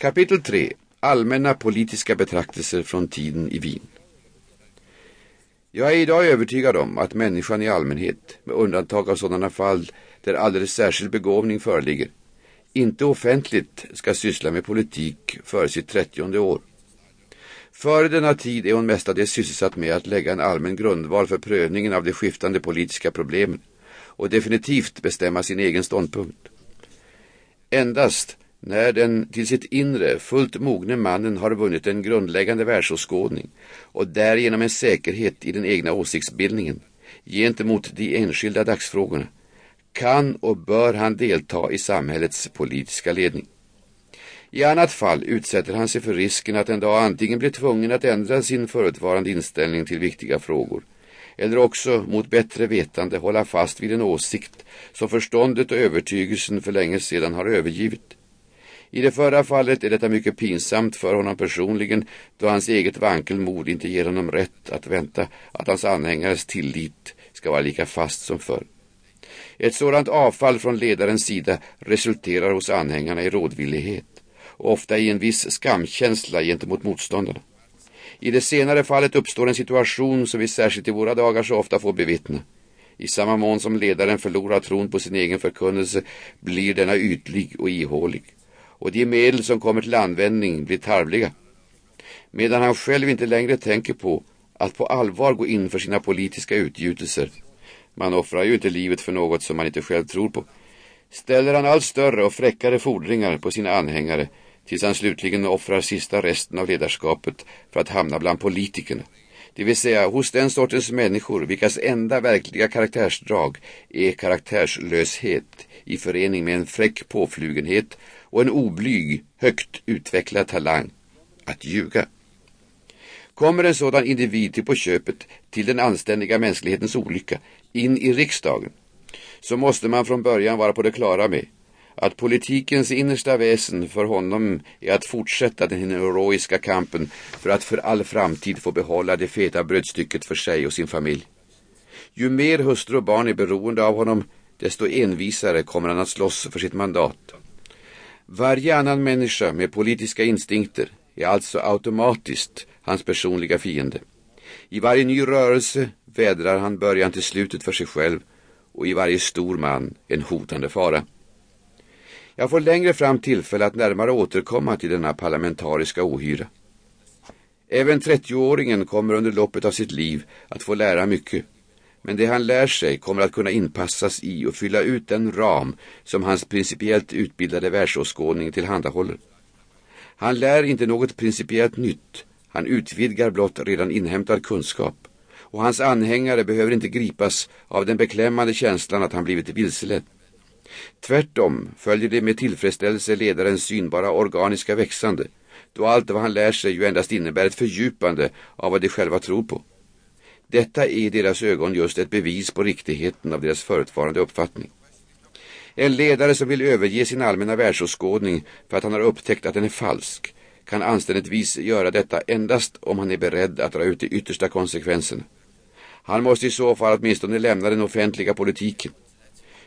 Kapitel 3 Allmänna politiska betraktelser från tiden i Wien Jag är idag övertygad om att människan i allmänhet, med undantag av sådana fall där alldeles särskild begåvning föreligger, inte offentligt ska syssla med politik före sitt trettionde år. Före denna tid är hon mestadels sysselsatt med att lägga en allmän grundval för prövningen av de skiftande politiska problemen och definitivt bestämma sin egen ståndpunkt. Endast när den till sitt inre fullt mogne mannen har vunnit en grundläggande världsåskådning och därigenom en säkerhet i den egna åsiktsbildningen gentemot de enskilda dagsfrågorna kan och bör han delta i samhällets politiska ledning. I annat fall utsätter han sig för risken att en dag antingen bli tvungen att ändra sin förutvarande inställning till viktiga frågor eller också mot bättre vetande hålla fast vid en åsikt som förståndet och övertygelsen för länge sedan har övergivit. I det förra fallet är detta mycket pinsamt för honom personligen då hans eget vankelmod inte ger honom rätt att vänta att hans anhängares tillit ska vara lika fast som förr. Ett sådant avfall från ledarens sida resulterar hos anhängarna i rådvillighet och ofta i en viss skamkänsla gentemot motståndarna. I det senare fallet uppstår en situation som vi särskilt i våra dagar så ofta får bevittna. I samma mån som ledaren förlorar tron på sin egen förkunnelse blir denna ytlig och ihålig. Och de medel som kommer till användning blir tarvliga. Medan han själv inte längre tänker på att på allvar gå in för sina politiska utgjutelser. Man offrar ju inte livet för något som man inte själv tror på. Ställer han allt större och fräckare fordringar på sina anhängare tills han slutligen offrar sista resten av ledarskapet för att hamna bland politikerna. Det vill säga hos den sortens människor vilkas enda verkliga karaktärsdrag är karaktärslöshet i förening med en fräck påflugenhet och en oblyg, högt utvecklad talang att ljuga. Kommer en sådan individ till på köpet till den anständiga mänsklighetens olycka in i riksdagen så måste man från början vara på det klara med att politikens innersta väsen för honom är att fortsätta den heroiska kampen för att för all framtid få behålla det feta brödstycket för sig och sin familj. Ju mer hustru och barn är beroende av honom, desto envisare kommer han att slåss för sitt mandat. Varje annan människa med politiska instinkter är alltså automatiskt hans personliga fiende. I varje ny rörelse vädrar han början till slutet för sig själv och i varje stor man en hotande fara. Jag får längre fram tillfälle att närmare återkomma till denna parlamentariska ohyra. Även 30-åringen kommer under loppet av sitt liv att få lära mycket. Men det han lär sig kommer att kunna inpassas i och fylla ut den ram som hans principiellt utbildade världsåskådning tillhandahåller. Han lär inte något principiellt nytt. Han utvidgar blott redan inhämtad kunskap. Och hans anhängare behöver inte gripas av den beklämmande känslan att han blivit vilseledd. Tvärtom följer det med tillfredsställelse ledarens synbara organiska växande, då allt vad han lär sig ju endast innebär ett fördjupande av vad de själva tror på. Detta är i deras ögon just ett bevis på riktigheten av deras förutvarande uppfattning. En ledare som vill överge sin allmänna världsåskådning för att han har upptäckt att den är falsk kan anständigtvis göra detta endast om han är beredd att dra ut de yttersta konsekvenserna. Han måste i så fall åtminstone lämna den offentliga politiken.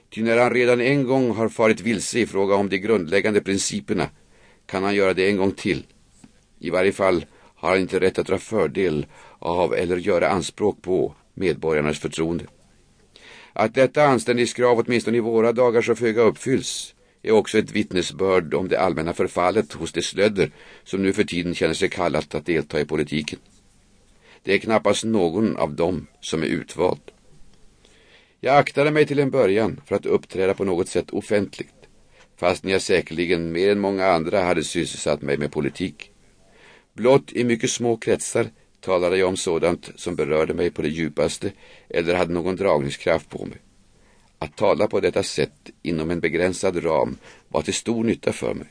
Ty när han redan en gång har farit vilse i fråga om de grundläggande principerna kan han göra det en gång till. I varje fall har han inte rätt att dra fördel av eller göra anspråk på medborgarnas förtroende. Att detta anständighetskrav åtminstone i våra dagar så föga uppfylls är också ett vittnesbörd om det allmänna förfallet hos de slödder som nu för tiden känner sig kallat att delta i politiken. Det är knappast någon av dem som är utvald. Jag aktade mig till en början för att uppträda på något sätt offentligt, fastän jag säkerligen mer än många andra hade sysselsatt mig med politik. Blott i mycket små kretsar talade jag om sådant som berörde mig på det djupaste eller hade någon dragningskraft på mig. Att tala på detta sätt inom en begränsad ram var till stor nytta för mig.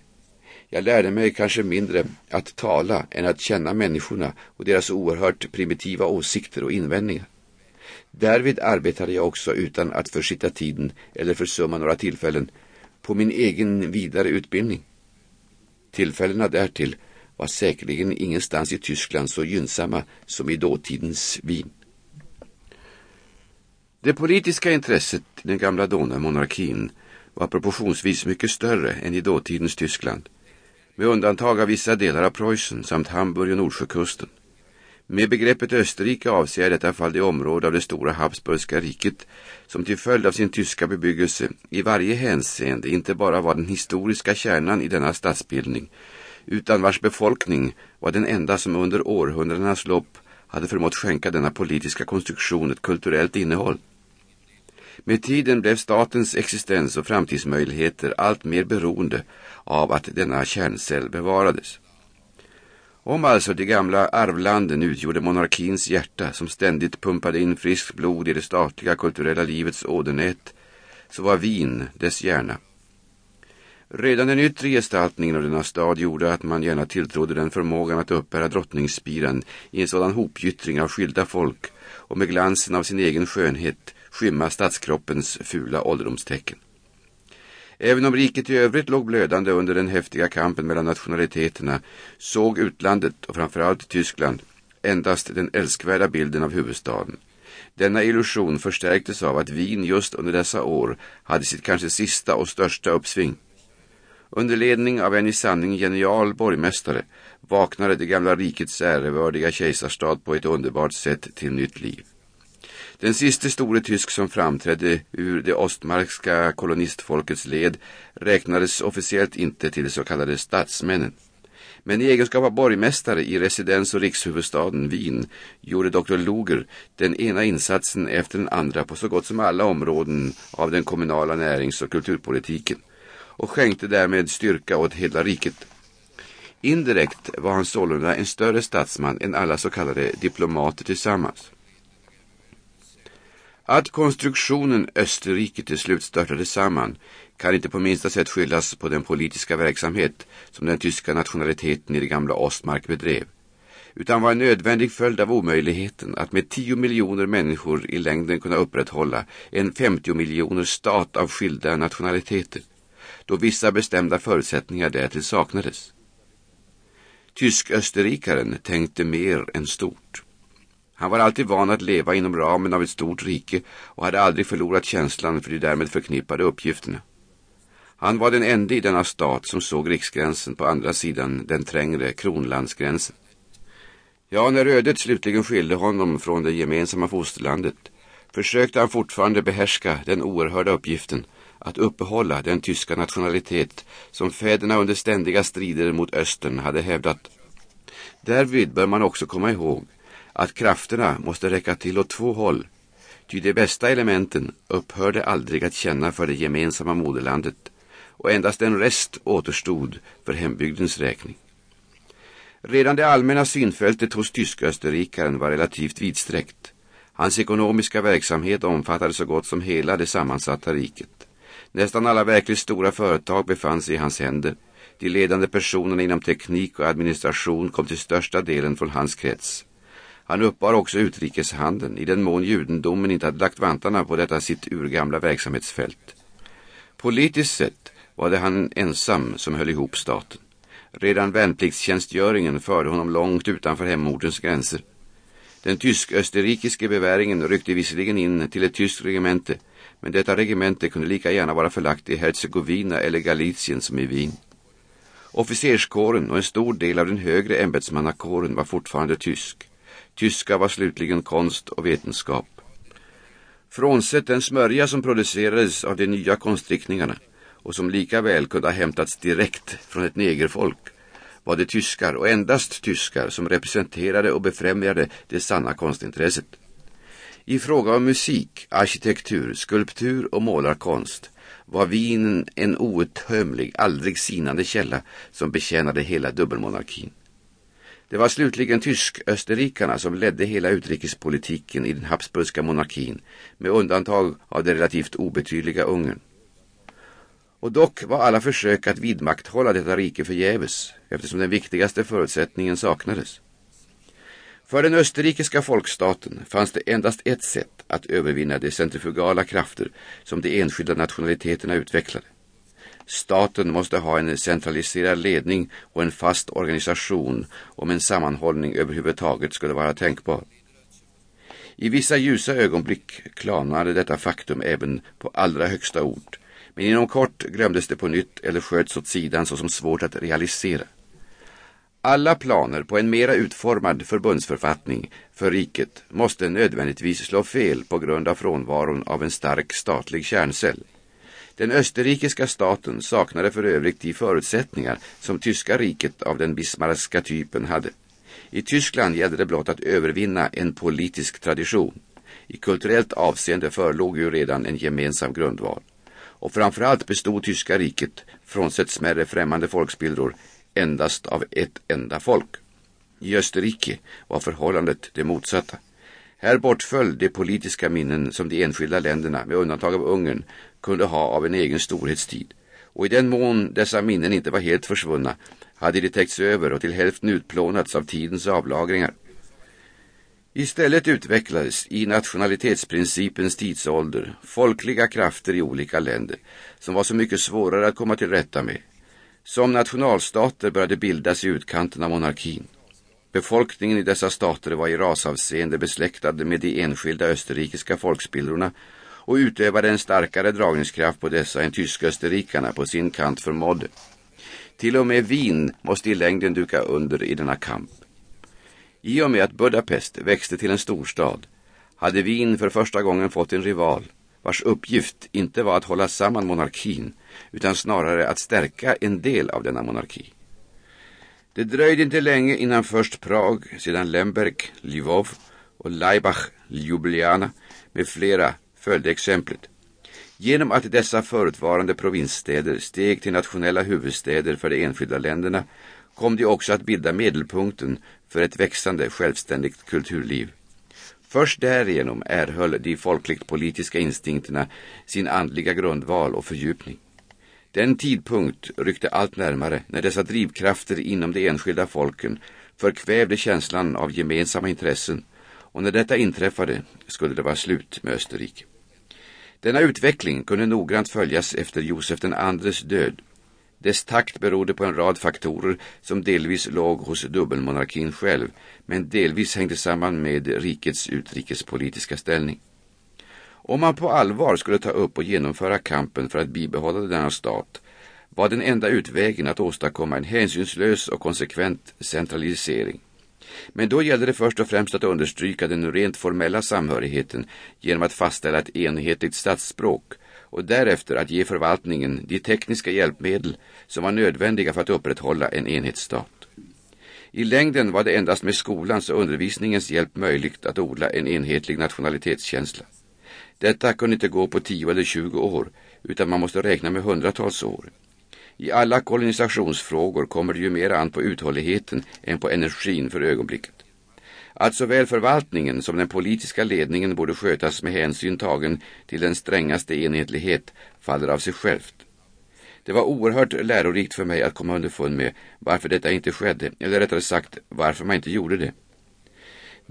Jag lärde mig kanske mindre att tala än att känna människorna och deras oerhört primitiva åsikter och invändningar. Därvid arbetade jag också utan att försitta tiden eller försumma några tillfällen på min egen vidare utbildning. Tillfällena därtill var säkerligen ingenstans i Tyskland så gynnsamma som i dåtidens Wien. Det politiska intresset i den gamla Donaumonarkin var proportionsvis mycket större än i dåtidens Tyskland. med undantag av vissa delar av Preussen samt Hamburg och Nordsjökusten. Med begreppet Österrike avser jag i detta fall det område av det stora Habsburgska riket som till följd av sin tyska bebyggelse i varje hänseende inte bara var den historiska kärnan i denna statsbildning utan vars befolkning var den enda som under århundradenas lopp hade förmått skänka denna politiska konstruktion ett kulturellt innehåll. Med tiden blev statens existens och framtidsmöjligheter allt mer beroende av att denna kärncell bevarades. Om alltså de gamla arvlanden utgjorde monarkins hjärta som ständigt pumpade in friskt blod i det statliga kulturella livets ådernät så var Wien dess hjärna. Redan den yttre gestaltningen av denna stad gjorde att man gärna tilltrodde den förmågan att uppbära drottningsspiran i en sådan hopgyttring av skilda folk och med glansen av sin egen skönhet skymma stadskroppens fula ålderdomstecken. Även om riket i övrigt låg blödande under den häftiga kampen mellan nationaliteterna såg utlandet och framförallt Tyskland endast den älskvärda bilden av huvudstaden. Denna illusion förstärktes av att Wien just under dessa år hade sitt kanske sista och största uppsving. Under ledning av en i sanning genial borgmästare vaknade det gamla rikets ärevördiga kejsarstad på ett underbart sätt till nytt liv. Den sista store tysk som framträdde ur det ostmarkska kolonistfolkets led räknades officiellt inte till de så kallade statsmännen. Men i egenskap av borgmästare i residens- och rikshuvudstaden Wien gjorde Dr. Luger den ena insatsen efter den andra på så gott som alla områden av den kommunala närings- och kulturpolitiken och skänkte därmed styrka åt hela riket. Indirekt var han sålunda en större statsman än alla så kallade diplomater tillsammans. Att konstruktionen Österrike till slut störtade samman kan inte på minsta sätt skyllas på den politiska verksamhet som den tyska nationaliteten i det gamla Ostmark bedrev utan var en nödvändig följd av omöjligheten att med 10 miljoner människor i längden kunna upprätthålla en 50 miljoner stat av skilda nationaliteter då vissa bestämda förutsättningar därtill saknades. Tysk-österrikaren tänkte mer än stort. Han var alltid van att leva inom ramen av ett stort rike och hade aldrig förlorat känslan för de därmed förknippade uppgifterna. Han var den enda i denna stat som såg riksgränsen på andra sidan den trängre kronlandsgränsen. Ja, när ödet slutligen skilde honom från det gemensamma fosterlandet försökte han fortfarande behärska den oerhörda uppgiften att uppehålla den tyska nationalitet som fäderna under ständiga strider mot östern hade hävdat. Därvid bör man också komma ihåg att krafterna måste räcka till åt två håll, ty de bästa elementen upphörde aldrig att känna för det gemensamma moderlandet och endast en rest återstod för hembygdens räkning. Redan det allmänna synfältet hos tysk-österrikaren var relativt vidsträckt. Hans ekonomiska verksamhet omfattade så gott som hela det sammansatta riket. Nästan alla verkligt stora företag befann sig i hans händer. De ledande personerna inom teknik och administration kom till största delen från hans krets. Han uppbar också utrikeshandeln i den mån judendomen inte hade lagt vantarna på detta sitt urgamla verksamhetsfält. Politiskt sett var det han ensam som höll ihop staten. Redan värnpliktstjänstgöringen förde honom långt utanför hemortens gränser. Den tysk-österrikiske beväringen ryckte visserligen in till ett tyskt regemente men detta regemente kunde lika gärna vara förlagt i Herzegovina eller Galicien som i Wien. Officerskåren och en stor del av den högre ämbetsmannakåren var fortfarande tysk. Tyska var slutligen konst och vetenskap. Frånsett den smörja som producerades av de nya konstriktningarna och som lika väl kunde ha hämtats direkt från ett negerfolk var det tyskar och endast tyskar som representerade och befrämjade det sanna konstintresset. I fråga om musik, arkitektur, skulptur och målarkonst var Wien en outtömlig, aldrig sinande källa som betjänade hela dubbelmonarkin. Det var slutligen tysk-österrikarna som ledde hela utrikespolitiken i den habsburgska monarkin med undantag av det relativt obetydliga Ungern. Och dock var alla försök att vidmakthålla detta rike förgäves eftersom den viktigaste förutsättningen saknades. För den österrikiska folkstaten fanns det endast ett sätt att övervinna de centrifugala krafter som de enskilda nationaliteterna utvecklade. Staten måste ha en centraliserad ledning och en fast organisation om en sammanhållning överhuvudtaget skulle vara tänkbar. I vissa ljusa ögonblick klarnade detta faktum även på allra högsta ort. Men inom kort glömdes det på nytt eller sköts åt sidan såsom svårt att realisera. Alla planer på en mera utformad förbundsförfattning för riket måste nödvändigtvis slå fel på grund av frånvaron av en stark statlig kärncell. Den österrikiska staten saknade för övrigt de förutsättningar som tyska riket av den bismarckska typen hade. I Tyskland gällde det blott att övervinna en politisk tradition. I kulturellt avseende förelåg ju redan en gemensam grundval. Och framförallt bestod tyska riket, frånsett smärre främmande folkspillror, endast av ett enda folk. I Österrike var förhållandet det motsatta. Här bortföll de politiska minnen som de enskilda länderna, med undantag av Ungern, kunde ha av en egen storhetstid. Och i den mån dessa minnen inte var helt försvunna hade de täckts över och till hälften utplånats av tidens avlagringar. Istället utvecklades i nationalitetsprincipens tidsålder folkliga krafter i olika länder som var så mycket svårare att komma till rätta med. Som nationalstater började bildas i utkanten av monarkin. Befolkningen i dessa stater var i rasavseende besläktad med de enskilda österrikiska folkspillrorna och utövade en starkare dragningskraft på dessa än tysk-österrikarna på sin kant förmådde. Till och med Wien måste i längden duka under i denna kamp. I och med att Budapest växte till en storstad hade Wien för första gången fått en rival vars uppgift inte var att hålla samman monarkin utan snarare att stärka en del av denna monarki. Det dröjde inte länge innan först Prag, sedan Lemberg, Lvov och Laibach, Ljubljana med flera följde exemplet. Genom att dessa förutvarande provinsstäder steg till nationella huvudstäder för de enskilda länderna kom de också att bilda medelpunkten för ett växande självständigt kulturliv. Först därigenom erhöll de folkligt politiska instinkterna sin andliga grundval och fördjupning. Den tidpunkt ryckte allt närmare när dessa drivkrafter inom de enskilda folken förkvävde känslan av gemensamma intressen och när detta inträffade skulle det vara slut med Österrike. Denna utveckling kunde noggrant följas efter Josef den andres död. Dess takt berodde på en rad faktorer som delvis låg hos dubbelmonarkin själv men delvis hängde samman med rikets utrikespolitiska ställning. Om man på allvar skulle ta upp och genomföra kampen för att bibehålla denna stat var den enda utvägen att åstadkomma en hänsynslös och konsekvent centralisering. Men då gällde det först och främst att understryka den rent formella samhörigheten genom att fastställa ett enhetligt statsspråk och därefter att ge förvaltningen de tekniska hjälpmedel som var nödvändiga för att upprätthålla en enhetsstat. I längden var det endast med skolans och undervisningens hjälp möjligt att odla en enhetlig nationalitetskänsla. Detta kunde inte gå på tio eller tjugo år utan man måste räkna med hundratals år. I alla kolonisationsfrågor kommer det ju mer an på uthålligheten än på energin för ögonblicket. Att såväl förvaltningen som den politiska ledningen borde skötas med hänsyn tagen till den strängaste enhetlighet faller av sig självt. Det var oerhört lärorikt för mig att komma underfund med varför detta inte skedde, eller rättare sagt varför man inte gjorde det.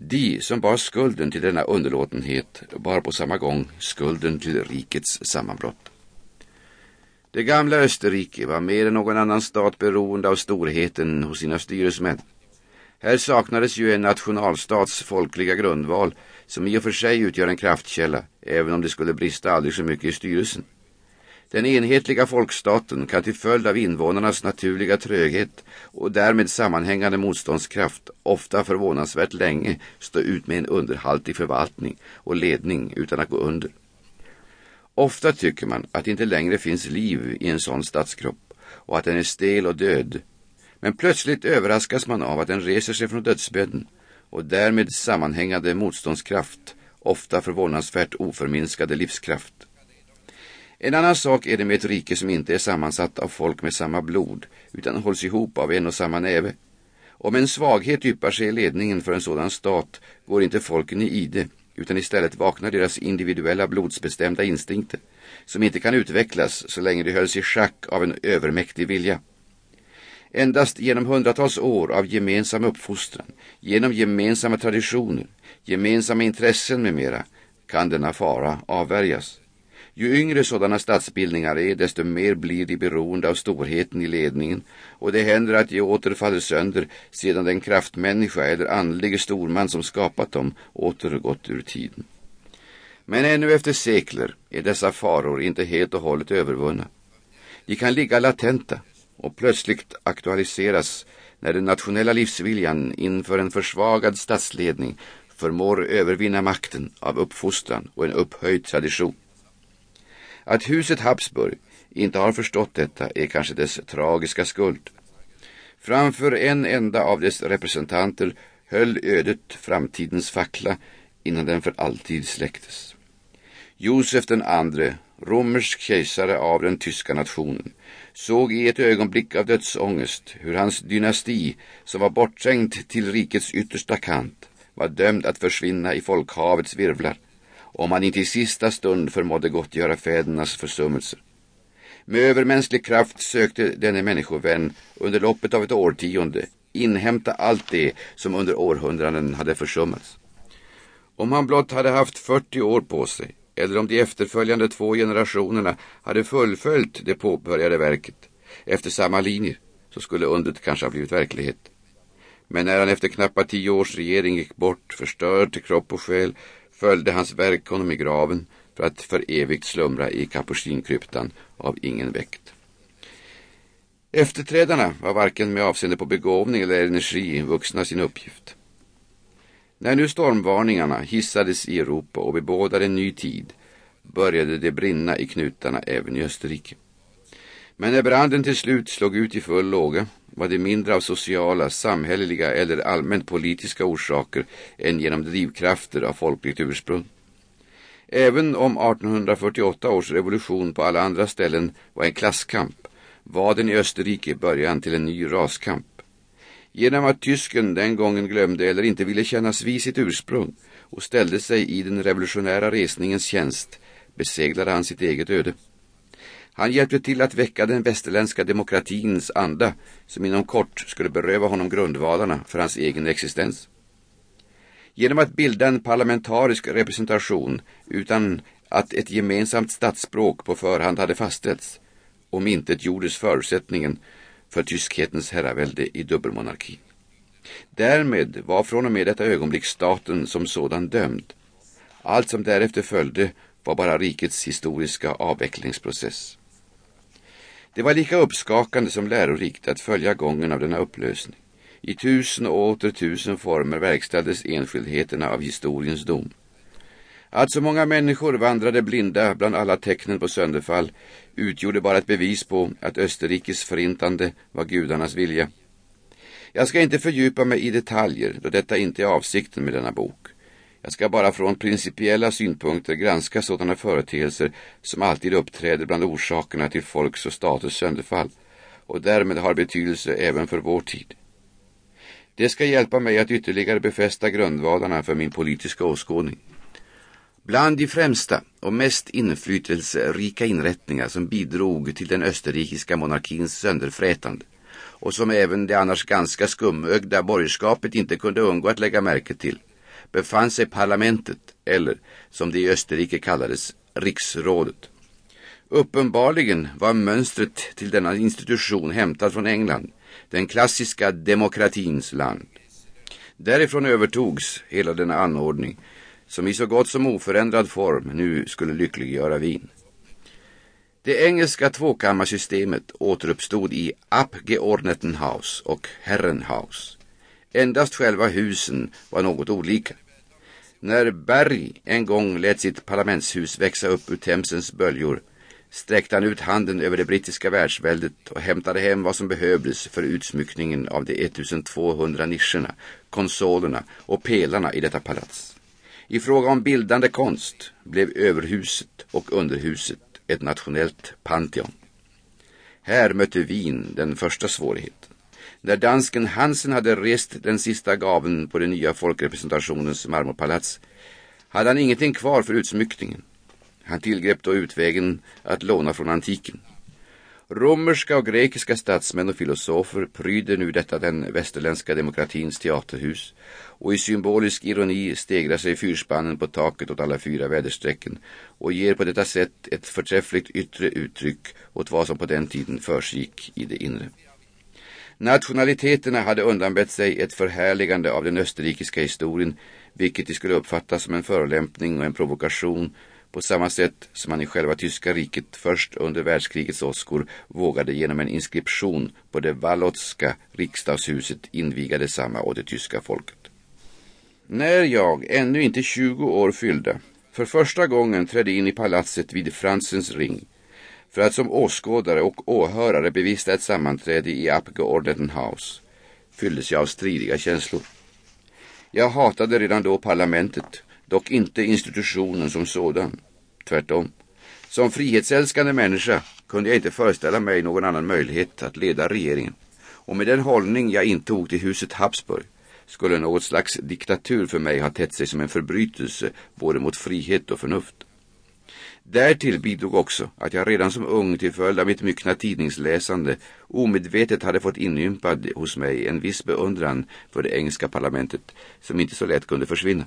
De som bar skulden till denna underlåtenhet bar på samma gång skulden till rikets sammanbrott. Det gamla Österrike var mer än någon annan stat beroende av storheten hos sina styresmän. Här saknades ju en nationalstats folkliga grundval som i och för sig utgör en kraftkälla, även om det skulle brista aldrig så mycket i styrelsen. Den enhetliga folkstaten kan till följd av invånarnas naturliga tröghet och därmed sammanhängande motståndskraft ofta förvånansvärt länge stå ut med en underhaltig förvaltning och ledning utan att gå under. Ofta tycker man att det inte längre finns liv i en sån statskropp och att den är stel och död. Men plötsligt överraskas man av att den reser sig från dödsbädden och därmed sammanhängande motståndskraft, ofta förvånansvärt oförminskade livskraft. En annan sak är det med ett rike som inte är sammansatt av folk med samma blod utan hålls ihop av en och samma näve. Om en svaghet yppar sig i ledningen för en sådan stat går inte folken i ide utan istället vaknar deras individuella blodsbestämda instinkter som inte kan utvecklas så länge de hölls i schack av en övermäktig vilja. Endast genom hundratals år av gemensam uppfostran, genom gemensamma traditioner, gemensamma intressen med mera kan denna fara avvärjas. Ju yngre sådana statsbildningar är, desto mer blir de beroende av storheten i ledningen och det händer att de åter faller sönder sedan den kraftmänniska eller andlige storman som skapat dem åter gått ur tiden. Men ännu efter sekler är dessa faror inte helt och hållet övervunna. De kan ligga latenta och plötsligt aktualiseras när den nationella livsviljan inför en försvagad statsledning förmår övervinna makten av uppfostran och en upphöjd tradition. Att huset Habsburg inte har förstått detta är kanske dess tragiska skuld. Framför en enda av dess representanter höll ödet framtidens fackla innan den för alltid släcktes. Josef den andre, romersk kejsare av den tyska nationen, såg i ett ögonblick av dödsångest hur hans dynasti, som var bortträngd till rikets yttersta kant, var dömd att försvinna i folkhavets virvlar, om han inte i sista stund förmådde gottgöra fädernas försummelser. Med övermänsklig kraft sökte denne människovän under loppet av ett årtionde inhämta allt det som under århundraden hade försummats. Om han blott hade haft 40 år på sig, eller om de efterföljande två generationerna hade fullföljt det påbörjade verket efter samma linjer, så skulle undret kanske ha blivit verklighet. Men när han efter knappt tio års regering gick bort, förstörd till kropp och själ, följde hans verk honom i graven för att för evigt slumra i kapucinkryptan av ingen väkt. Efterträdarna var varken med avseende på begåvning eller energi vuxna sin uppgift. När nu stormvarningarna hissades i Europa och bebådade en ny tid började det brinna i knutarna även i Österrike. Men när branden till slut slog ut i full låga var det mindre av sociala, samhälleliga eller allmänt politiska orsaker än genom drivkrafter av folkligt ursprung. Även om 1848 års revolution på alla andra ställen var en klasskamp var den i Österrike början till en ny raskamp. Genom att tysken den gången glömde eller inte ville kännas vid sitt ursprung och ställde sig i den revolutionära resningens tjänst beseglade han sitt eget öde. Han hjälpte till att väcka den västerländska demokratins anda som inom kort skulle beröva honom grundvalarna för hans egen existens. Genom att bilda en parlamentarisk representation utan att ett gemensamt statsspråk på förhand hade fastställts om inte gjordes förutsättningen för tyskhetens herravälde i dubbelmonarki. Därmed var från och med detta ögonblick staten som sådan dömd. Allt som därefter följde var bara rikets historiska avvecklingsprocess. Det var lika uppskakande som lärorikt att följa gången av denna upplösning. I tusen och åter tusen former verkställdes enskildheterna av historiens dom. Att så många människor vandrade blinda bland alla tecknen på sönderfall utgjorde bara ett bevis på att Österrikes förintande var gudarnas vilja. Jag ska inte fördjupa mig i detaljer då detta inte är avsikten med denna bok. Jag ska bara från principiella synpunkter granska sådana företeelser som alltid uppträder bland orsakerna till folks och staters sönderfall och därmed har betydelse även för vår tid. Det ska hjälpa mig att ytterligare befästa grundvalarna för min politiska åskådning. Bland de främsta och mest inflytelserika inrättningar som bidrog till den österrikiska monarkins sönderfrätande och som även det annars ganska skumögda borgerskapet inte kunde undgå att lägga märke till befann sig parlamentet, eller som det i Österrike kallades, riksrådet. Uppenbarligen var mönstret till denna institution hämtat från England, den klassiska demokratins land. Därifrån övertogs hela denna anordning som i så gott som oförändrad form nu skulle lyckliggöra Wien. Det engelska tvåkammarsystemet återuppstod i Abgeordnetenhaus och Herrenhaus. Endast själva husen var något olika. När Berg en gång lät sitt parlamentshus växa upp ur Themsens böljor sträckte han ut handen över det brittiska världsväldet och hämtade hem vad som behövdes för utsmyckningen av de 1200 nischerna, konsolerna och pelarna i detta palats. I fråga om bildande konst blev överhuset och underhuset ett nationellt pantheon. Här mötte Wien den första svårigheten. När dansken Hansen hade rest den sista gaven på den nya folkrepresentationens marmorpalats hade han ingenting kvar för utsmyckningen. Han tillgrep då utvägen att låna från antiken. Romerska och grekiska statsmän och filosofer pryder nu detta den västerländska demokratins teaterhus och i symbolisk ironi stegrar sig fyrspannen på taket åt alla fyra väderstrecken och ger på detta sätt ett förträffligt yttre uttryck åt vad som på den tiden försiggick i det inre. Nationaliteterna hade undanbett sig ett förhärligande av den österrikiska historien, vilket de skulle uppfatta som en förolämpning och en provokation på samma sätt som man i själva tyska riket först under världskrigets åskor vågade genom en inskription på det Wallotska riksdagshuset inviga detsamma åt det tyska folket. När jag, ännu inte 20 år fyllda, för första gången trädde in i palatset vid Fransens ring för att som åskådare och åhörare bevista ett sammanträde i Abgeordnetenhaus fylldes jag av stridiga känslor. Jag hatade redan då parlamentet, dock inte institutionen som sådan. Tvärtom. Som frihetsälskande människa kunde jag inte föreställa mig någon annan möjlighet att leda regeringen. Och med den hållning jag intog till huset Habsburg skulle något slags diktatur för mig ha tett sig som en förbrytelse både mot frihet och förnuft. Därtill bidrog också att jag redan som ung till följd av mitt myckna tidningsläsande omedvetet hade fått inympad hos mig en viss beundran för det engelska parlamentet som inte så lätt kunde försvinna.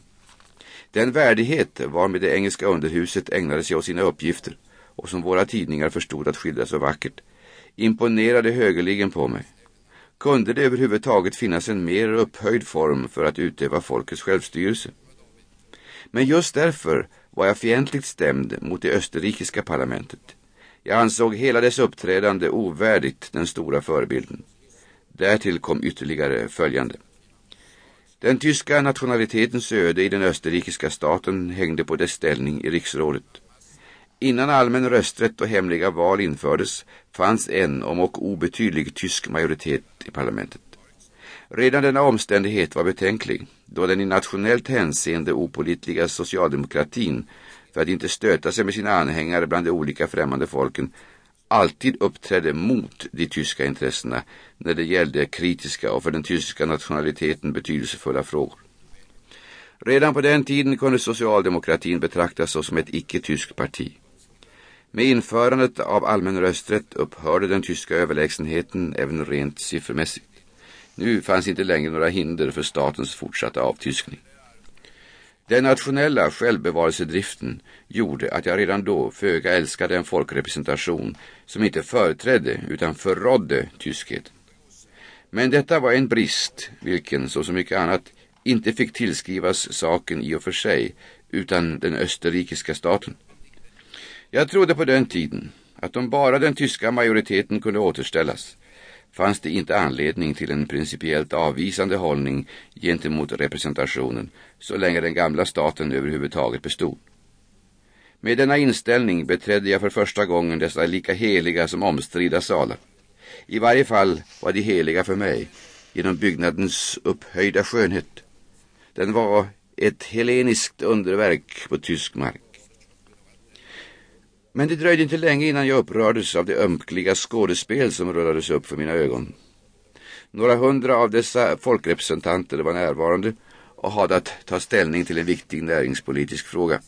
Den värdighet varmed det engelska underhuset ägnade sig åt sina uppgifter och som våra tidningar förstod att skildra så vackert imponerade högerligen på mig. Kunde det överhuvudtaget finnas en mer upphöjd form för att utöva folkets självstyrelse? Men just därför var jag fientligt stämd mot det österrikiska parlamentet. Jag ansåg hela dess uppträdande ovärdigt den stora förebilden. Därtill kom ytterligare följande. Den tyska nationalitetens öde i den österrikiska staten hängde på dess ställning i riksrådet. Innan allmän rösträtt och hemliga val infördes fanns en, om och obetydlig, tysk majoritet i parlamentet. Redan denna omständighet var betänklig, då den i nationellt hänseende opolitliga socialdemokratin, för att inte stöta sig med sina anhängare bland de olika främmande folken, alltid uppträdde mot de tyska intressena när det gällde kritiska och för den tyska nationaliteten betydelsefulla frågor. Redan på den tiden kunde socialdemokratin betraktas som ett icke-tyskt parti. Med införandet av allmän rösträtt upphörde den tyska överlägsenheten även rent siffermässigt. Nu fanns inte längre några hinder för statens fortsatta avtyskning. Den nationella självbevarelsedriften gjorde att jag redan då föga älskade en folkrepresentation som inte företrädde utan förrådde tyskhet. Men detta var en brist, vilken, så som mycket annat, inte fick tillskrivas saken i och för sig, utan den österrikiska staten. Jag trodde på den tiden att om bara den tyska majoriteten kunde återställas fanns det inte anledning till en principiellt avvisande hållning gentemot representationen så länge den gamla staten överhuvudtaget bestod. Med denna inställning beträdde jag för första gången dessa lika heliga som omstridda salar. I varje fall var de heliga för mig genom byggnadens upphöjda skönhet. Den var ett helleniskt underverk på tysk mark. Men det dröjde inte länge innan jag upprördes av det ömkliga skådespel som rullades upp för mina ögon. Några hundra av dessa folkrepresentanter var närvarande och hade att ta ställning till en viktig näringspolitisk fråga.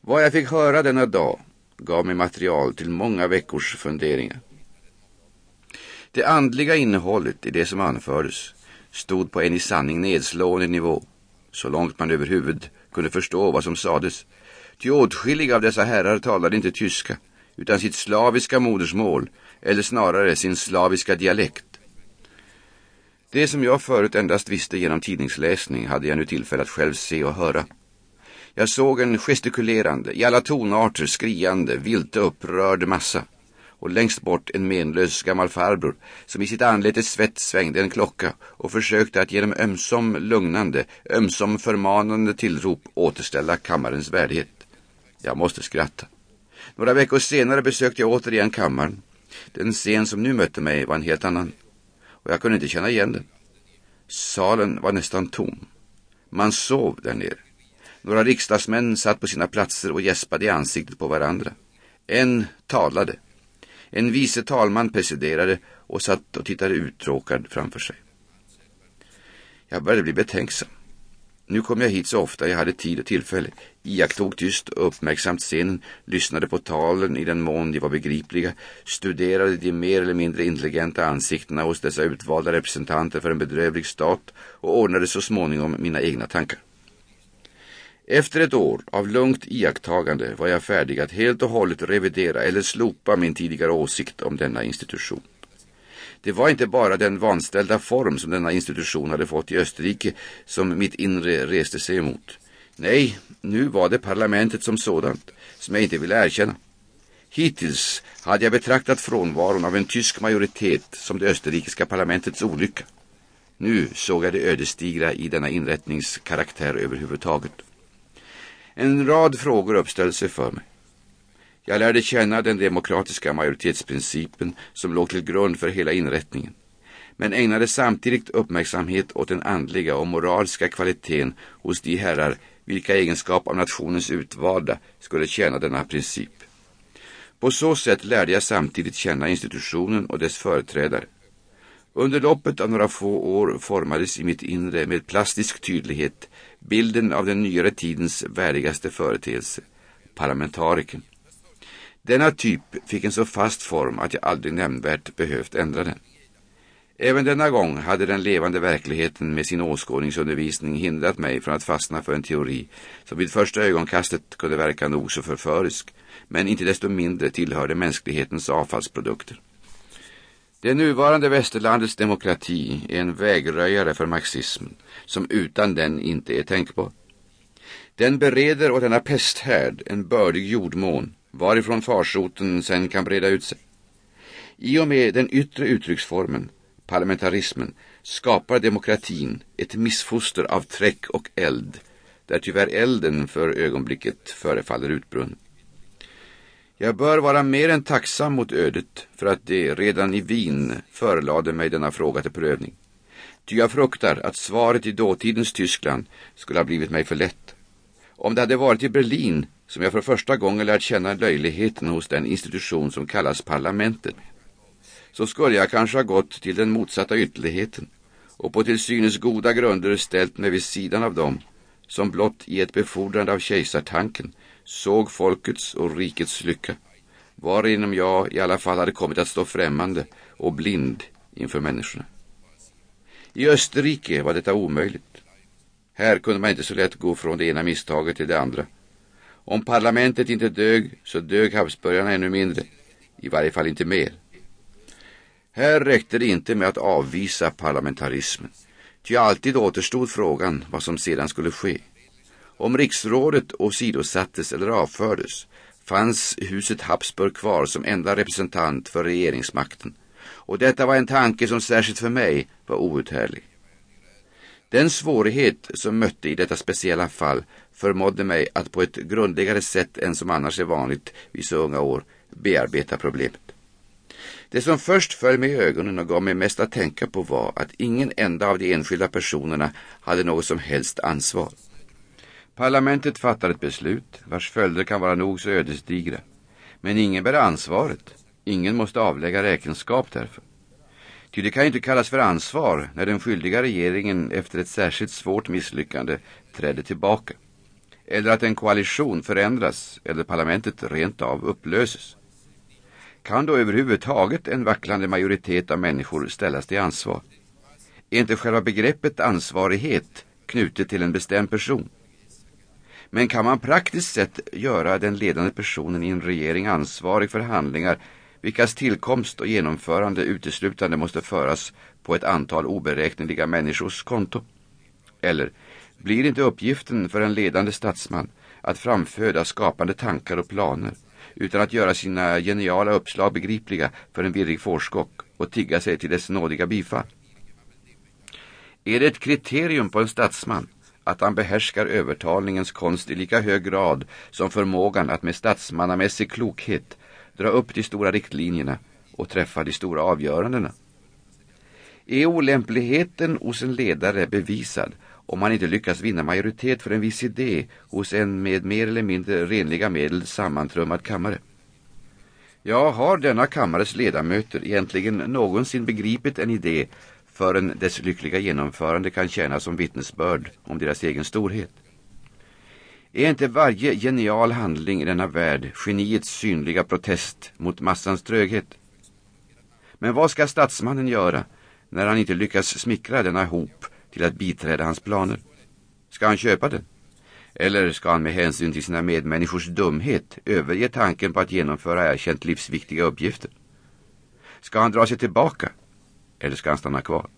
Vad jag fick höra denna dag gav mig material till många veckors funderingar. Det andliga innehållet i det som anfördes stod på en i sanning nedslående nivå, så långt man överhuvud kunde förstå vad som sades Ty åtskilliga av dessa herrar talade inte tyska, utan sitt slaviska modersmål, eller snarare sin slaviska dialekt. Det som jag förut endast visste genom tidningsläsning hade jag nu tillfälle att själv se och höra. Jag såg en gestikulerande, i alla tonarter skriande, vilt upprörd massa och längst bort en menlös gammal farbror som i sitt anletes svett svängde en klocka och försökte att genom ömsom lugnande, ömsom förmanande tillrop återställa kammarens värdighet. Jag måste skratta. Några veckor senare besökte jag återigen kammaren. Den scen som nu mötte mig var en helt annan. Och jag kunde inte känna igen den. Salen var nästan tom. Man sov där nere. Några riksdagsmän satt på sina platser och gäspade i ansiktet på varandra. En talade. En vice talman presiderade och satt och tittade uttråkad framför sig. Jag började bli betänksam. Nu kom jag hit så ofta jag hade tid och tillfälle, iakttog tyst och uppmärksamt scenen, lyssnade på talen i den mån de var begripliga, studerade de mer eller mindre intelligenta ansiktena hos dessa utvalda representanter för en bedrövlig stat och ordnade så småningom mina egna tankar. Efter ett år av lugnt iakttagande var jag färdig att helt och hållet revidera eller slopa min tidigare åsikt om denna institution. Det var inte bara den vanställda form som denna institution hade fått i Österrike som mitt inre reste sig emot. Nej, nu var det parlamentet som sådant som jag inte ville erkänna. Hittills hade jag betraktat frånvaron av en tysk majoritet som det österrikiska parlamentets olycka. Nu såg jag det ödesdigra i denna inrättnings karaktär överhuvudtaget. En rad frågor uppställde sig för mig. Jag lärde känna den demokratiska majoritetsprincipen som låg till grund för hela inrättningen men ägnade samtidigt uppmärksamhet åt den andliga och moraliska kvaliteten hos de herrar vilka egenskap av nationens utvalda skulle tjäna denna princip. På så sätt lärde jag samtidigt känna institutionen och dess företrädare. Under loppet av några få år formades i mitt inre med plastisk tydlighet bilden av den nyare tidens värdigaste företeelse, parlamentariken. Denna typ fick en så fast form att jag aldrig nämnvärt behövt ändra den. Även denna gång hade den levande verkligheten med sin åskådningsundervisning hindrat mig från att fastna för en teori som vid första ögonkastet kunde verka nog så förförisk, men inte desto mindre tillhörde mänsklighetens avfallsprodukter. Det nuvarande västerlandets demokrati är en vägröjare för marxismen, som utan den inte är tänkbar. Den bereder åt denna pesthärd en bördig jordmån, varifrån farsoten sen kan breda ut sig. I och med den yttre uttrycksformen parlamentarismen skapar demokratin ett missfoster av träck och eld, där tyvärr elden för ögonblicket förefaller utbrunnen. Jag bör vara mer än tacksam mot ödet för att det redan i Wien förelade mig denna fråga till prövning. Ty jag fruktar att svaret i dåtidens Tyskland skulle ha blivit mig för lätt. Om det hade varit i Berlin som jag för första gången lärt känna löjligheten hos den institution som kallas parlamentet så skulle jag kanske ha gått till den motsatta ytterligheten och på till synes goda grunder ställt mig vid sidan av dem som blott i ett befordrande av kejsartanken såg folkets och rikets lycka, varigenom jag i alla fall hade kommit att stå främmande och blind inför människorna. I Österrike var detta omöjligt. Här kunde man inte så lätt gå från det ena misstaget till det andra. Om parlamentet inte dög så dög Habsburgarna ännu mindre, i varje fall inte mer. Här räckte det inte med att avvisa parlamentarismen. Ty alltid återstod frågan vad som sedan skulle ske. Om riksrådet åsidosattes eller avfördes fanns huset Habsburg kvar som enda representant för regeringsmakten. Och detta var en tanke som särskilt för mig var outhärdlig. Den svårighet som mötte i detta speciella fall förmådde mig att på ett grundligare sätt än som annars är vanligt vid så unga år bearbeta problemet. Det som först föll mig i ögonen och gav mig mest att tänka på var att ingen enda av de enskilda personerna hade något som helst ansvar. Parlamentet fattar ett beslut vars följder kan vara nog så ödesdigra. Men ingen bär ansvaret. Ingen måste avlägga räkenskap därför. Ty det kan ju inte kallas för ansvar när den skyldiga regeringen efter ett särskilt svårt misslyckande trädde tillbaka. Eller att en koalition förändras eller parlamentet rent av upplöses. Kan då överhuvudtaget en vacklande majoritet av människor ställas till ansvar? Är inte själva begreppet ansvarighet knutet till en bestämd person? Men kan man praktiskt sett göra den ledande personen i en regering ansvarig för handlingar vilkas tillkomst och genomförande uteslutande måste föras på ett antal oberäkneliga människors konto? Eller blir inte uppgiften för en ledande statsman att framföda skapande tankar och planer utan att göra sina geniala uppslag begripliga för en virrig fårskock och tigga sig till dess nådiga bifall. Är det ett kriterium på en statsman att han behärskar övertalningens konst i lika hög grad som förmågan att med statsmannamässig klokhet dra upp de stora riktlinjerna och träffa de stora avgörandena? Är olämpligheten hos en ledare bevisad om man inte lyckas vinna majoritet för en viss idé hos en med mer eller mindre renliga medel sammantrummad kammare. Ja, har denna kammares ledamöter egentligen någonsin begripit en idé förrän dess lyckliga genomförande kan tjäna som vittnesbörd om deras egen storhet. Är inte varje genial handling i denna värld geniets synliga protest mot massans tröghet? Men vad ska statsmannen göra när han inte lyckas smickra denna hop till att biträda hans planer? Ska han köpa den? Eller ska han med hänsyn till sina medmänniskors dumhet överge tanken på att genomföra erkänt livsviktiga uppgifter? Ska han dra sig tillbaka? eller ska han stanna kvar?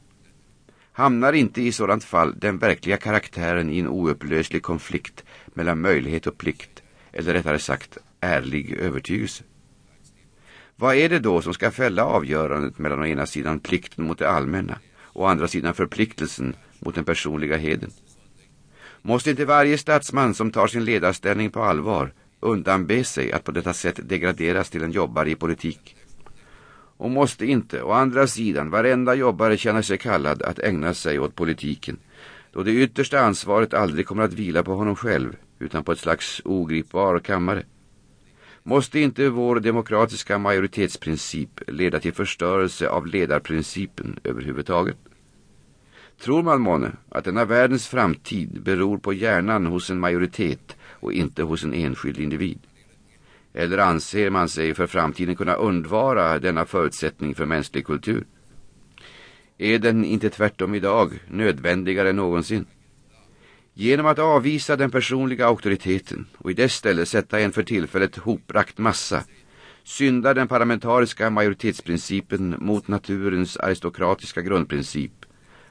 Hamnar inte i sådant fall den verkliga karaktären i en oupplöslig konflikt mellan möjlighet och plikt, eller rättare sagt ärlig övertygelse? Vad är det då som ska fälla avgörandet mellan å ena sidan plikten mot det allmänna och å andra sidan förpliktelsen mot den personliga heden? Måste inte varje statsman som tar sin ledarställning på allvar undanbe sig att på detta sätt degraderas till en jobbare i politik? Och måste inte, å andra sidan, varenda jobbare känna sig kallad att ägna sig åt politiken, då det yttersta ansvaret aldrig kommer att vila på honom själv, utan på ett slags ogripbar kammare? Måste inte vår demokratiska majoritetsprincip leda till förstörelse av ledarprincipen överhuvudtaget? Tror man månne att denna världens framtid beror på hjärnan hos en majoritet och inte hos en enskild individ? Eller anser man sig för framtiden kunna undvara denna förutsättning för mänsklig kultur? Är den inte tvärtom idag nödvändigare än någonsin? Genom att avvisa den personliga auktoriteten och i dess ställe sätta en för tillfället hoprakt massa syndar den parlamentariska majoritetsprincipen mot naturens aristokratiska grundprincip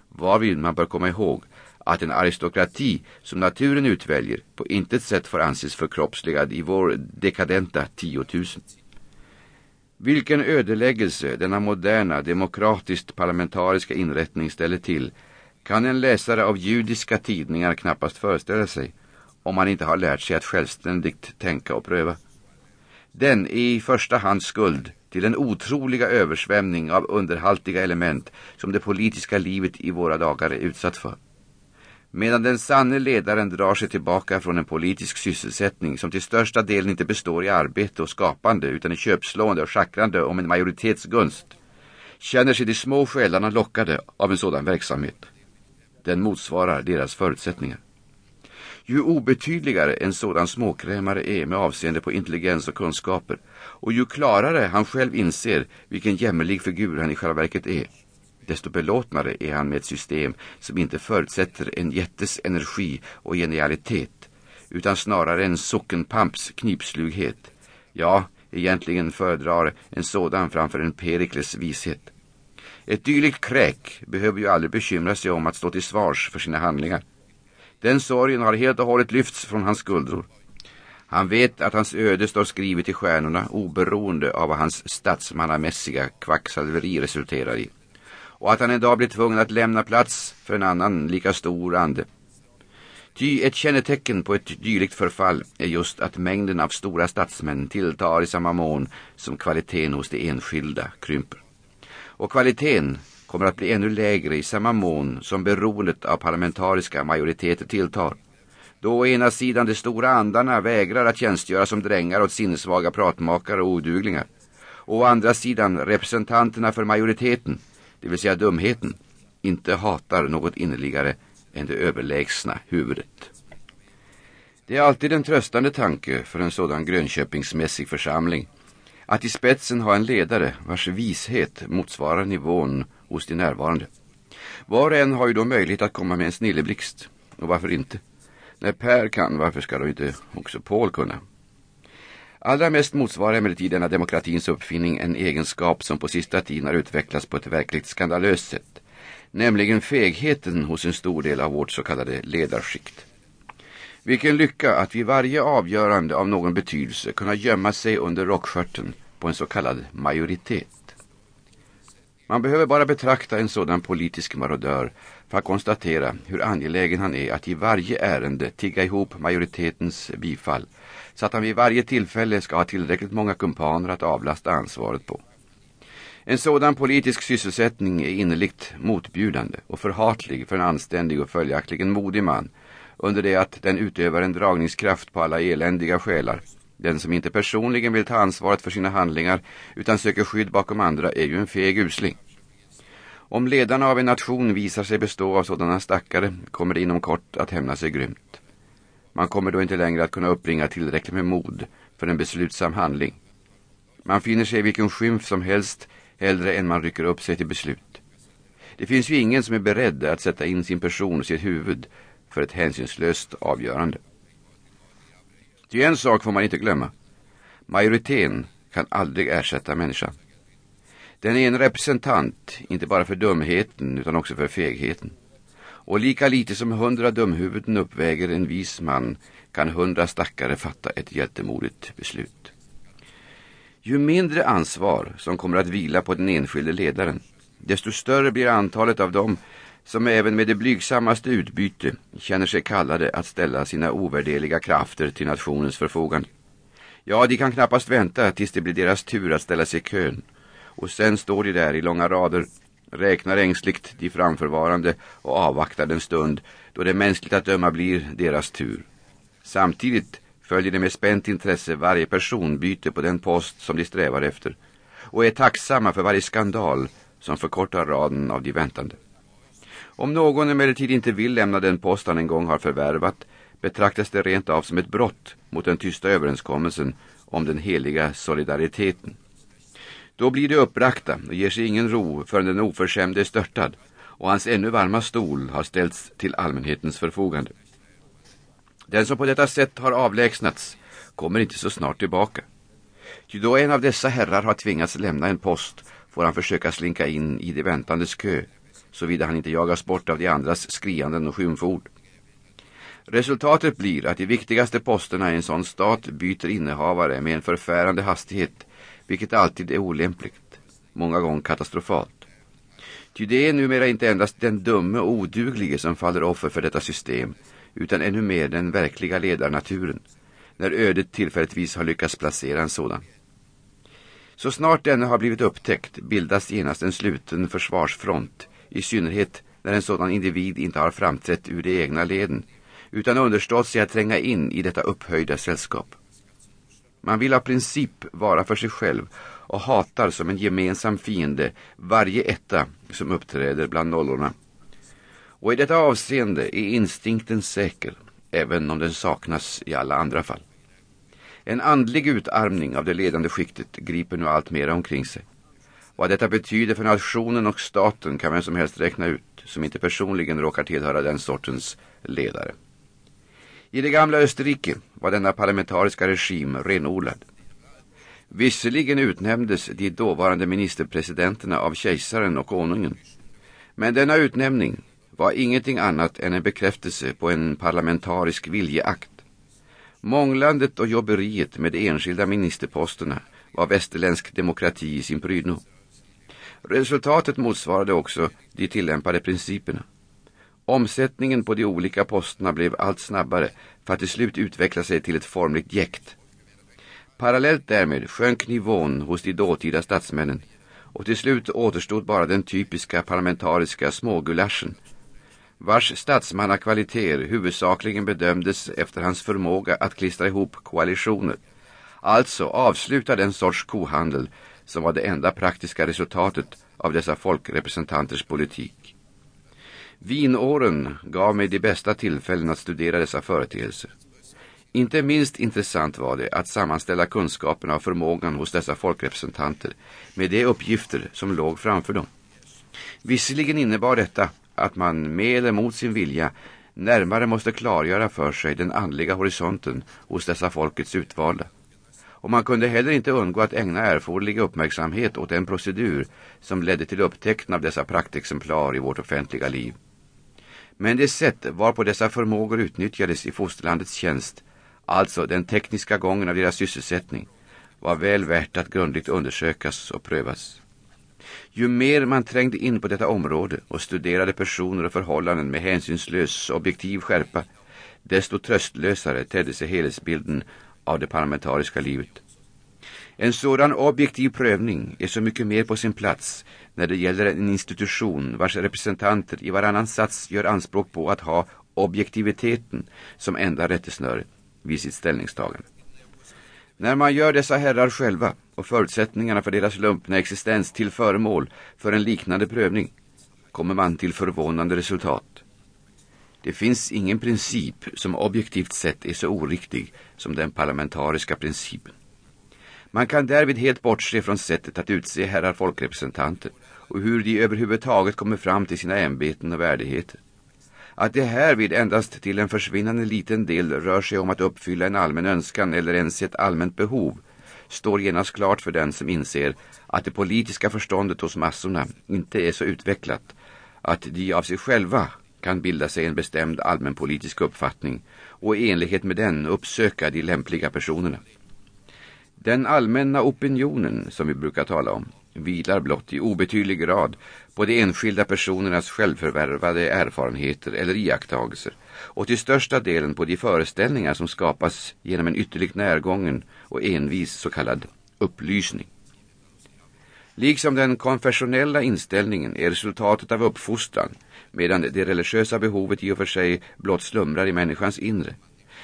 varvid man bör komma ihåg att en aristokrati som naturen utväljer på intet sätt får anses förkroppsligad i vår dekadenta tiotusen. Vilken ödeläggelse denna moderna demokratiskt parlamentariska inrättning ställer till kan en läsare av judiska tidningar knappast föreställa sig om man inte har lärt sig att självständigt tänka och pröva. Den är i första hand skuld till den otroliga översvämning av underhaltiga element som det politiska livet i våra dagar är utsatt för. Medan den sanne ledaren drar sig tillbaka från en politisk sysselsättning som till största delen inte består i arbete och skapande utan i köpslående och schackrande om en majoritetsgunst, känner sig de små själarna lockade av en sådan verksamhet. Den motsvarar deras förutsättningar. Ju obetydligare en sådan småkrämare är med avseende på intelligens och kunskaper och ju klarare han själv inser vilken jämmerlig figur han i själva verket är, desto belåtnare är han med ett system som inte förutsätter en jättes energi och genialitet utan snarare en sockenpamps knipslughet. Ja, egentligen föredrar en sådan framför en Perikles vishet. Ett dylikt kräk behöver ju aldrig bekymra sig om att stå till svars för sina handlingar. Den sorgen har helt och hållet lyfts från hans skuldror. Han vet att hans öde står skrivet i stjärnorna oberoende av vad hans statsmannamässiga kvacksalveri resulterar i. Och att han en dag blir tvungen att lämna plats för en annan lika stor ande. Ty ett kännetecken på ett dylikt förfall är just att mängden av stora statsmän tilltar i samma mån som kvaliteten hos de enskilda krymper. Och kvaliteten kommer att bli ännu lägre i samma mån som beroendet av parlamentariska majoriteter tilltar. Då å ena sidan de stora andarna vägrar att tjänstgöra som drängar åt sinnessvaga pratmakare och oduglingar. Och å andra sidan representanterna för majoriteten, det vill säga dumheten, inte hatar något innerligare än det överlägsna huvudet. Det är alltid en tröstande tanke för en sådan grönköpingsmässig församling att i spetsen ha en ledare vars vishet motsvarar nivån hos de närvarande. Var och en har ju då möjlighet att komma med en snilleblixt. Och varför inte? När Per kan, varför ska då inte också Paul kunna? Allra mest motsvarar emellertid denna demokratins uppfinning en egenskap som på sista tiden har utvecklats på ett verkligt skandalöst sätt. Nämligen fegheten hos en stor del av vårt så kallade ledarskikt. Vilken lycka att vid varje avgörande av någon betydelse kunna gömma sig under rockskörten på en så kallad majoritet. Man behöver bara betrakta en sådan politisk marodör för att konstatera hur angelägen han är att i varje ärende tigga ihop majoritetens bifall så att han vid varje tillfälle ska ha tillräckligt många kumpaner att avlasta ansvaret på. En sådan politisk sysselsättning är innerligt motbjudande och förhatlig för en anständig och följaktligen modig man under det att den utövar en dragningskraft på alla eländiga själar. Den som inte personligen vill ta ansvaret för sina handlingar utan söker skydd bakom andra är ju en feg usling. Om ledarna av en nation visar sig bestå av sådana stackare kommer det inom kort att hämna sig grymt. Man kommer då inte längre att kunna uppbringa tillräckligt med mod för en beslutsam handling. Man finner sig i vilken skymf som helst hellre än man rycker upp sig till beslut. Det finns ju ingen som är beredd att sätta in sin person och sitt huvud för ett hänsynslöst avgörande. Ty en sak får man inte glömma. Majoriteten kan aldrig ersätta människan. Den är en representant, inte bara för dumheten utan också för fegheten. Och lika lite som hundra dumhuvuden uppväger en vis man kan hundra stackare fatta ett hjältemodigt beslut. Ju mindre ansvar som kommer att vila på den enskilde ledaren, desto större blir antalet av dem som även med det blygsammaste utbyte känner sig kallade att ställa sina ovärderliga krafter till nationens förfogande. Ja, de kan knappast vänta tills det blir deras tur att ställa sig i kön. Och sen står de där i långa rader, räknar ängsligt de framförvarande och avvaktar den stund då det mänskligt att döma blir deras tur. Samtidigt följer de med spänt intresse varje personbyte på den post som de strävar efter och är tacksamma för varje skandal som förkortar raden av de väntande. Om någon emellertid inte vill lämna den post han en gång har förvärvat betraktas det rent av som ett brott mot den tysta överenskommelsen om den heliga solidariteten. Då blir de upprakta och ger sig ingen ro förrän den oförskämde är störtad och hans ännu varma stol har ställts till allmänhetens förfogande. Den som på detta sätt har avlägsnats kommer inte så snart tillbaka. Ty då en av dessa herrar har tvingats lämna en post får han försöka slinka in i de väntandes kö såvida han inte jagas bort av de andras skrianden och skymford. Resultatet blir att de viktigaste posterna i en sån stat byter innehavare med en förfärande hastighet, vilket alltid är olämpligt, många gånger katastrofalt. Ty det är numera inte endast den dumme och oduglige som faller offer för detta system, utan ännu mer den verkliga ledarnaturen, när ödet tillfälligtvis har lyckats placera en sådan. Så snart denna har blivit upptäckt bildas genast en sluten försvarsfront, i synnerhet när en sådan individ inte har framträtt ur de egna leden, utan understått sig att tränga in i detta upphöjda sällskap. Man vill av princip vara för sig själv och hatar som en gemensam fiende varje etta som uppträder bland nollorna. Och i detta avseende är instinkten säker, även om den saknas i alla andra fall. En andlig utarmning av det ledande skiktet griper nu allt mer omkring sig. Vad detta betyder för nationen och staten kan vem som helst räkna ut, som inte personligen råkar tillhöra den sortens ledare. I det gamla Österrike var denna parlamentariska regim renodlad. Visserligen utnämndes de dåvarande ministerpresidenterna av kejsaren och konungen. Men denna utnämning var ingenting annat än en bekräftelse på en parlamentarisk viljeakt. Månglandet och jobberiet med de enskilda ministerposterna var västerländsk demokrati i sin prydno. Resultatet motsvarade också de tillämpade principerna. Omsättningen på de olika posterna blev allt snabbare för att till slut utveckla sig till ett formligt jäkt. Parallellt därmed sjönk nivån hos de dåtida statsmännen och till slut återstod bara den typiska parlamentariska smågulaschen vars statsmannakvaliteter huvudsakligen bedömdes efter hans förmåga att klistra ihop koalitioner. Alltså avsluta den sorts kohandel som var det enda praktiska resultatet av dessa folkrepresentanters politik. Vinåren gav mig de bästa tillfällen att studera dessa företeelser. Inte minst intressant var det att sammanställa kunskaperna och förmågan hos dessa folkrepresentanter med de uppgifter som låg framför dem. Visserligen innebar detta att man med eller mot sin vilja närmare måste klargöra för sig den andliga horisonten hos dessa folkets utvalda. Och man kunde heller inte undgå att ägna erforderlig uppmärksamhet åt en procedur som ledde till upptäckten av dessa praktexemplar i vårt offentliga liv. Men det sätt varpå dessa förmågor utnyttjades i fosterlandets tjänst, alltså den tekniska gången av deras sysselsättning, var väl värt att grundligt undersökas och prövas. Ju mer man trängde in på detta område och studerade personer och förhållanden med hänsynslös objektiv skärpa, desto tröstlösare tedde sig helhetsbilden av det parlamentariska livet. En sådan objektiv prövning är så mycket mer på sin plats när det gäller en institution vars representanter i varannan sats gör anspråk på att ha objektiviteten som enda rättesnöre vid sitt ställningstagande. När man gör dessa herrar själva och förutsättningarna för deras lumpna existens till föremål för en liknande prövning kommer man till förvånande resultat. Det finns ingen princip som objektivt sett är så oriktig som den parlamentariska principen. Man kan därvid helt bortse från sättet att utse herrar folkrepresentanter och hur de överhuvudtaget kommer fram till sina ämbeten och värdigheter. Att det härvid endast till en försvinnande liten del rör sig om att uppfylla en allmän önskan eller ens ett allmänt behov står genast klart för den som inser att det politiska förståndet hos massorna inte är så utvecklat att de av sig själva kan bilda sig en bestämd allmänpolitisk uppfattning och i enlighet med den uppsöka de lämpliga personerna. Den allmänna opinionen som vi brukar tala om vilar blott i obetydlig grad på de enskilda personernas självförvärvade erfarenheter eller iakttagelser och till största delen på de föreställningar som skapas genom en ytterligt närgången och envis så kallad upplysning. Liksom den konfessionella inställningen är resultatet av uppfostran medan det religiösa behovet i och för sig blott slumrar i människans inre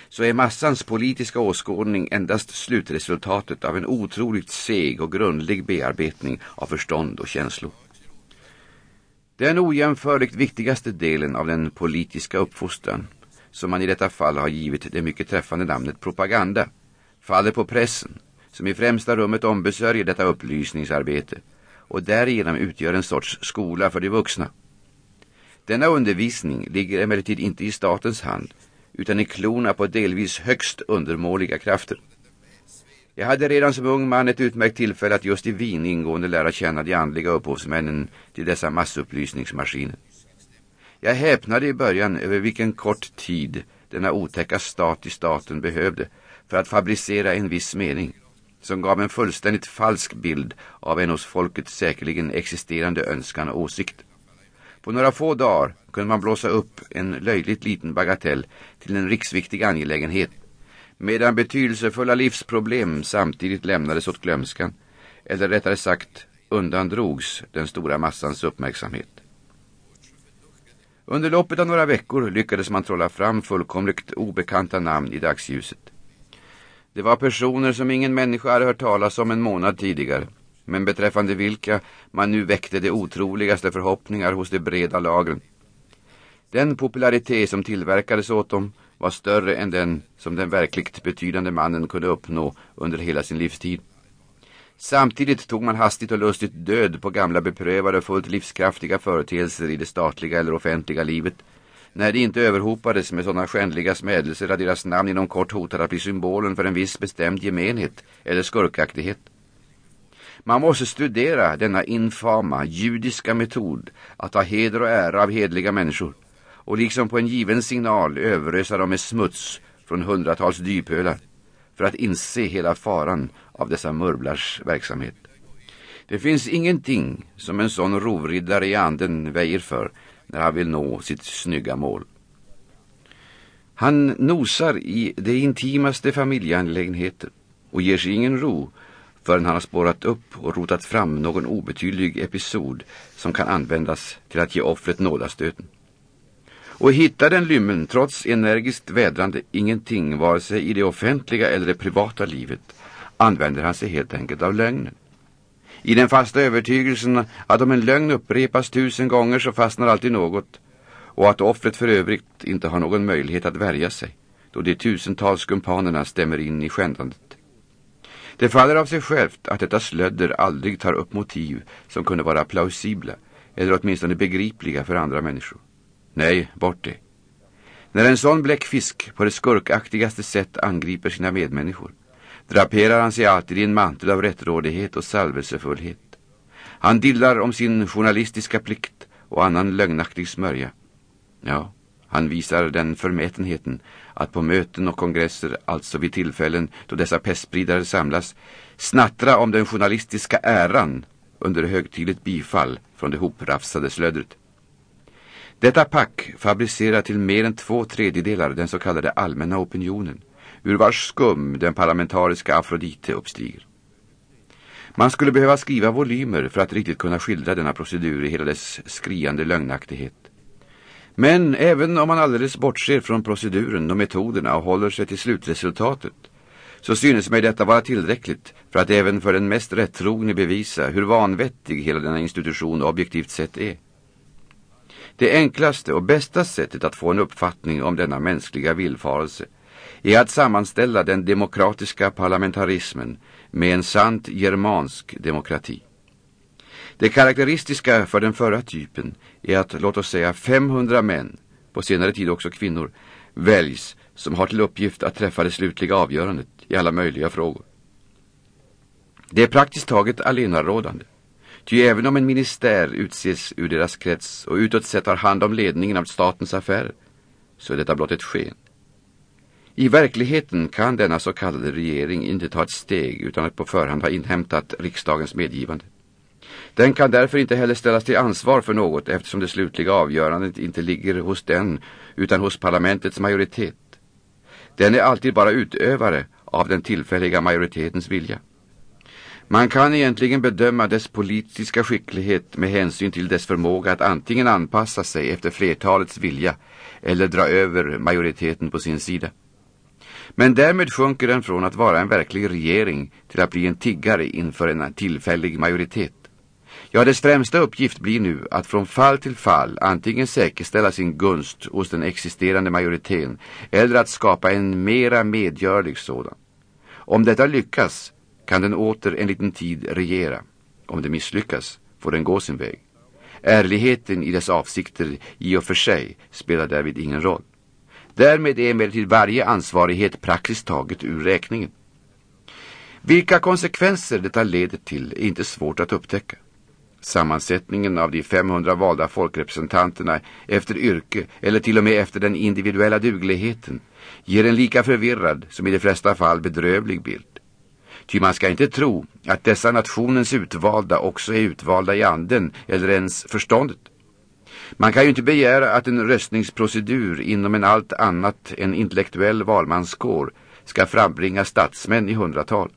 så är massans politiska åskådning endast slutresultatet av en otroligt seg och grundlig bearbetning av förstånd och känslor. Den ojämförligt viktigaste delen av den politiska uppfostran, som man i detta fall har givit det mycket träffande namnet propaganda, faller på pressen, som i främsta rummet ombesörjer detta upplysningsarbete och därigenom utgör en sorts skola för de vuxna. Denna undervisning ligger emellertid inte i statens hand utan i klorna på delvis högst undermåliga krafter. Jag hade redan som ung man ett utmärkt tillfälle att just i Wien ingående lära känna de andliga upphovsmännen till dessa massupplysningsmaskiner. Jag häpnade i början över vilken kort tid denna otäcka stat i staten behövde för att fabricera en viss mening som gav en fullständigt falsk bild av en hos folket säkerligen existerande önskan och åsikt. På några få dagar kunde man blåsa upp en löjligt liten bagatell till en riksviktig angelägenhet medan betydelsefulla livsproblem samtidigt lämnades åt glömskan eller rättare sagt undandrogs den stora massans uppmärksamhet. Under loppet av några veckor lyckades man trolla fram fullkomligt obekanta namn i dagsljuset. Det var personer som ingen människa hade hört talas om en månad tidigare men beträffande vilka man nu väckte de otroligaste förhoppningar hos de breda lagren. Den popularitet som tillverkades åt dem var större än den som den verkligt betydande mannen kunde uppnå under hela sin livstid. Samtidigt tog man hastigt och lustigt död på gamla beprövade och fullt livskraftiga företeelser i det statliga eller offentliga livet när de inte överhopades med sådana skändliga smädelser att deras namn inom kort hotade att bli symbolen för en viss bestämd gemenhet eller skurkaktighet. Man måste studera denna infama judiska metod att ta heder och ära av hedliga människor och liksom på en given signal överösa dem med smuts från hundratals dypölar för att inse hela faran av dessa murblars verksamhet. Det finns ingenting som en sån rovriddare i anden väjer för när han vill nå sitt snygga mål. Han nosar i de intimaste familjeanlägenheter och ger sig ingen ro förrän han har spårat upp och rotat fram någon obetydlig episod som kan användas till att ge offret nådastöten. Och hittar den lymmen trots energiskt vädrande ingenting vare sig i det offentliga eller det privata livet använder han sig helt enkelt av lögnen. I den fasta övertygelsen att om en lögn upprepas tusen gånger så fastnar alltid något och att offret för övrigt inte har någon möjlighet att värja sig då de tusentals kumpanerna stämmer in i skändandet. Det faller av sig självt att detta slödder aldrig tar upp motiv som kunde vara plausibla eller åtminstone begripliga för andra människor. Nej, bort det. När en sån bläckfisk på det skurkaktigaste sätt angriper sina medmänniskor draperar han sig alltid i en mantel av rättrådighet och salvelsefullhet. Han dillar om sin journalistiska plikt och annan lögnaktig smörja. Ja, han visar den förmätenheten att på möten och kongresser, alltså vid tillfällen då dessa pestspridare samlas, snattra om den journalistiska äran under högtidligt bifall från det hoprafsade slödret. Detta pack fabricerar till mer än två tredjedelar den så kallade allmänna opinionen, ur vars skum den parlamentariska Afrodite uppstiger. Man skulle behöva skriva volymer för att riktigt kunna skildra denna procedur i hela dess skriande lögnaktighet. Men även om man alldeles bortser från proceduren och metoderna och håller sig till slutresultatet så synes mig detta vara tillräckligt för att även för den mest rättrogne bevisa hur vanvettig hela denna institution objektivt sett är. Det enklaste och bästa sättet att få en uppfattning om denna mänskliga villfarelse är att sammanställa den demokratiska parlamentarismen med en sant germansk demokrati. Det karaktäristiska för den förra typen är att, låt oss säga, 500 män, på senare tid också kvinnor, väljs som har till uppgift att träffa det slutliga avgörandet i alla möjliga frågor. Det är praktiskt taget allenarådande. Ty även om en ministär utses ur deras krets och utåt sett har hand om ledningen av statens affärer, så är detta blott ett sken. I verkligheten kan denna så kallade regering inte ta ett steg utan att på förhand ha inhämtat riksdagens medgivande. Den kan därför inte heller ställas till ansvar för något eftersom det slutliga avgörandet inte ligger hos den utan hos parlamentets majoritet. Den är alltid bara utövare av den tillfälliga majoritetens vilja. Man kan egentligen bedöma dess politiska skicklighet med hänsyn till dess förmåga att antingen anpassa sig efter flertalets vilja eller dra över majoriteten på sin sida. Men därmed sjunker den från att vara en verklig regering till att bli en tiggare inför en tillfällig majoritet. Ja, dess främsta uppgift blir nu att från fall till fall antingen säkerställa sin gunst hos den existerande majoriteten eller att skapa en mera medgörlig sådan. Om detta lyckas kan den åter en liten tid regera. Om det misslyckas får den gå sin väg. Ärligheten i dess avsikter i och för sig spelar därvid ingen roll. Därmed är emellertid varje ansvarighet praktiskt taget ur räkningen. Vilka konsekvenser detta leder till är inte svårt att upptäcka. Sammansättningen av de 500 valda folkrepresentanterna efter yrke eller till och med efter den individuella dugligheten ger en lika förvirrad som i de flesta fall bedrövlig bild. Ty man ska inte tro att dessa nationens utvalda också är utvalda i anden eller ens förståndet. Man kan ju inte begära att en röstningsprocedur inom en allt annat än intellektuell valmanskår ska frambringa statsmän i hundratal.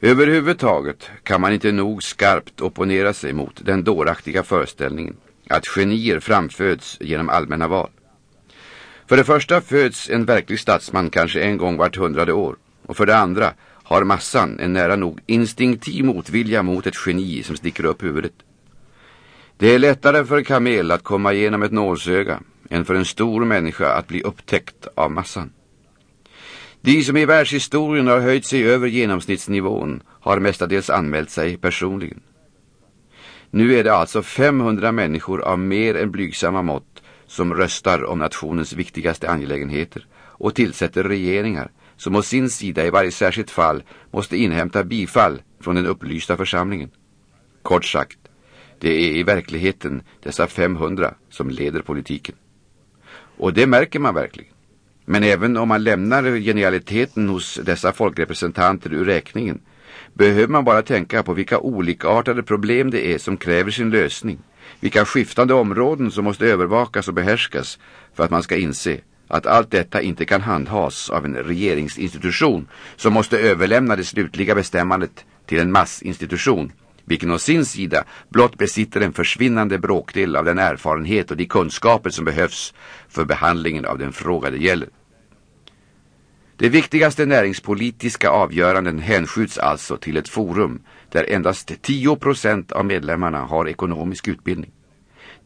Överhuvudtaget kan man inte nog skarpt opponera sig mot den dåraktiga föreställningen att genier framföds genom allmänna val. För det första föds en verklig statsman kanske en gång vart hundrade år och för det andra har massan en nära nog instinktiv motvilja mot ett geni som sticker upp huvudet. Det är lättare för kamel att komma igenom ett nålsöga än för en stor människa att bli upptäckt av massan. De som i världshistorien har höjt sig över genomsnittsnivån har mestadels anmält sig personligen. Nu är det alltså 500 människor av mer än blygsamma mått som röstar om nationens viktigaste angelägenheter och tillsätter regeringar som å sin sida i varje särskilt fall måste inhämta bifall från den upplysta församlingen. Kort sagt, det är i verkligheten dessa 500 som leder politiken. Och det märker man verkligen. Men även om man lämnar genialiteten hos dessa folkrepresentanter ur räkningen behöver man bara tänka på vilka olikartade problem det är som kräver sin lösning, vilka skiftande områden som måste övervakas och behärskas för att man ska inse att allt detta inte kan handhas av en regeringsinstitution som måste överlämna det slutliga bestämmandet till en massinstitution vilken å sin sida blott besitter en försvinnande bråkdel av den erfarenhet och de kunskaper som behövs för behandlingen av den fråga det gäller. De viktigaste näringspolitiska avgöranden hänskjuts alltså till ett forum där endast 10% av medlemmarna har ekonomisk utbildning.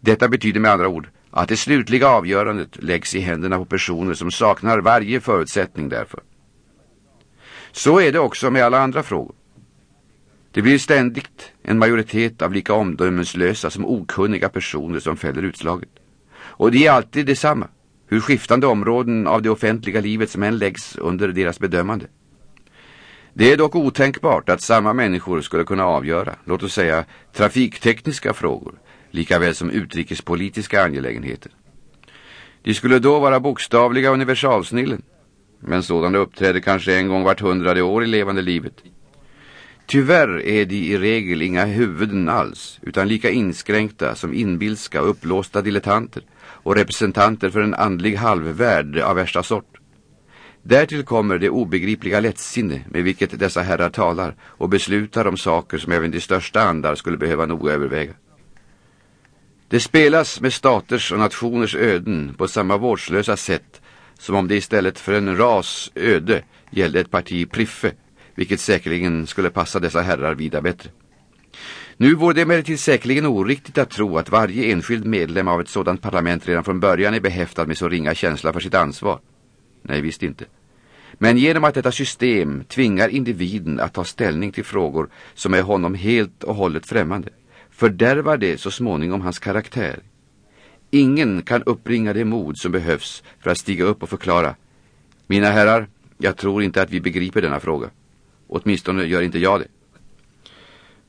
Detta betyder med andra ord att det slutliga avgörandet läggs i händerna på personer som saknar varje förutsättning därför. Så är det också med alla andra frågor. Det blir ständigt en majoritet av lika omdömeslösa som okunniga personer som fäller utslaget. Och det är alltid detsamma, hur skiftande områden av det offentliga livet som än läggs under deras bedömande. Det är dock otänkbart att samma människor skulle kunna avgöra, låt oss säga, trafiktekniska frågor, likaväl som utrikespolitiska angelägenheter. De skulle då vara bokstavliga universalsnillen, men sådana uppträder kanske en gång vart hundrade år i levande livet. Tyvärr är de i regel inga huvuden alls, utan lika inskränkta som inbilska och upplåsta dilettanter och representanter för en andlig halvvärld av värsta sort. Därtill kommer det obegripliga lättsinne med vilket dessa herrar talar och beslutar om saker som även de största andar skulle behöva noga överväga. Det spelas med staters och nationers öden på samma vårdslösa sätt som om det istället för en ras öde gällde ett parti priffe vilket säkerligen skulle passa dessa herrar vida bättre. Nu vore det emellertid säkerligen oriktigt att tro att varje enskild medlem av ett sådant parlament redan från början är behäftad med så ringa känsla för sitt ansvar. Nej, visst inte. Men genom att detta system tvingar individen att ta ställning till frågor som är honom helt och hållet främmande, fördärvar det så småningom hans karaktär. Ingen kan uppbringa det mod som behövs för att stiga upp och förklara Mina herrar, jag tror inte att vi begriper denna fråga. Åtminstone gör inte jag det.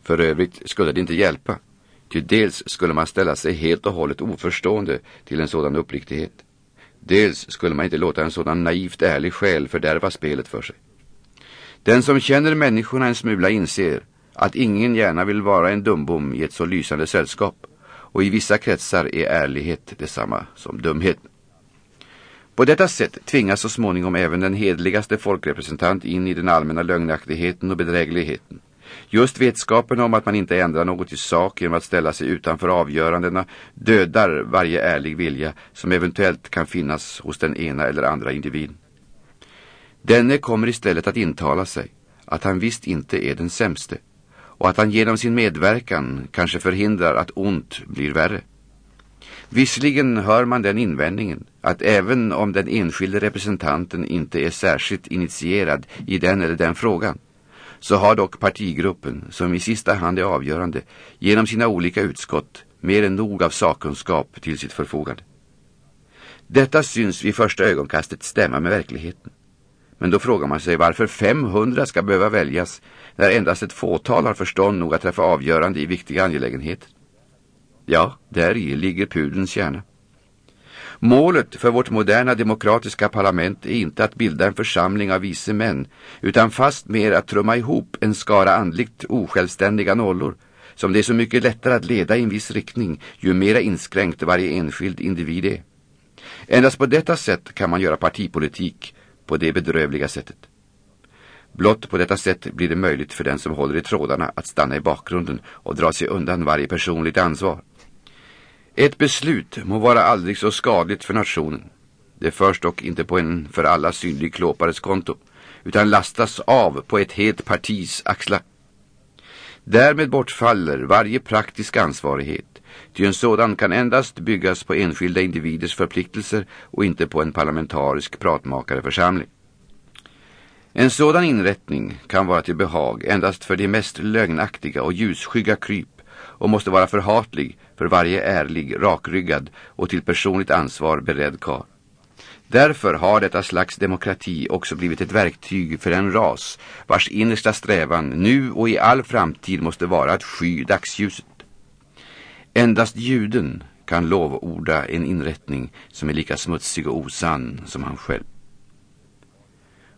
För övrigt skulle det inte hjälpa, ty dels skulle man ställa sig helt och hållet oförstående till en sådan uppriktighet. Dels skulle man inte låta en sådan naivt ärlig själ fördärva spelet för sig. Den som känner människorna en smula inser att ingen gärna vill vara en dumbom i ett så lysande sällskap och i vissa kretsar är ärlighet detsamma som dumhet. På detta sätt tvingas så småningom även den hedligaste folkrepresentant in i den allmänna lögnaktigheten och bedrägligheten. Just vetskapen om att man inte ändrar något i sak genom att ställa sig utanför avgörandena dödar varje ärlig vilja som eventuellt kan finnas hos den ena eller andra individen. Denne kommer istället att intala sig att han visst inte är den sämste och att han genom sin medverkan kanske förhindrar att ont blir värre. Visserligen hör man den invändningen att även om den enskilde representanten inte är särskilt initierad i den eller den frågan så har dock partigruppen, som i sista hand är avgörande, genom sina olika utskott mer än nog av sakkunskap till sitt förfogande. Detta syns vid första ögonkastet stämma med verkligheten. Men då frågar man sig varför 500 ska behöva väljas när endast ett fåtal har förstånd nog att träffa avgörande i viktiga angelägenheter. Ja, där i ligger pudens kärna. Målet för vårt moderna demokratiska parlament är inte att bilda en församling av vise män, utan fast mer att trumma ihop en skara andligt osjälvständiga nollor, som det är så mycket lättare att leda i en viss riktning ju mera inskränkt varje enskild individ är. Endast på detta sätt kan man göra partipolitik på det bedrövliga sättet. Blott på detta sätt blir det möjligt för den som håller i trådarna att stanna i bakgrunden och dra sig undan varje personligt ansvar. Ett beslut må vara aldrig så skadligt för nationen. Det förs dock inte på en för alla synlig klåpares konto, utan lastas av på ett helt partis axlar. Därmed bortfaller varje praktisk ansvarighet, ty en sådan kan endast byggas på enskilda individers förpliktelser och inte på en parlamentarisk pratmakareförsamling. En sådan inrättning kan vara till behag endast för de mest lögnaktiga och ljusskygga kryp och måste vara förhatlig för varje ärlig, rakryggad och till personligt ansvar beredd kar. Därför har detta slags demokrati också blivit ett verktyg för en ras vars innersta strävan nu och i all framtid måste vara att sky dagsljuset. Endast juden kan lovorda en inrättning som är lika smutsig och osann som han själv.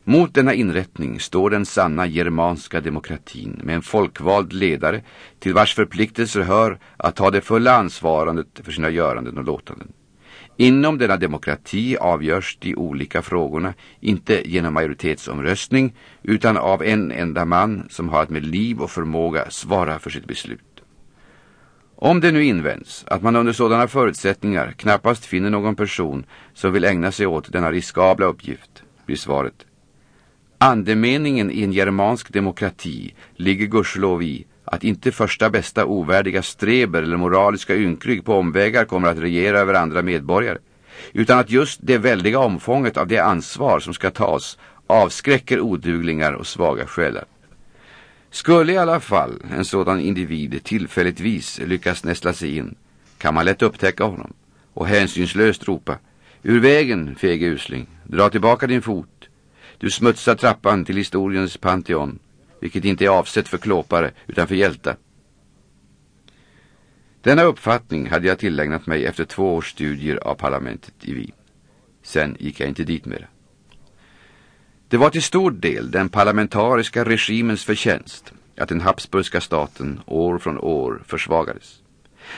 Mot denna inrättning står den sanna germanska demokratin med en folkvald ledare till vars förpliktelser hör att ta det fulla ansvarandet för sina göranden och låtanden. Inom denna demokrati avgörs de olika frågorna inte genom majoritetsomröstning utan av en enda man som har att med liv och förmåga svara för sitt beslut. Om det nu invänds att man under sådana förutsättningar knappast finner någon person som vill ägna sig åt denna riskabla uppgift, blir svaret Andemeningen i en germansk demokrati ligger gudskelov i att inte första bästa ovärdiga streber eller moraliska ynkrygg på omvägar kommer att regera över andra medborgare, utan att just det väldiga omfånget av det ansvar som ska tas avskräcker oduglingar och svaga själar. Skulle i alla fall en sådan individ tillfälligtvis lyckas nästla sig in kan man lätt upptäcka honom och hänsynslöst ropa Ur vägen, fege usling, dra tillbaka din fot du smutsar trappan till historiens pantheon, vilket inte är avsett för klåpare utan för hjältar. Denna uppfattning hade jag tillägnat mig efter två års studier av parlamentet i Wien. Sen gick jag inte dit mera. Det var till stor del den parlamentariska regimens förtjänst att den habsburgska staten år från år försvagades.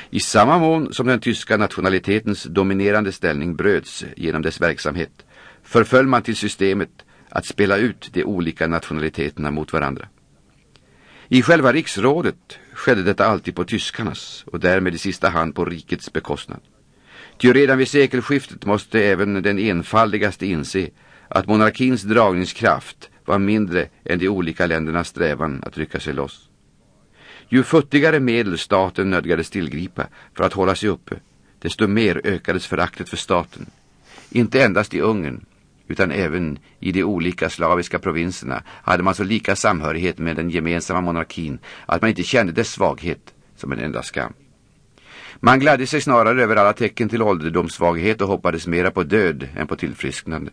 I samma mån som den tyska nationalitetens dominerande ställning bröts genom dess verksamhet förföll man till systemet att spela ut de olika nationaliteterna mot varandra. I själva riksrådet skedde detta alltid på tyskarnas och därmed i sista hand på rikets bekostnad. Ty redan vid sekelskiftet måste även den enfaldigaste inse att monarkins dragningskraft var mindre än de olika ländernas strävan att rycka sig loss. Ju futtigare medel staten nödgades tillgripa för att hålla sig uppe, desto mer ökades föraktet för staten. Inte endast i Ungern utan även i de olika slaviska provinserna hade man så lika samhörighet med den gemensamma monarkin att man inte kände dess svaghet som en enda skam. Man gladde sig snarare över alla tecken till ålderdomssvaghet och hoppades mera på död än på tillfrisknande.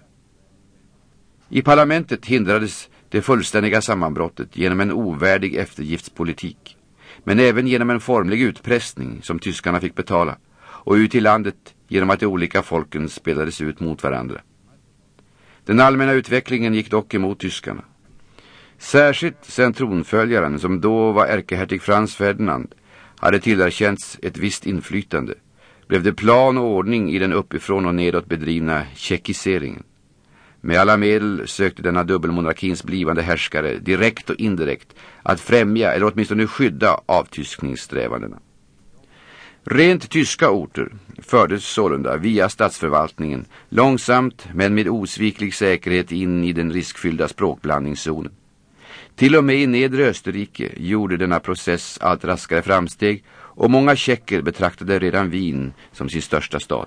I parlamentet hindrades det fullständiga sammanbrottet genom en ovärdig eftergiftspolitik. men även genom en formlig utpressning som tyskarna fick betala och ut i landet genom att de olika folken spelades ut mot varandra. Den allmänna utvecklingen gick dock emot tyskarna. Särskilt sen tronföljaren, som då var ärkehertig Frans Ferdinand, hade tillerkänts ett visst inflytande, blev det plan och ordning i den uppifrån och nedåt bedrivna tjeckiseringen. Med alla medel sökte denna dubbelmonarkins blivande härskare direkt och indirekt att främja eller åtminstone skydda avtyskningssträvandena. Rent tyska orter fördes sålunda via statsförvaltningen långsamt men med osviklig säkerhet in i den riskfyllda språkblandningszonen. Till och med i nedre Österrike gjorde denna process allt raskare framsteg och många tjecker betraktade redan Wien som sin största stad.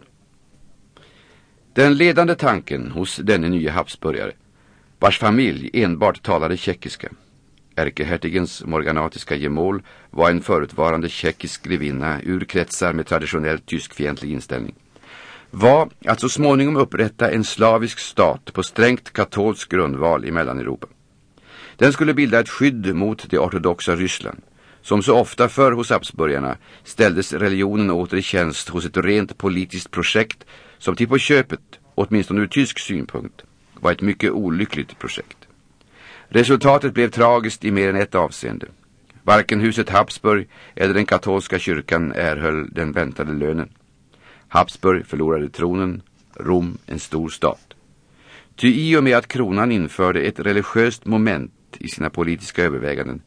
Den ledande tanken hos denne nya Habsburgare, vars familj enbart talade tjeckiska, ärkehertigens morganatiska gemål var en förutvarande tjeckisk grevinna ur kretsar med traditionellt tyskfientlig inställning, var att så småningom upprätta en slavisk stat på strängt katolsk grundval i Mellaneuropa. Den skulle bilda ett skydd mot det ortodoxa Ryssland, som så ofta förr hos Habsburgarna ställdes religionen åter i tjänst hos ett rent politiskt projekt som till på köpet, åtminstone ur tysk synpunkt, var ett mycket olyckligt projekt. Resultatet blev tragiskt i mer än ett avseende. Varken huset Habsburg eller den katolska kyrkan erhöll den väntade lönen. Habsburg förlorade tronen, Rom en stor stat. Ty i och med att kronan införde ett religiöst moment i sina politiska överväganden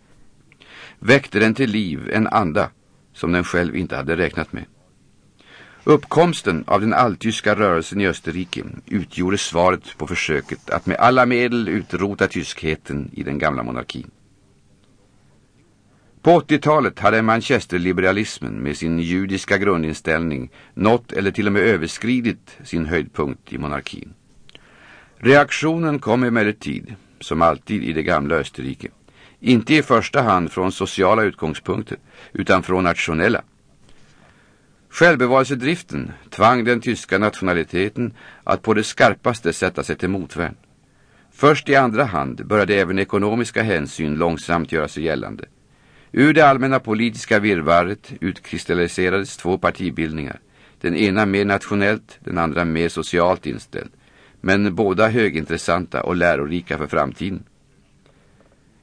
väckte den till liv en anda som den själv inte hade räknat med. Uppkomsten av den alltyska rörelsen i Österrike utgjorde svaret på försöket att med alla medel utrota tyskheten i den gamla monarkin. På 80-talet hade manchesterliberalismen med sin judiska grundinställning nått eller till och med överskridit sin höjdpunkt i monarkin. Reaktionen kom emellertid, som alltid i det gamla Österrike, inte i första hand från sociala utgångspunkter utan från nationella. Självbevarelsedriften tvang den tyska nationaliteten att på det skarpaste sätta sig till motvärn. Först i andra hand började även ekonomiska hänsyn långsamt göra sig gällande. Ur det allmänna politiska virrvarret utkristalliserades två partibildningar. Den ena mer nationellt, den andra mer socialt inställd. Men båda högintressanta och lärorika för framtiden.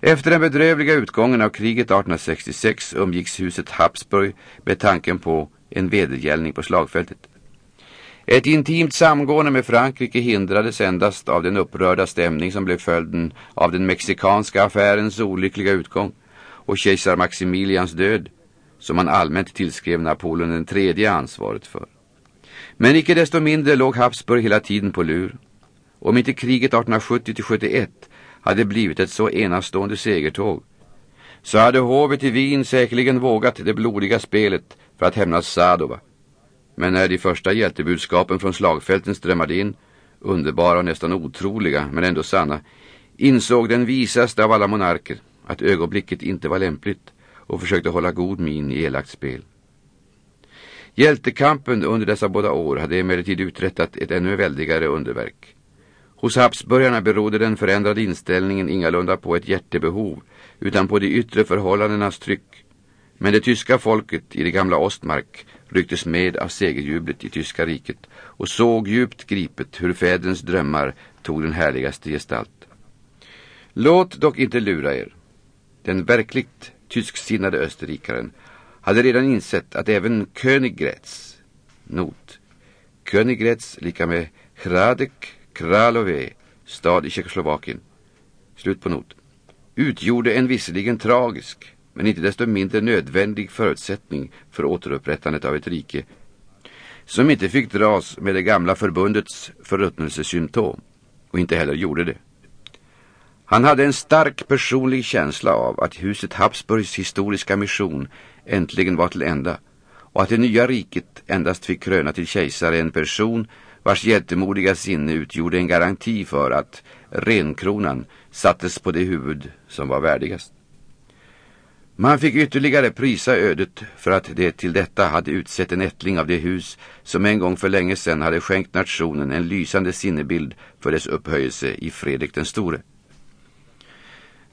Efter den bedrövliga utgången av kriget 1866 umgicks huset Habsburg med tanken på en vedergällning på slagfältet. Ett intimt samgående med Frankrike hindrades endast av den upprörda stämning som blev följden av den mexikanska affärens olyckliga utgång och kejsar Maximilians död, som man allmänt tillskrev Napoleon den tredje ansvaret för. Men icke desto mindre låg Habsburg hela tiden på lur. Om inte kriget 1870-71 hade blivit ett så enastående segertåg, så hade hovet i Wien säkerligen vågat det blodiga spelet för att hämnas Sadova. Men när de första hjältebudskapen från slagfälten strömmade in, underbara och nästan otroliga men ändå sanna, insåg den visaste av alla monarker att ögonblicket inte var lämpligt och försökte hålla god min i elakt spel. Hjältekampen under dessa båda år hade emellertid uträttat ett ännu väldigare underverk. Hos Habsburgarna berodde den förändrade inställningen ingalunda på ett hjärtebehov utan på de yttre förhållandenas tryck. Men det tyska folket i det gamla Ostmark rycktes med av segerjublet i tyska riket och såg djupt gripet hur fädrens drömmar tog den härligaste gestalt. Låt dock inte lura er. Den verkligt tysksinnade österrikaren hade redan insett att även Königgrätz, not, Königgrätz lika med Hradek Kralove, stad i Tjeckoslovakien, slut på not, utgjorde en visserligen tragisk men inte desto mindre nödvändig förutsättning för återupprättandet av ett rike som inte fick dras med det gamla förbundets förruttnelsesymptom och inte heller gjorde det. Han hade en stark personlig känsla av att huset Habsburgs historiska mission äntligen var till ända och att det nya riket endast fick kröna till kejsare en person vars hjältemodiga sinne utgjorde en garanti för att renkronan sattes på det huvud som var värdigast. Man fick ytterligare prisa ödet för att det till detta hade utsett en ättling av det hus som en gång för länge sedan hade skänkt nationen en lysande sinnebild för dess upphöjelse i Fredrik den store.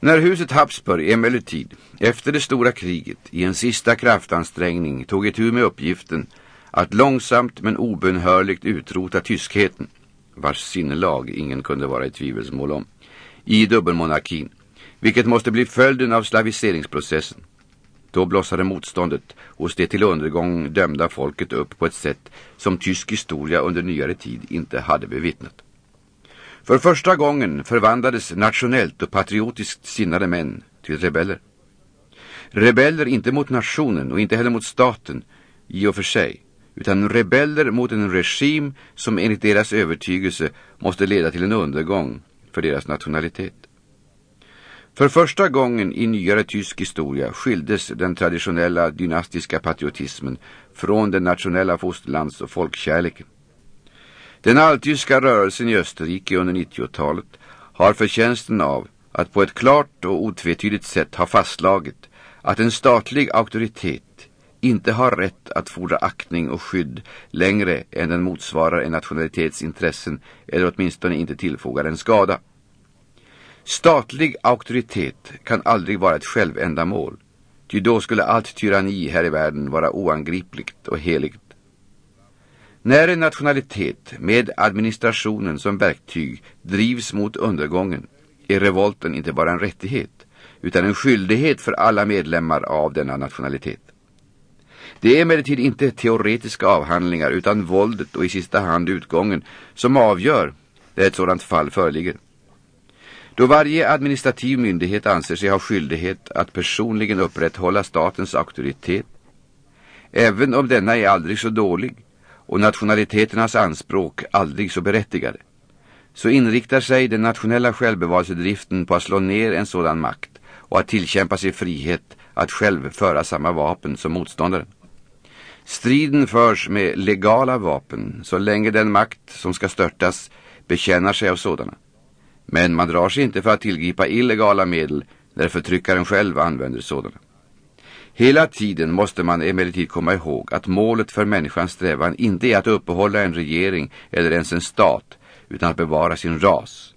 När huset Habsburg emellertid efter det stora kriget i en sista kraftansträngning tog itu med uppgiften att långsamt men obönhörligt utrota tyskheten, vars sinnelag ingen kunde vara i tvivelsmål om, i dubbelmonarkin, vilket måste bli följden av slaviseringsprocessen. Då blossade motståndet hos det till undergång dömda folket upp på ett sätt som tysk historia under nyare tid inte hade bevittnat. För första gången förvandlades nationellt och patriotiskt sinnade män till rebeller. Rebeller inte mot nationen och inte heller mot staten i och för sig, utan rebeller mot en regim som enligt deras övertygelse måste leda till en undergång för deras nationalitet. För första gången i nyare tysk historia skildes den traditionella dynastiska patriotismen från den nationella fosterlands- och folkkärleken. Den alltyska rörelsen i Österrike under 90-talet har förtjänsten av att på ett klart och otvetydigt sätt ha fastslagit att en statlig auktoritet inte har rätt att fordra aktning och skydd längre än den motsvarar en nationalitets intressen eller åtminstone inte tillfogar en skada. Statlig auktoritet kan aldrig vara ett självändamål, ty då skulle allt tyranni här i världen vara oangripligt och heligt. När en nationalitet med administrationen som verktyg drivs mot undergången är revolten inte bara en rättighet utan en skyldighet för alla medlemmar av denna nationalitet. Det är emellertid inte teoretiska avhandlingar utan våldet och i sista hand utgången som avgör när ett sådant fall föreligger. Då varje administrativ myndighet anser sig ha skyldighet att personligen upprätthålla statens auktoritet, även om denna är aldrig så dålig och nationaliteternas anspråk aldrig så berättigade, så inriktar sig den nationella självbevarelsedriften på att slå ner en sådan makt och att tillkämpa sig frihet att själv föra samma vapen som motståndaren. Striden förs med legala vapen så länge den makt som ska störtas bekänner sig av sådana. Men man drar sig inte för att tillgripa illegala medel när förtryckaren själv använder sådana. Hela tiden måste man emellertid komma ihåg att målet för människans strävan inte är att uppehålla en regering eller ens en stat utan att bevara sin ras.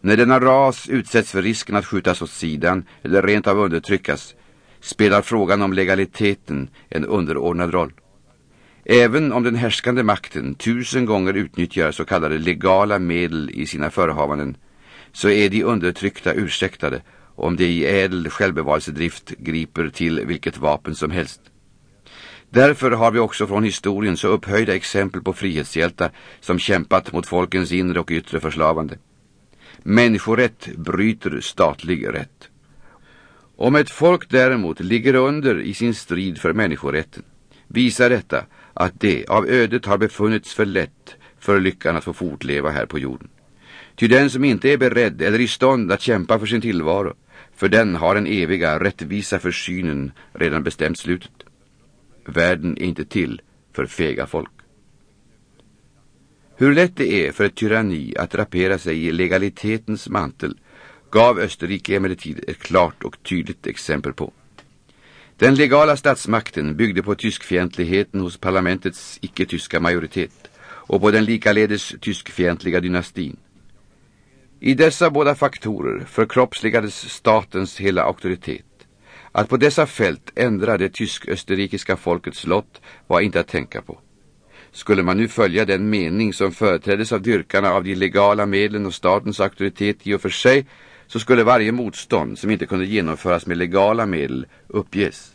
När denna ras utsätts för risken att skjutas åt sidan eller rent av undertryckas spelar frågan om legaliteten en underordnad roll. Även om den härskande makten tusen gånger utnyttjar så kallade legala medel i sina förehavanden så är de undertryckta ursäktade om de i ädel självbevarelsedrift griper till vilket vapen som helst. Därför har vi också från historien så upphöjda exempel på frihetshjältar som kämpat mot folkens inre och yttre förslavande. Människorätt bryter statlig rätt. Om ett folk däremot ligger under i sin strid för människorätten visar detta att det av ödet har befunnits för lätt för lyckan att få fortleva här på jorden. Ty den som inte är beredd eller i stånd att kämpa för sin tillvaro, för den har en eviga rättvisa för synen redan bestämt slutet. Världen är inte till för fega folk. Hur lätt det är för ett tyranni att drapera sig i legalitetens mantel gav Österrike emellertid ett klart och tydligt exempel på. Den legala statsmakten byggde på tyskfientligheten hos parlamentets icke-tyska majoritet och på den likaledes tyskfientliga dynastin. I dessa båda faktorer förkroppsligades statens hela auktoritet. Att på dessa fält ändra det tysk-österrikiska folkets lott var inte att tänka på. Skulle man nu följa den mening som företräddes av dyrkarna av de legala medlen och statens auktoritet i och för sig så skulle varje motstånd som inte kunde genomföras med legala medel uppges.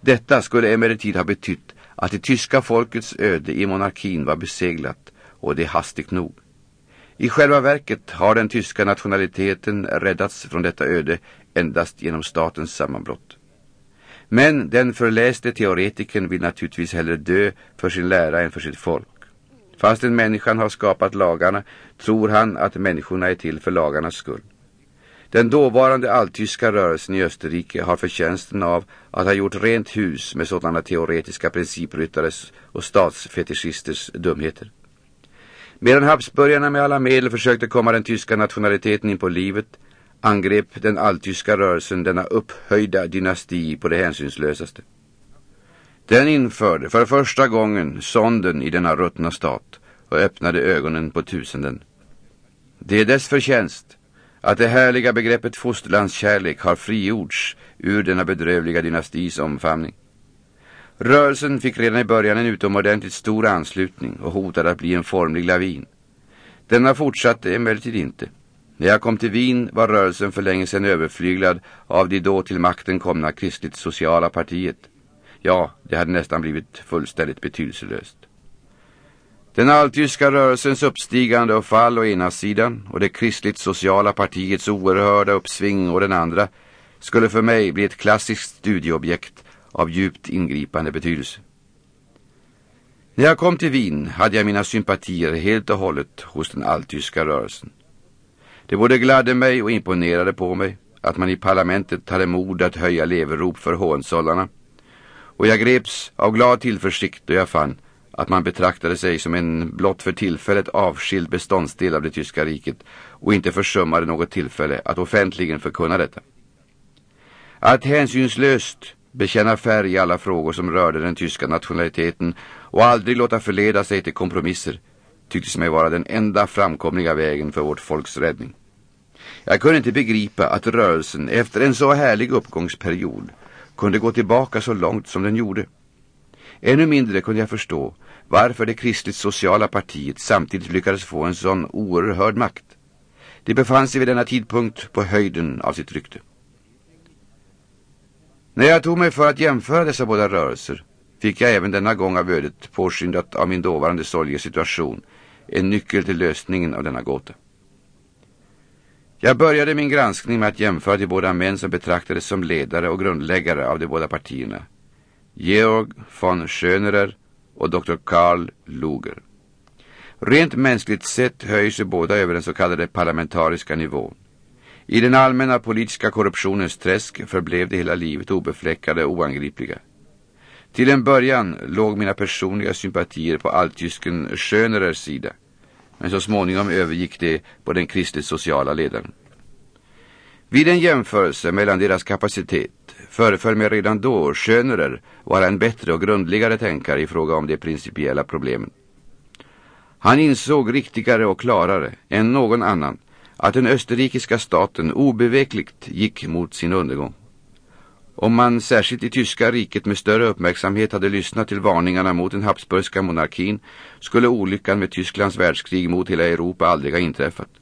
Detta skulle emellertid ha betytt att det tyska folkets öde i monarkin var beseglat och det hastigt nog. I själva verket har den tyska nationaliteten räddats från detta öde endast genom statens sammanbrott. Men den förläste teoretiken vill naturligtvis hellre dö för sin lära än för sitt folk. Fastän människan har skapat lagarna tror han att människorna är till för lagarnas skull. Den dåvarande alltyska rörelsen i Österrike har förtjänsten av att ha gjort rent hus med sådana teoretiska principryttares och statsfetischisters dumheter. Medan Habsburgarna med alla medel försökte komma den tyska nationaliteten in på livet angrep den alltyska rörelsen denna upphöjda dynasti på det hänsynslösaste. Den införde för första gången sonden i denna ruttna stat och öppnade ögonen på tusenden. Det är dess förtjänst att det härliga begreppet fosterlandskärlek har frigjorts ur denna bedrövliga dynastis omfamning. Rörelsen fick redan i början en utomordentligt stor anslutning och hotade att bli en formlig lavin. Denna fortsatte emellertid inte. När jag kom till Wien var rörelsen för länge sedan överflyglad av det då till makten komna kristligt sociala partiet. Ja, det hade nästan blivit fullständigt betydelselöst. Den alltyska rörelsens uppstigande och fall å ena sidan och det kristligt sociala partiets oerhörda uppsving å den andra skulle för mig bli ett klassiskt studieobjekt av djupt ingripande betydelse. När jag kom till Wien hade jag mina sympatier helt och hållet hos den alltyska rörelsen. Det både gladde mig och imponerade på mig att man i parlamentet hade mod att höja leverop för Hohenzollarna och jag greps av glad tillförsikt då jag fann att man betraktade sig som en blott för tillfället avskild beståndsdel av det tyska riket och inte försummade något tillfälle att offentligen förkunna detta. Att hänsynslöst bekänna färg i alla frågor som rörde den tyska nationaliteten och aldrig låta förleda sig till kompromisser tycktes mig vara den enda framkomliga vägen för vårt folks räddning. Jag kunde inte begripa att rörelsen efter en så härlig uppgångsperiod kunde gå tillbaka så långt som den gjorde. Ännu mindre kunde jag förstå varför det kristligt sociala partiet samtidigt lyckades få en sån oerhörd makt. Det befann sig vid denna tidpunkt på höjden av sitt rykte. När jag tog mig för att jämföra dessa båda rörelser fick jag även denna gång av ödet påskyndat av min dåvarande sorgliga situation en nyckel till lösningen av denna gåta. Jag började min granskning med att jämföra de båda män som betraktades som ledare och grundläggare av de båda partierna. Georg von Schönerer och Dr. Karl Luger. Rent mänskligt sett höjer sig båda över den så kallade parlamentariska nivån. I den allmänna politiska korruptionens träsk förblev det hela livet obefläckade och oangripliga. Till en början låg mina personliga sympatier på alltysken Schönerers sida men så småningom övergick det på den kristligt sociala ledaren. Vid en jämförelse mellan deras kapacitet föreföll mig redan då Schönerer vara en bättre och grundligare tänkare i fråga om de principiella problemen. Han insåg riktigare och klarare än någon annan att den österrikiska staten obevekligt gick mot sin undergång. Om man särskilt i tyska riket med större uppmärksamhet hade lyssnat till varningarna mot den habsburgska monarkin skulle olyckan med Tysklands världskrig mot hela Europa aldrig ha inträffat.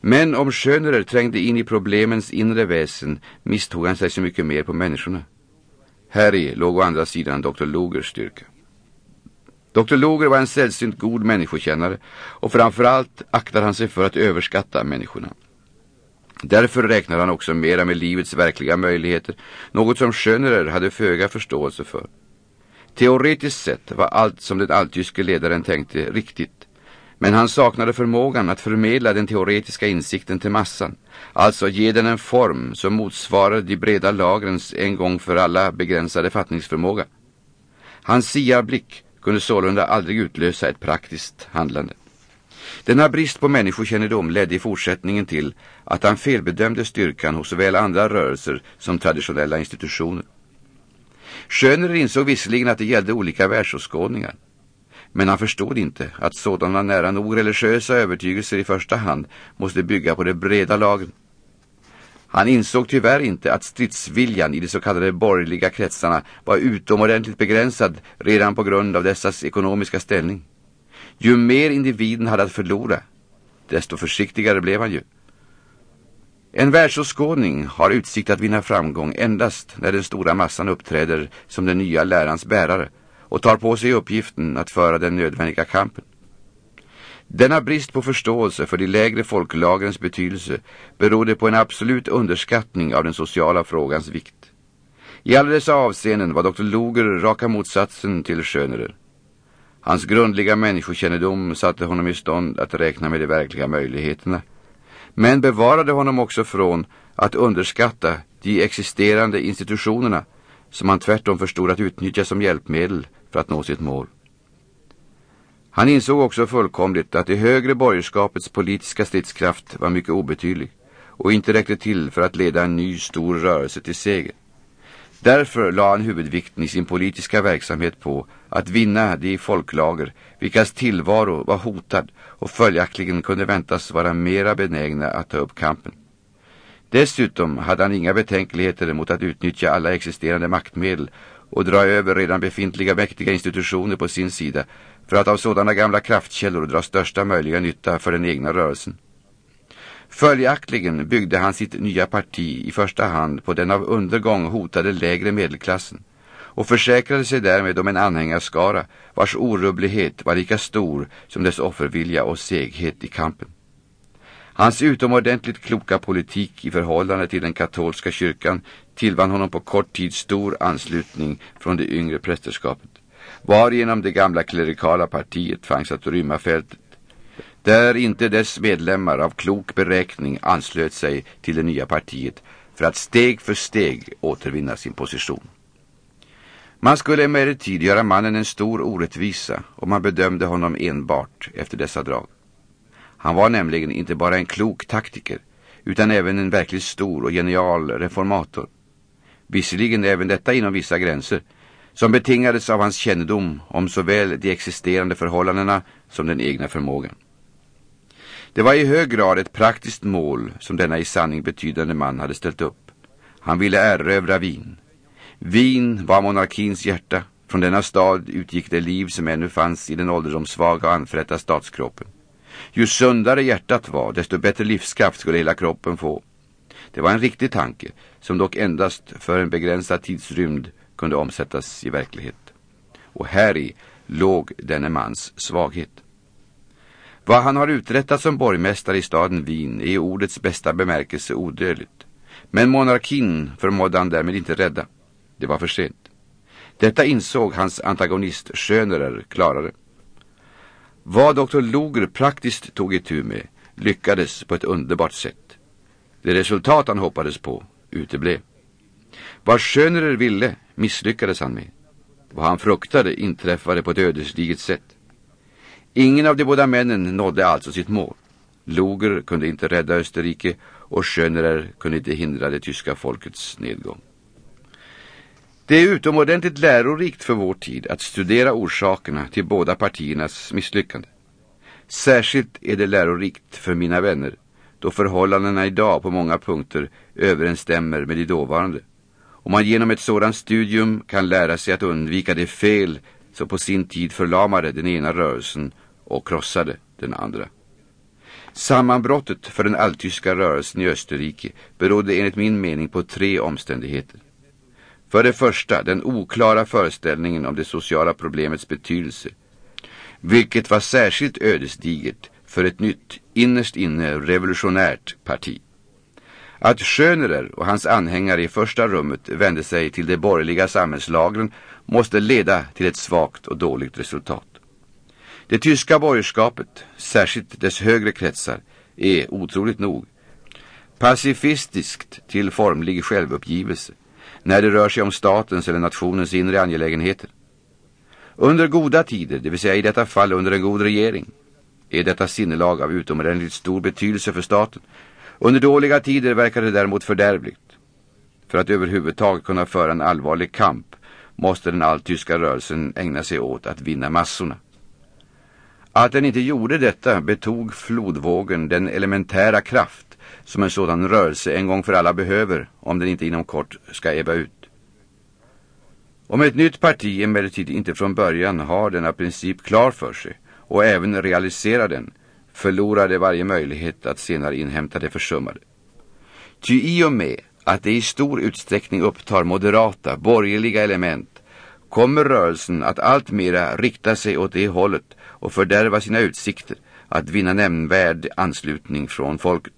Men om Schönerer trängde in i problemens inre väsen misstog han sig så mycket mer på människorna. Här i låg å andra sidan Dr. Logers styrka. Dr. Luger var en sällsynt god människokännare och framförallt aktade han sig för att överskatta människorna. Därför räknade han också mera med livets verkliga möjligheter, något som Schönerer hade föga förståelse för. Teoretiskt sett var allt som den alltyske ledaren tänkte riktigt, men han saknade förmågan att förmedla den teoretiska insikten till massan, alltså ge den en form som motsvarar de breda lagrens en gång för alla begränsade fattningsförmåga. Hans siarblick kunde sålunda aldrig utlösa ett praktiskt handlande. Denna brist på människokännedom ledde i fortsättningen till att han felbedömde styrkan hos såväl andra rörelser som traditionella institutioner. Schöner insåg visserligen att det gällde olika världsåskådningar. Men han förstod inte att sådana nära nog religiösa övertygelser i första hand måste bygga på de breda lagren. Han insåg tyvärr inte att stridsviljan i de så kallade borgerliga kretsarna var utomordentligt begränsad redan på grund av dessas ekonomiska ställning. Ju mer individen hade att förlora, desto försiktigare blev han ju. En världsåskådning har utsikt att vinna framgång endast när den stora massan uppträder som den nya lärans bärare och tar på sig uppgiften att föra den nödvändiga kampen. Denna brist på förståelse för de lägre folklagrens betydelse berodde på en absolut underskattning av den sociala frågans vikt. I alla dessa avseenden var Dr. Luger raka motsatsen till Schönerer. Hans grundliga människokännedom satte honom i stånd att räkna med de verkliga möjligheterna, men bevarade honom också från att underskatta de existerande institutionerna som han tvärtom förstod att utnyttja som hjälpmedel för att nå sitt mål. Han insåg också fullkomligt att det högre borgerskapets politiska stridskraft var mycket obetydlig och inte räckte till för att leda en ny stor rörelse till seger. Därför la han huvudvikten i sin politiska verksamhet på att vinna de folklager vilkas tillvaro var hotad och följaktligen kunde väntas vara mera benägna att ta upp kampen. Dessutom hade han inga betänkligheter mot att utnyttja alla existerande maktmedel och dra över redan befintliga mäktiga institutioner på sin sida för att av sådana gamla kraftkällor dra största möjliga nytta för den egna rörelsen. Följaktligen byggde han sitt nya parti i första hand på den av undergång hotade lägre medelklassen och försäkrade sig därmed om en anhängarskara vars orubblighet var lika stor som dess offervilja och seghet i kampen. Hans utomordentligt kloka politik i förhållande till den katolska kyrkan tillvann honom på kort tid stor anslutning från det yngre prästerskapet, varigenom det gamla klerikala partiet fanns att rymma fältet där inte dess medlemmar av klok beräkning anslöt sig till det nya partiet för att steg för steg återvinna sin position. Man skulle emellertid göra mannen en stor orättvisa om man bedömde honom enbart efter dessa drag. Han var nämligen inte bara en klok taktiker utan även en verkligt stor och genial reformator. Visserligen även detta inom vissa gränser som betingades av hans kännedom om såväl de existerande förhållandena som den egna förmågan. Det var i hög grad ett praktiskt mål som denna i sanning betydande man hade ställt upp. Han ville erövra Wien. Wien var monarkins hjärta. Från denna stad utgick det liv som ännu fanns i den ålderdomssvaga och anfrätta statskroppen. Ju sundare hjärtat var, desto bättre livskraft skulle hela kroppen få. Det var en riktig tanke, som dock endast för en begränsad tidsrymd kunde omsättas i verklighet. Och här i låg denne mans svaghet. Vad han har uträttat som borgmästare i staden Wien är i ordets bästa bemärkelse odödligt. Men monarkin förmådde han därmed inte rädda. Det var för sent. Detta insåg hans antagonist Schönerer klarare. Vad doktor Loger praktiskt tog itu med lyckades på ett underbart sätt. Det resultat han hoppades på uteblev. Vad Schönerer ville misslyckades han med. Vad han fruktade inträffade på ett ödesdigert sätt. Ingen av de båda männen nådde alltså sitt mål. Luger kunde inte rädda Österrike och Schönerer kunde inte hindra det tyska folkets nedgång. Det är utomordentligt lärorikt för vår tid att studera orsakerna till båda partiernas misslyckande. Särskilt är det lärorikt för mina vänner då förhållandena idag på många punkter överensstämmer med de dåvarande. Och man genom ett sådant studium kan lära sig att undvika det fel som på sin tid förlamade den ena rörelsen och krossade den andra. Sammanbrottet för den alltyska rörelsen i Österrike berodde enligt min mening på tre omständigheter. För det första den oklara föreställningen om det sociala problemets betydelse, vilket var särskilt ödesdigert för ett nytt, innerst inne revolutionärt parti. Att Schönerer och hans anhängare i första rummet vände sig till de borgerliga samhällslagren måste leda till ett svagt och dåligt resultat. Det tyska borgerskapet, särskilt dess högre kretsar, är otroligt nog pacifistiskt till formlig självuppgivelse när det rör sig om statens eller nationens inre angelägenheter. Under goda tider, det vill säga i detta fall under en god regering, är detta sinnelag av utomordentligt stor betydelse för staten. Under dåliga tider verkar det däremot fördärvligt. För att överhuvudtaget kunna föra en allvarlig kamp måste den alltyska rörelsen ägna sig åt att vinna massorna. Att den inte gjorde detta betog flodvågen den elementära kraft som en sådan rörelse en gång för alla behöver om den inte inom kort ska ebba ut. Om ett nytt parti emellertid inte från början har denna princip klar för sig och även realisera den förlorar varje möjlighet att senare inhämta det försummade. Ty i och med att det i stor utsträckning upptar moderata, borgerliga element kommer rörelsen att alltmera rikta sig åt det hållet och fördärva sina utsikter att vinna nämnvärd anslutning från folket.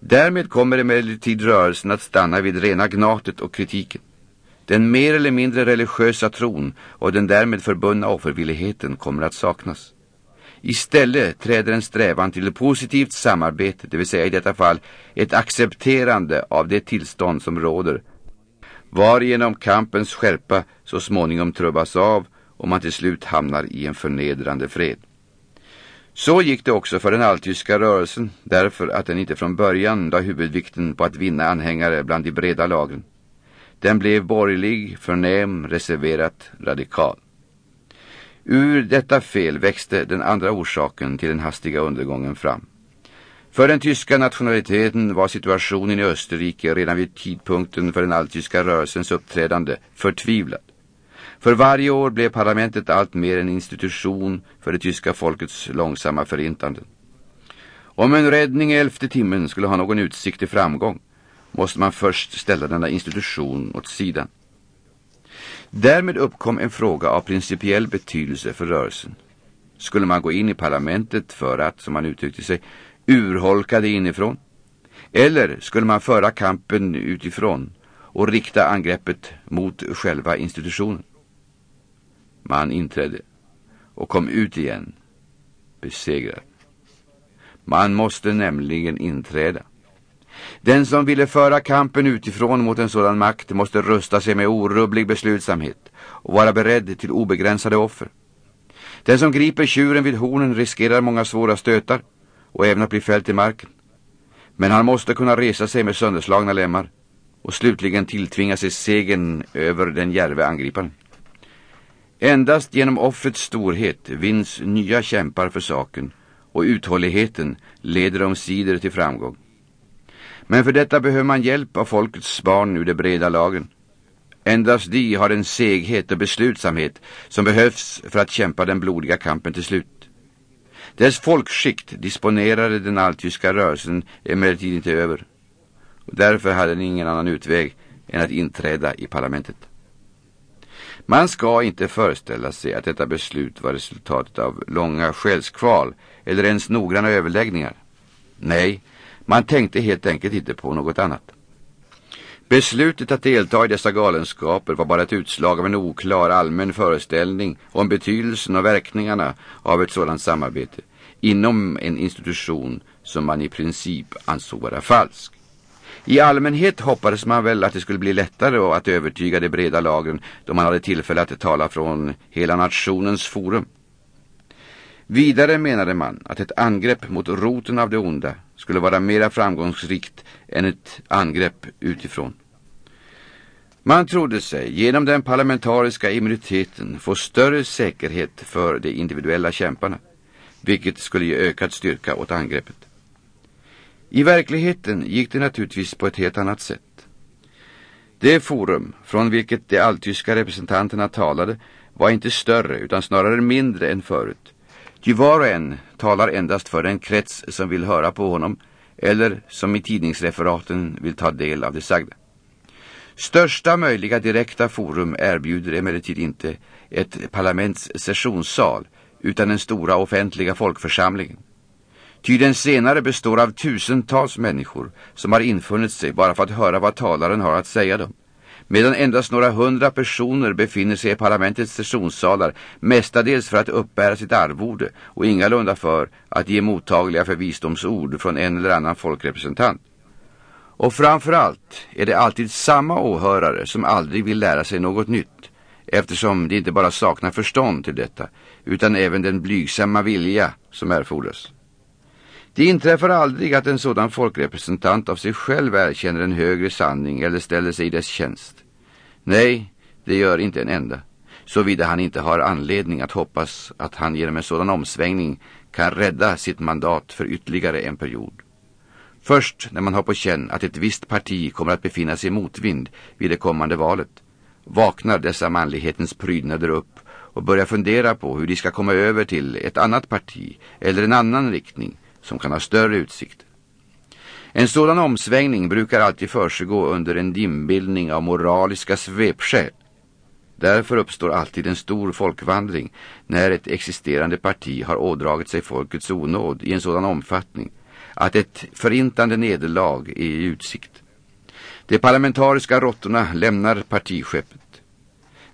Därmed kommer emellertid rörelsen att stanna vid rena gnatet och kritiken. Den mer eller mindre religiösa tron och den därmed förbundna offervilligheten kommer att saknas. Istället träder en strävan till positivt samarbete, det vill säga i detta fall ett accepterande av det tillstånd som råder, varigenom kampens skärpa så småningom trubbas av och man till slut hamnar i en förnedrande fred. Så gick det också för den alltyska rörelsen därför att den inte från början la huvudvikten på att vinna anhängare bland de breda lagren. Den blev borgerlig, förnäm, reserverat, radikal. Ur detta fel växte den andra orsaken till den hastiga undergången fram. För den tyska nationaliteten var situationen i Österrike redan vid tidpunkten för den alltyska rörelsens uppträdande förtvivlad. För varje år blev parlamentet allt mer en institution för det tyska folkets långsamma förintande. Om en räddning i elfte timmen skulle ha någon utsikt till framgång måste man först ställa denna institution åt sidan. Därmed uppkom en fråga av principiell betydelse för rörelsen. Skulle man gå in i parlamentet för att, som man uttryckte sig, urholka det inifrån? Eller skulle man föra kampen utifrån och rikta angreppet mot själva institutionen? Man inträdde och kom ut igen besegrad. Man måste nämligen inträda. Den som ville föra kampen utifrån mot en sådan makt måste rusta sig med orubblig beslutsamhet och vara beredd till obegränsade offer. Den som griper tjuren vid hornen riskerar många svåra stötar och även att bli fälld i marken. Men han måste kunna resa sig med sönderslagna lemmar och slutligen tilltvinga sig segern över den järve angriparen. Endast genom offrets storhet vinns nya kämpar för saken och uthålligheten leder om sidor till framgång. Men för detta behöver man hjälp av folkets barn ur de breda lagen. Endast de har en seghet och beslutsamhet som behövs för att kämpa den blodiga kampen till slut. Dess folkskikt disponerade den alltyska rörelsen emellertid inte över. Och därför hade den ingen annan utväg än att inträda i parlamentet. Man ska inte föreställa sig att detta beslut var resultatet av långa själskval eller ens noggranna överläggningar. Nej, man tänkte helt enkelt inte på något annat. Beslutet att delta i dessa galenskaper var bara ett utslag av en oklar allmän föreställning om betydelsen och verkningarna av ett sådant samarbete inom en institution som man i princip ansåg vara falsk. I allmänhet hoppades man väl att det skulle bli lättare att övertyga de breda lagren då man hade tillfälle att tala från hela nationens forum. Vidare menade man att ett angrepp mot roten av det onda skulle vara mera framgångsrikt än ett angrepp utifrån. Man trodde sig genom den parlamentariska immuniteten få större säkerhet för de individuella kämparna, vilket skulle ge ökad styrka åt angreppet. I verkligheten gick det naturligtvis på ett helt annat sätt. Det forum från vilket de alltyska representanterna talade var inte större utan snarare mindre än förut. Ty var och en talar endast för den krets som vill höra på honom eller som i tidningsreferaten vill ta del av det sagda. Största möjliga direkta forum erbjuder emellertid inte ett parlaments sessionssal utan den stora offentliga folkförsamlingen. Ty den senare består av tusentals människor som har infunnit sig bara för att höra vad talaren har att säga dem. Medan endast några hundra personer befinner sig i parlamentets sessionssalar mestadels för att uppbära sitt arvode och ingalunda för att ge mottagliga för visdomsord från en eller annan folkrepresentant. Och framförallt är det alltid samma åhörare som aldrig vill lära sig något nytt eftersom det inte bara saknar förstånd till detta utan även den blygsamma vilja som erfordras. Det inträffar aldrig att en sådan folkrepresentant av sig själv erkänner en högre sanning eller ställer sig i dess tjänst. Nej, det gör inte en enda. Såvida han inte har anledning att hoppas att han genom en sådan omsvängning kan rädda sitt mandat för ytterligare en period. Först när man har på känn att ett visst parti kommer att befinna sig i motvind vid det kommande valet vaknar dessa manlighetens prydnader upp och börjar fundera på hur de ska komma över till ett annat parti eller en annan riktning som kan ha större utsikt. En sådan omsvängning brukar alltid försiggå under en dimbildning av moraliska svepskäl. Därför uppstår alltid en stor folkvandring när ett existerande parti har ådragit sig folkets onåd i en sådan omfattning att ett förintande nederlag är i utsikt. De parlamentariska råttorna lämnar partiskeppet.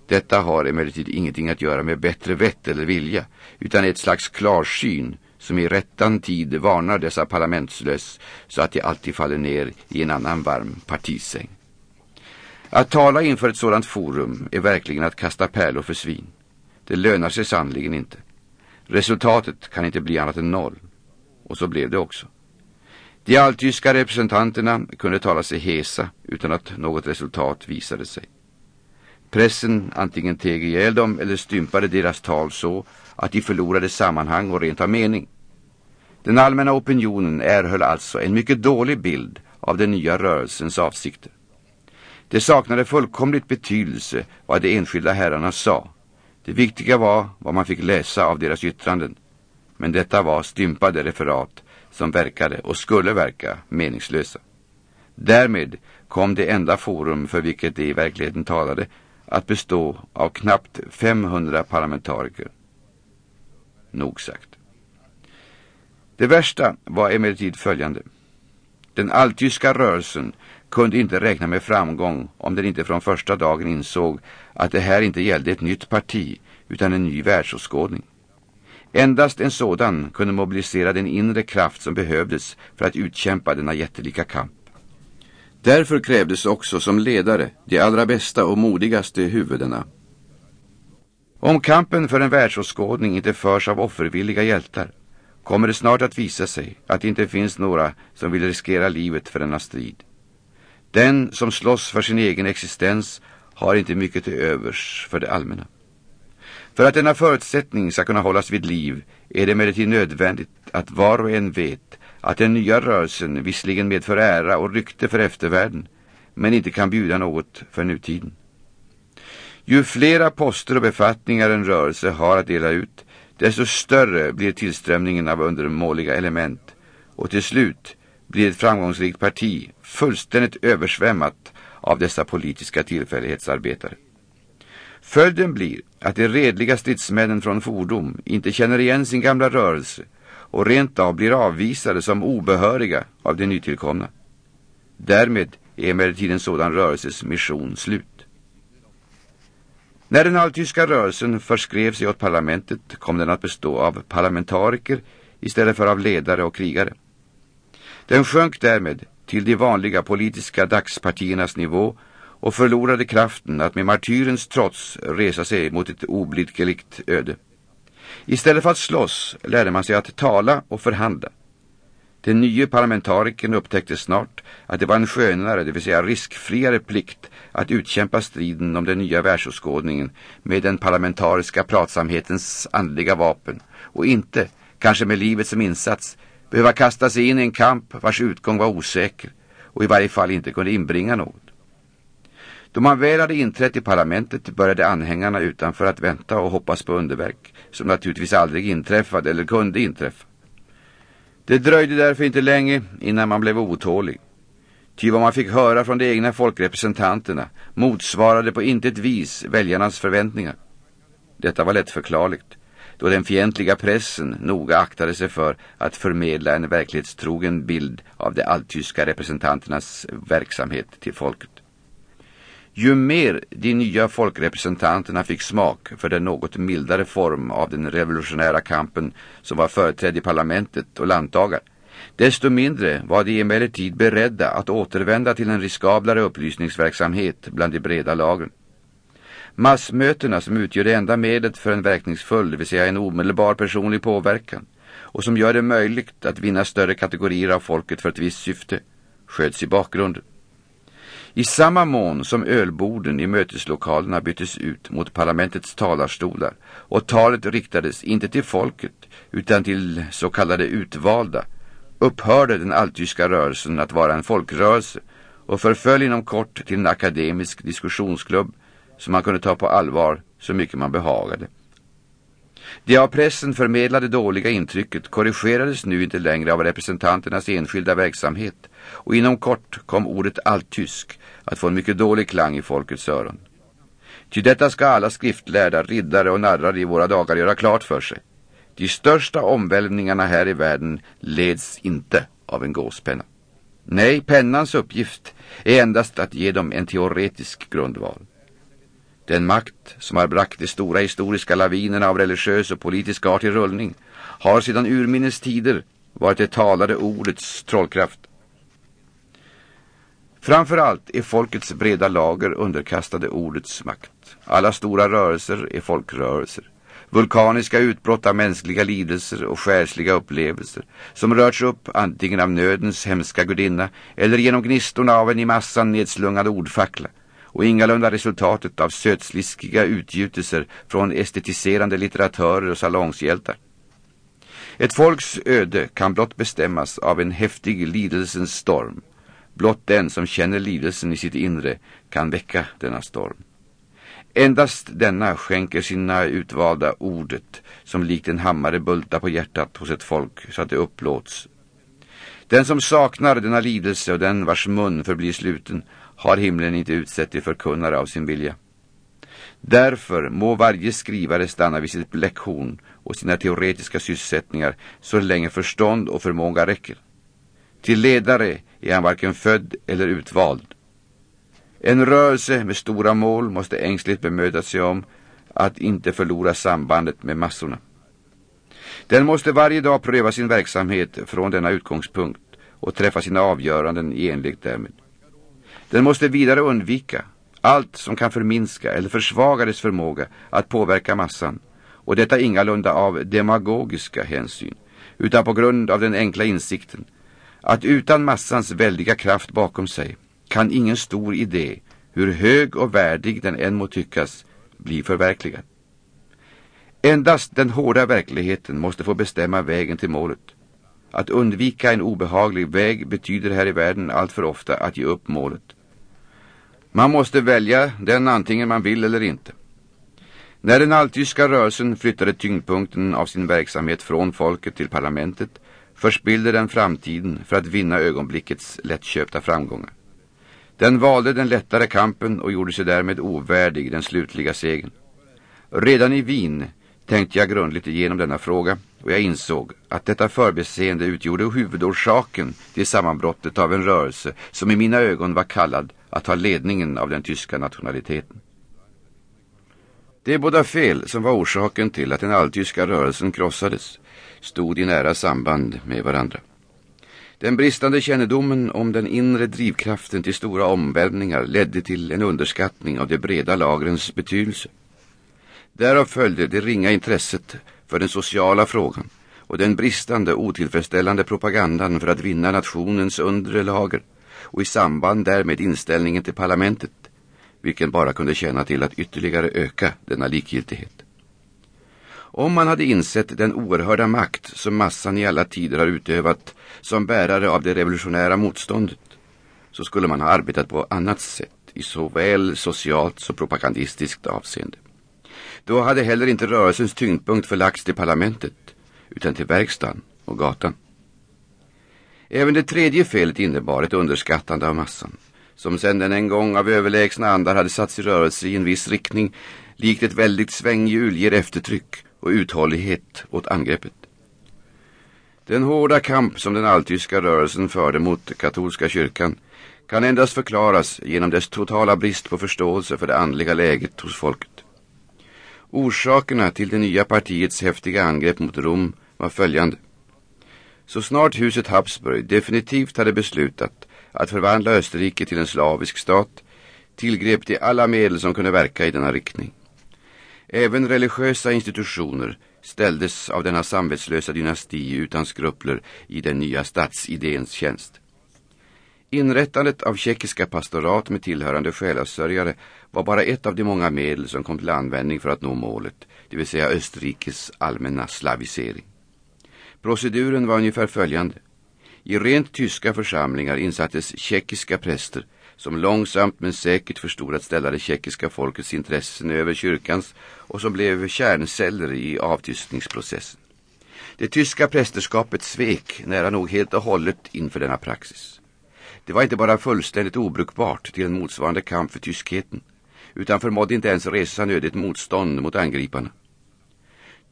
Detta har emellertid ingenting att göra med bättre vett eller vilja utan ett slags klarsyn som i rättan tid varnar dessa parlamentslös så att de alltid faller ner i en annan varm partisäng. Att tala inför ett sådant forum är verkligen att kasta pärlor för svin. Det lönar sig sannligen inte. Resultatet kan inte bli annat än noll. Och så blev det också. De alltyska representanterna kunde tala sig hesa utan att något resultat visade sig. Pressen antingen teg ihjäl dem eller stympade deras tal så att de förlorade sammanhang och rent av mening. Den allmänna opinionen erhöll alltså en mycket dålig bild av den nya rörelsens avsikter. Det saknade fullkomligt betydelse vad de enskilda herrarna sa. Det viktiga var vad man fick läsa av deras yttranden. Men detta var stympade referat som verkade och skulle verka meningslösa. Därmed kom det enda forum för vilket de i verkligheten talade att bestå av knappt 500 parlamentariker. Nog sagt. Det värsta var emellertid följande. Den alltyska rörelsen kunde inte räkna med framgång om den inte från första dagen insåg att det här inte gällde ett nytt parti utan en ny världsåskådning. Endast en sådan kunde mobilisera den inre kraft som behövdes för att utkämpa denna jättelika kamp. Därför krävdes också som ledare de allra bästa och modigaste huvudena. Om kampen för en världsåskådning inte förs av offervilliga hjältar kommer det snart att visa sig att det inte finns några som vill riskera livet för denna strid. Den som slåss för sin egen existens har inte mycket till övers för det allmänna. För att denna förutsättning ska kunna hållas vid liv är det emellertid nödvändigt att var och en vet att den nya rörelsen visserligen medför ära och rykte för eftervärlden men inte kan bjuda något för nutiden. Ju flera poster och befattningar en rörelse har att dela ut desto större blir tillströmningen av undermåliga element och till slut blir ett framgångsrikt parti fullständigt översvämmat av dessa politiska tillfällighetsarbetare. Följden blir att de redliga stridsmännen från fordom inte känner igen sin gamla rörelse och rent av blir avvisade som obehöriga av de nytillkomna. Därmed är emellertid en sådan rörelses mission slut. När den alltyska rörelsen förskrev sig åt parlamentet kom den att bestå av parlamentariker istället för av ledare och krigare. Den sjönk därmed till de vanliga politiska dagspartiernas nivå och förlorade kraften att med martyrens trots resa sig mot ett oblidkeligt öde. Istället för att slåss lärde man sig att tala och förhandla. Den nya parlamentarikern upptäckte snart att det var en skönare, det vill säga riskfriare plikt att utkämpa striden om den nya världsåskådningen med den parlamentariska pratsamhetens andliga vapen och inte, kanske med livet som insats, behöva kasta sig in i en kamp vars utgång var osäker och i varje fall inte kunde inbringa något. Då man väl hade inträtt i parlamentet började anhängarna utanför att vänta och hoppas på underverk som naturligtvis aldrig inträffade eller kunde inträffa. Det dröjde därför inte länge innan man blev otålig. Ty vad man fick höra från de egna folkrepresentanterna motsvarade på intet vis väljarnas förväntningar. Detta var lättförklarligt, då den fientliga pressen noga aktade sig för att förmedla en verklighetstrogen bild av de alltyska representanternas verksamhet till folket. Ju mer de nya folkrepresentanterna fick smak för den något mildare form av den revolutionära kampen som var företrädd i parlamentet och landtagar, desto mindre var de emellertid beredda att återvända till en riskablare upplysningsverksamhet bland de breda lagren. Massmötena som utgör det enda medlet för en verkningsfull, det vill säga en omedelbar personlig påverkan, och som gör det möjligt att vinna större kategorier av folket för ett visst syfte, sköts i bakgrunden. I samma mån som ölborden i möteslokalerna byttes ut mot parlamentets talarstolar och talet riktades inte till folket utan till så kallade utvalda upphörde den alltyska rörelsen att vara en folkrörelse och förföll inom kort till en akademisk diskussionsklubb som man kunde ta på allvar så mycket man behagade. Det av pressen förmedlade dåliga intrycket korrigerades nu inte längre av representanternas enskilda verksamhet och inom kort kom ordet alltysk att få en mycket dålig klang i folkets öron. Ty detta ska alla skriftlärda, riddare och narrar i våra dagar göra klart för sig. De största omvälvningarna här i världen leds inte av en gåspenna. Nej, pennans uppgift är endast att ge dem en teoretisk grundval. Den makt som har bragt de stora historiska lavinerna av religiös och politisk art i rullning har sedan urminnes tider varit det talade ordets trollkraft. Framförallt är folkets breda lager underkastade ordets makt. Alla stora rörelser är folkrörelser vulkaniska utbrott av mänskliga lidelser och själsliga upplevelser som rörts upp antingen av nödens hemska gudinna eller genom gnistorna av en i massan nedslungad ordfackla och ingalunda resultatet av sötsliskiga utgjutelser från estetiserande litteratörer och salongshjältar. Ett folks öde kan blott bestämmas av en häftig lidelsens storm. Blott den som känner lidelsen i sitt inre kan väcka denna storm. Endast denna skänker sina utvalda ordet som likt en hammare bultar på hjärtat hos ett folk så att det upplåts. Den som saknar denna lidelse och den vars mun förblir sluten har himlen inte utsett till förkunnare av sin vilja. Därför må varje skrivare stanna vid sitt bläckhorn och sina teoretiska sysselsättningar så länge förstånd och förmåga räcker. Till ledare är han varken född eller utvald. En rörelse med stora mål måste ängsligt bemöda sig om att inte förlora sambandet med massorna. Den måste varje dag pröva sin verksamhet från denna utgångspunkt och träffa sina avgöranden i enlighet därmed. Den måste vidare undvika allt som kan förminska eller försvaga dess förmåga att påverka massan och detta ingalunda av demagogiska hänsyn utan på grund av den enkla insikten att utan massans väldiga kraft bakom sig kan ingen stor idé, hur hög och värdig den än må tyckas, bli förverkligad. Endast den hårda verkligheten måste få bestämma vägen till målet. Att undvika en obehaglig väg betyder här i världen allt för ofta att ge upp målet. Man måste välja den antingen man vill eller inte. När den alltyska rörelsen flyttade tyngdpunkten av sin verksamhet från folket till parlamentet förspillde den framtiden för att vinna ögonblickets lättköpta framgångar. Den valde den lättare kampen och gjorde sig därmed ovärdig den slutliga segern. Redan i Wien tänkte jag grundligt igenom denna fråga och jag insåg att detta förbeseende utgjorde huvudorsaken till sammanbrottet av en rörelse som i mina ögon var kallad att ta ledningen av den tyska nationaliteten. Det båda fel som var orsaken till att den alltyska rörelsen krossades stod i nära samband med varandra. Den bristande kännedomen om den inre drivkraften till stora omvälvningar ledde till en underskattning av de breda lagrens betydelse. Därav följde det ringa intresset för den sociala frågan och den bristande otillfredsställande propagandan för att vinna nationens undre lager och i samband därmed inställningen till parlamentet, vilken bara kunde tjäna till att ytterligare öka denna likgiltighet. Om man hade insett den oerhörda makt som massan i alla tider har utövat som bärare av det revolutionära motståndet så skulle man ha arbetat på annat sätt i såväl socialt som propagandistiskt avseende. Då hade heller inte rörelsens tyngdpunkt förlagts till parlamentet utan till verkstaden och gatan. Även det tredje felet innebar ett underskattande av massan som sedan den en gång av överlägsna andar hade satts i rörelse i en viss riktning likt ett väldigt svänghjul ger eftertryck och uthållighet åt angreppet. Den hårda kamp som den alltyska rörelsen förde mot katolska kyrkan kan endast förklaras genom dess totala brist på förståelse för det andliga läget hos folket. Orsakerna till det nya partiets häftiga angrepp mot Rom var följande. Så snart huset Habsburg definitivt hade beslutat att förvandla Österrike till en slavisk stat tillgrep de alla medel som kunde verka i denna riktning. Även religiösa institutioner ställdes av denna samvetslösa dynasti utan skrupler i den nya statsidéns tjänst. Inrättandet av tjeckiska pastorat med tillhörande själasörjare var bara ett av de många medel som kom till användning för att nå målet, det vill säga Österrikes allmänna slavisering. Proceduren var ungefär följande. I rent tyska församlingar insattes tjeckiska präster som långsamt men säkert förstod att ställa det tjeckiska folkets intressen över kyrkans och som blev kärnceller i avtystningsprocessen. Det tyska prästerskapet svek nära nog helt och hållet inför denna praxis. Det var inte bara fullständigt obrukbart till en motsvarande kamp för tyskheten utan förmådde inte ens resa nödigt motstånd mot angriparna.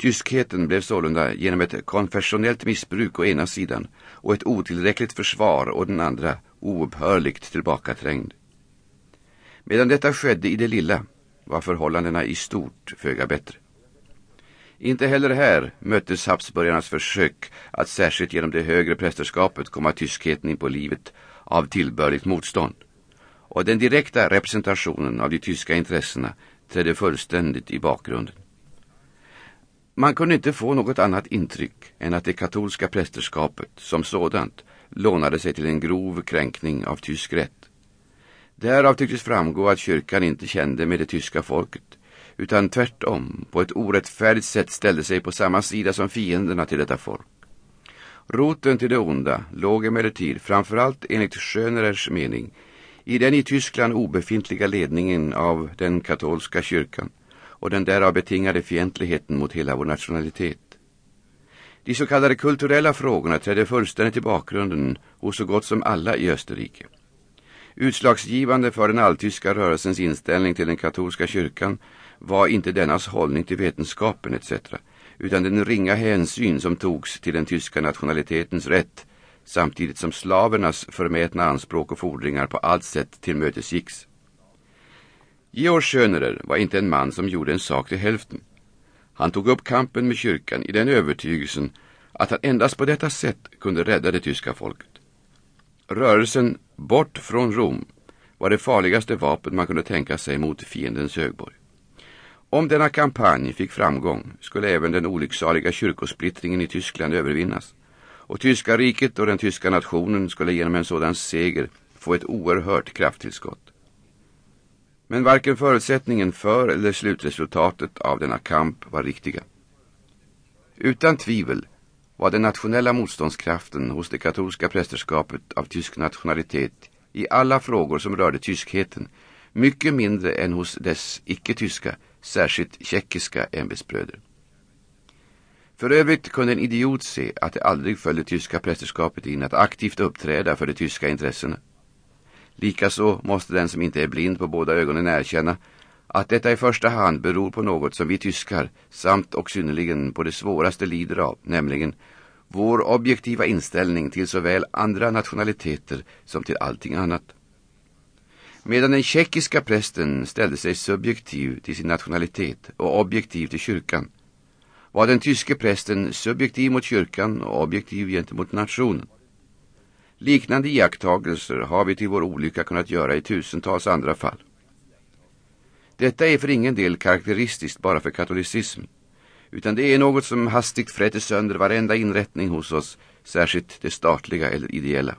Tyskheten blev sålunda genom ett konfessionellt missbruk å ena sidan och ett otillräckligt försvar å den andra oupphörligt tillbakaträngd. Medan detta skedde i det lilla var förhållandena i stort föga bättre. Inte heller här möttes Habsburgarnas försök att särskilt genom det högre prästerskapet komma tyskheten in på livet av tillbörligt motstånd. Och den direkta representationen av de tyska intressena trädde fullständigt i bakgrunden. Man kunde inte få något annat intryck än att det katolska prästerskapet som sådant lånade sig till en grov kränkning av tysk rätt. Därav tycktes framgå att kyrkan inte kände med det tyska folket utan tvärtom på ett orättfärdigt sätt ställde sig på samma sida som fienderna till detta folk. Roten till det onda låg emellertid framförallt enligt Schönerers mening i den i Tyskland obefintliga ledningen av den katolska kyrkan och den därav betingade fientligheten mot hela vår nationalitet. De så kallade kulturella frågorna trädde fullständigt i bakgrunden hos så gott som alla i Österrike. Utslagsgivande för den alltyska rörelsens inställning till den katolska kyrkan var inte dennas hållning till vetenskapen etc. utan den ringa hänsyn som togs till den tyska nationalitetens rätt samtidigt som slavernas förmätna anspråk och fordringar på allt sätt tillmötesgicks. Georg Schönerer var inte en man som gjorde en sak till hälften. Han tog upp kampen med kyrkan i den övertygelsen att han endast på detta sätt kunde rädda det tyska folket. Rörelsen bort från Rom var det farligaste vapen man kunde tänka sig mot fiendens högborg. Om denna kampanj fick framgång skulle även den olycksaliga kyrkosplittringen i Tyskland övervinnas och tyska riket och den tyska nationen skulle genom en sådan seger få ett oerhört krafttillskott. Men varken förutsättningen för eller slutresultatet av denna kamp var riktiga. Utan tvivel var den nationella motståndskraften hos det katolska prästerskapet av tysk nationalitet i alla frågor som rörde tyskheten mycket mindre än hos dess icke-tyska, särskilt tjeckiska ämbetsbröder. För övrigt kunde en idiot se att det aldrig föll det tyska prästerskapet in att aktivt uppträda för de tyska intressena. Likaså måste den som inte är blind på båda ögonen erkänna att detta i första hand beror på något som vi tyskar samt och synnerligen på det svåraste lider av, nämligen vår objektiva inställning till såväl andra nationaliteter som till allting annat. Medan den tjeckiska prästen ställde sig subjektiv till sin nationalitet och objektiv till kyrkan var den tyske prästen subjektiv mot kyrkan och objektiv gentemot nationen. Liknande iakttagelser har vi till vår olycka kunnat göra i tusentals andra fall. Detta är för ingen del karaktäristiskt bara för katolicism, utan det är något som hastigt fräter sönder varenda inrättning hos oss, särskilt det statliga eller ideella.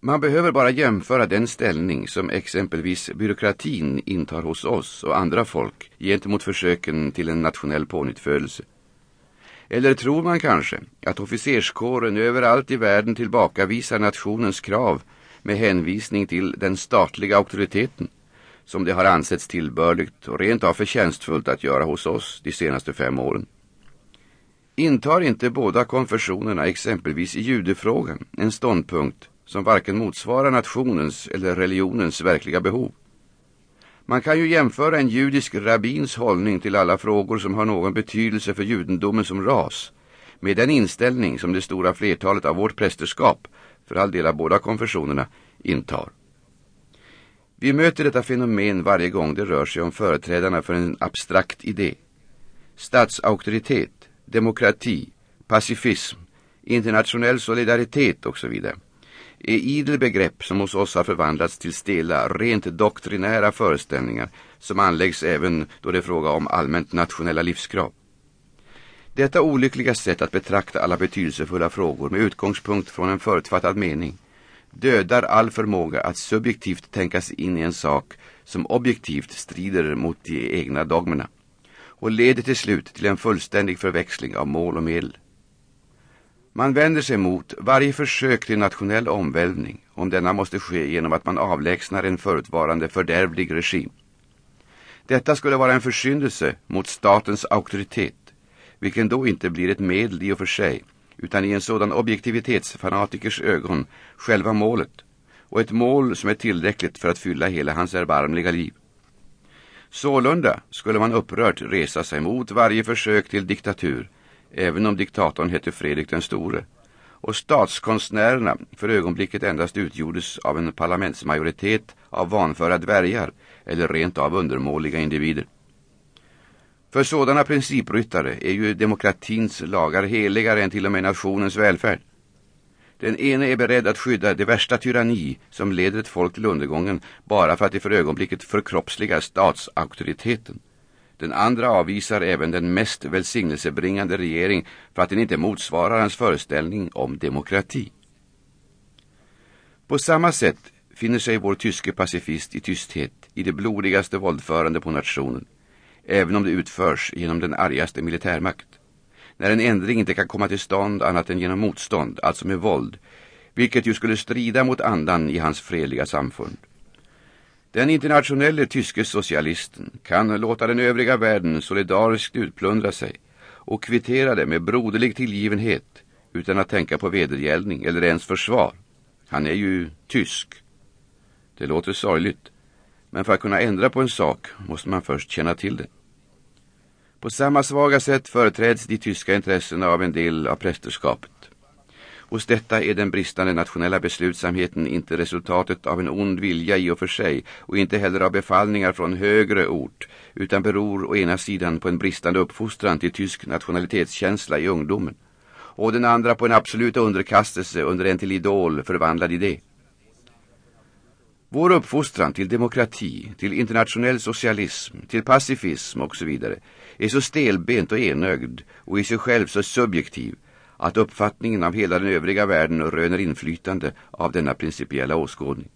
Man behöver bara jämföra den ställning som exempelvis byråkratin intar hos oss och andra folk gentemot försöken till en nationell pånyttfödelse. Eller tror man kanske att officerskåren överallt i världen tillbakavisar nationens krav med hänvisning till den statliga auktoriteten som det har ansetts tillbörligt och rent av förtjänstfullt att göra hos oss de senaste fem åren? Intar inte båda konfessionerna exempelvis i judefrågan en ståndpunkt som varken motsvarar nationens eller religionens verkliga behov. Man kan ju jämföra en judisk rabbins hållning till alla frågor som har någon betydelse för judendomen som ras med den inställning som det stora flertalet av vårt prästerskap, för all del av båda konfessionerna, intar. Vi möter detta fenomen varje gång det rör sig om företrädarna för en abstrakt idé. Statsauktoritet, demokrati, pacifism, internationell solidaritet och så vidare är idel begrepp som hos oss har förvandlats till stela, rent doktrinära föreställningar som anläggs även då det är fråga om allmänt nationella livskrav. Detta olyckliga sätt att betrakta alla betydelsefulla frågor med utgångspunkt från en förutfattad mening dödar all förmåga att subjektivt tänkas in i en sak som objektivt strider mot de egna dogmerna och leder till slut till en fullständig förväxling av mål och medel. Man vänder sig mot varje försök till nationell omvälvning om denna måste ske genom att man avlägsnar en förutvarande fördärvlig regim. Detta skulle vara en försyndelse mot statens auktoritet, vilken då inte blir ett medel i och för sig, utan i en sådan objektivitetsfanatikers ögon själva målet, och ett mål som är tillräckligt för att fylla hela hans erbarmliga liv. Sålunda skulle man upprört resa sig mot varje försök till diktatur, även om diktatorn hette Fredrik den store, och statskonstnärerna för ögonblicket endast utgjordes av en parlamentsmajoritet av vanföra dvärgar eller rent av undermåliga individer. För sådana principryttare är ju demokratins lagar heligare än till och med nationens välfärd. Den ene är beredd att skydda det värsta tyranni som leder ett folk till undergången bara för att det för ögonblicket förkroppsligar statsauktoriteten. Den andra avvisar även den mest välsignelsebringande regering för att den inte motsvarar hans föreställning om demokrati. På samma sätt finner sig vår tyske pacifist i tysthet i det blodigaste våldförande på nationen, även om det utförs genom den argaste militärmakt. När en ändring inte kan komma till stånd annat än genom motstånd, alltså med våld, vilket ju skulle strida mot andan i hans fredliga samfund. Den internationella tyske socialisten kan låta den övriga världen solidariskt utplundra sig och kvittera det med broderlig tillgivenhet utan att tänka på vedergällning eller ens försvar. Han är ju tysk. Det låter sorgligt, men för att kunna ändra på en sak måste man först känna till det. På samma svaga sätt företräds de tyska intressena av en del av prästerskapet. Hos detta är den bristande nationella beslutsamheten inte resultatet av en ond vilja i och för sig och inte heller av befallningar från högre ort utan beror å ena sidan på en bristande uppfostran till tysk nationalitetskänsla i ungdomen och den andra på en absolut underkastelse under en till idol förvandlad idé. Vår uppfostran till demokrati, till internationell socialism, till pacifism och så vidare är så stelbent och enögd och i sig själv så subjektiv att uppfattningen av hela den övriga världen röner inflytande av denna principiella åskådning.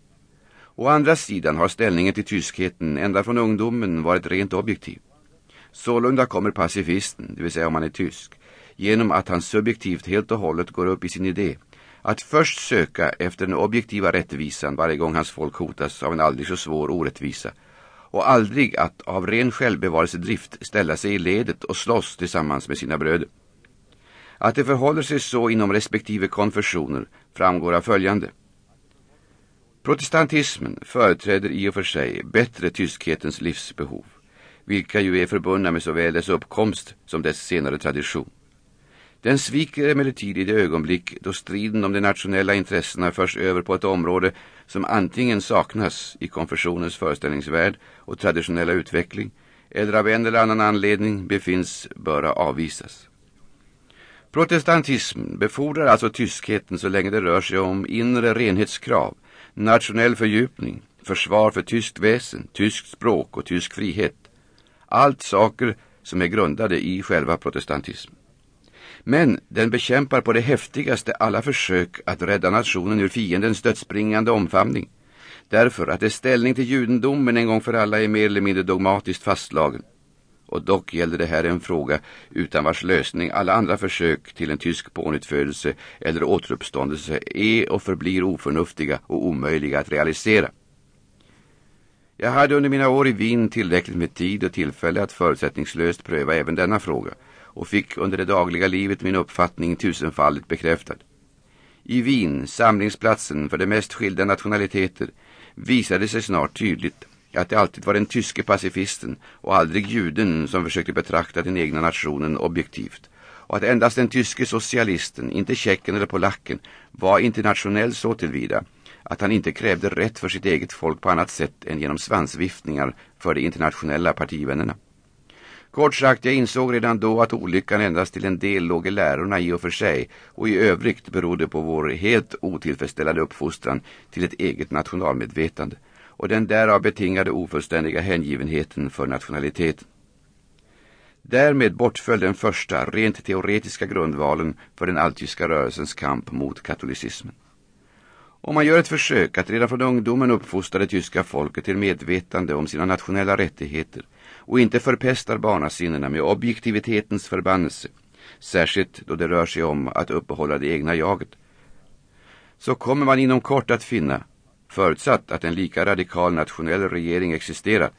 Å andra sidan har ställningen till tyskheten ända från ungdomen varit rent objektiv. Sålunda kommer pacifisten, det vill säga om han är tysk, genom att han subjektivt helt och hållet går upp i sin idé, att först söka efter den objektiva rättvisan varje gång hans folk hotas av en aldrig så svår orättvisa och aldrig att av ren självbevarelsedrift ställa sig i ledet och slåss tillsammans med sina bröder. Att det förhåller sig så inom respektive konfessioner framgår av följande. Protestantismen företräder i och för sig bättre tyskhetens livsbehov, vilka ju är förbundna med såväl dess uppkomst som dess senare tradition. Den sviker emellertid i det ögonblick då striden om de nationella intressena förs över på ett område som antingen saknas i konfessionens föreställningsvärld och traditionella utveckling eller av en eller annan anledning befinns böra avvisas. Protestantism befordrar alltså tyskheten så länge det rör sig om inre renhetskrav, nationell fördjupning, försvar för tyskt väsen, tyskt språk och tysk frihet. Allt saker som är grundade i själva protestantism. Men den bekämpar på det häftigaste alla försök att rädda nationen ur fiendens dödsbringande omfamning. Därför att dess ställning till judendomen en gång för alla är mer eller mindre dogmatiskt fastslagen och dock gällde det här en fråga utan vars lösning alla andra försök till en tysk pånyttfödelse eller återuppståndelse är och förblir oförnuftiga och omöjliga att realisera. Jag hade under mina år i Wien tillräckligt med tid och tillfälle att förutsättningslöst pröva även denna fråga och fick under det dagliga livet min uppfattning tusenfaldigt bekräftad. I Wien, samlingsplatsen för de mest skilda nationaliteter, visade sig snart tydligt att det alltid var den tyske pacifisten och aldrig juden som försökte betrakta den egna nationen objektivt och att endast den tyske socialisten, inte tjecken eller polacken, var internationell så tillvida att han inte krävde rätt för sitt eget folk på annat sätt än genom svansviftningar för de internationella partivännerna. Kort sagt, jag insåg redan då att olyckan endast till en del låg i lärorna i och för sig och i övrigt berodde på vår helt otillfredsställande uppfostran till ett eget nationalmedvetande och den därav betingade ofullständiga hängivenheten för nationaliteten. Därmed bortföll den första, rent teoretiska grundvalen för den alltyska rörelsens kamp mot katolicismen. Om man gör ett försök att redan från ungdomen uppfostra det tyska folket till medvetande om sina nationella rättigheter och inte förpestar barnasinnena med objektivitetens förbannelse, särskilt då det rör sig om att uppehålla det egna jaget, så kommer man inom kort att finna förutsatt att en lika radikal nationell regering existerar,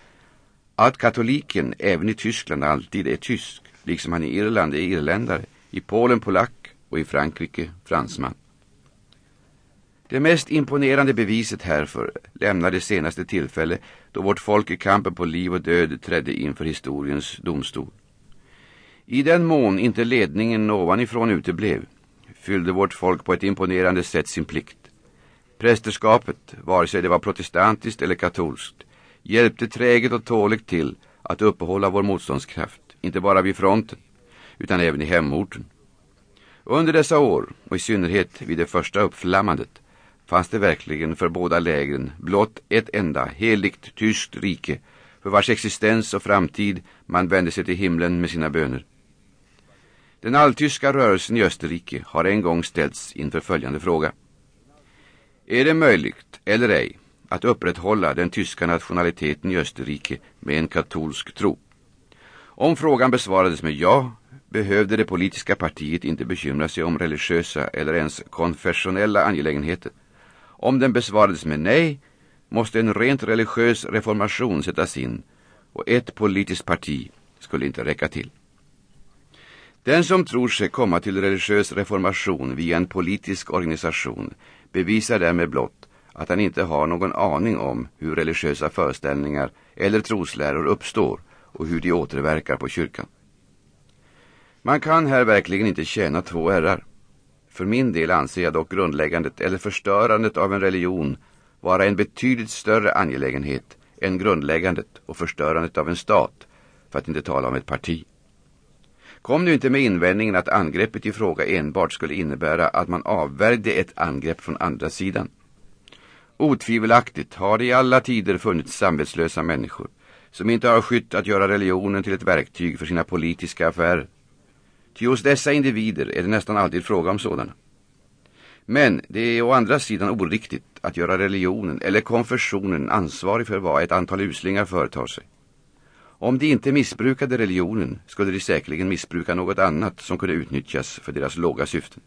att katoliken även i Tyskland alltid är tysk, liksom han i Irland är irländare, i Polen polack och i Frankrike fransman. Det mest imponerande beviset härför lämnar det senaste tillfälle då vårt folk i kampen på liv och död trädde inför historiens domstol. I den mån inte ledningen ovanifrån uteblev fyllde vårt folk på ett imponerande sätt sin plikt. Prästerskapet, vare sig det var protestantiskt eller katolskt, hjälpte träget och tåligt till att uppehålla vår motståndskraft, inte bara vid fronten, utan även i hemorten. Under dessa år, och i synnerhet vid det första uppflammandet, fanns det verkligen för båda lägren blott ett enda heligt tyskt rike, för vars existens och framtid man vände sig till himlen med sina böner. Den alltyska rörelsen i Österrike har en gång ställts inför följande fråga. Är det möjligt, eller ej, att upprätthålla den tyska nationaliteten i Österrike med en katolsk tro? Om frågan besvarades med ja, behövde det politiska partiet inte bekymra sig om religiösa eller ens konfessionella angelägenheter. Om den besvarades med nej, måste en rent religiös reformation sättas in och ett politiskt parti skulle inte räcka till. Den som tror sig komma till religiös reformation via en politisk organisation bevisar därmed blott att han inte har någon aning om hur religiösa föreställningar eller trosläror uppstår och hur de återverkar på kyrkan. Man kan här verkligen inte tjäna två herrar. För min del anser jag dock grundläggandet eller förstörandet av en religion vara en betydligt större angelägenhet än grundläggandet och förstörandet av en stat, för att inte tala om ett parti. Kom nu inte med invändningen att angreppet i fråga enbart skulle innebära att man avvärjde ett angrepp från andra sidan. Otvivelaktigt har det i alla tider funnits samvetslösa människor som inte har skytt att göra religionen till ett verktyg för sina politiska affärer. Ty hos dessa individer är det nästan alltid fråga om sådana. Men det är å andra sidan oriktigt att göra religionen eller konfessionen ansvarig för vad ett antal uslingar företar sig. Om de inte missbrukade religionen skulle de säkerligen missbruka något annat som kunde utnyttjas för deras låga syften.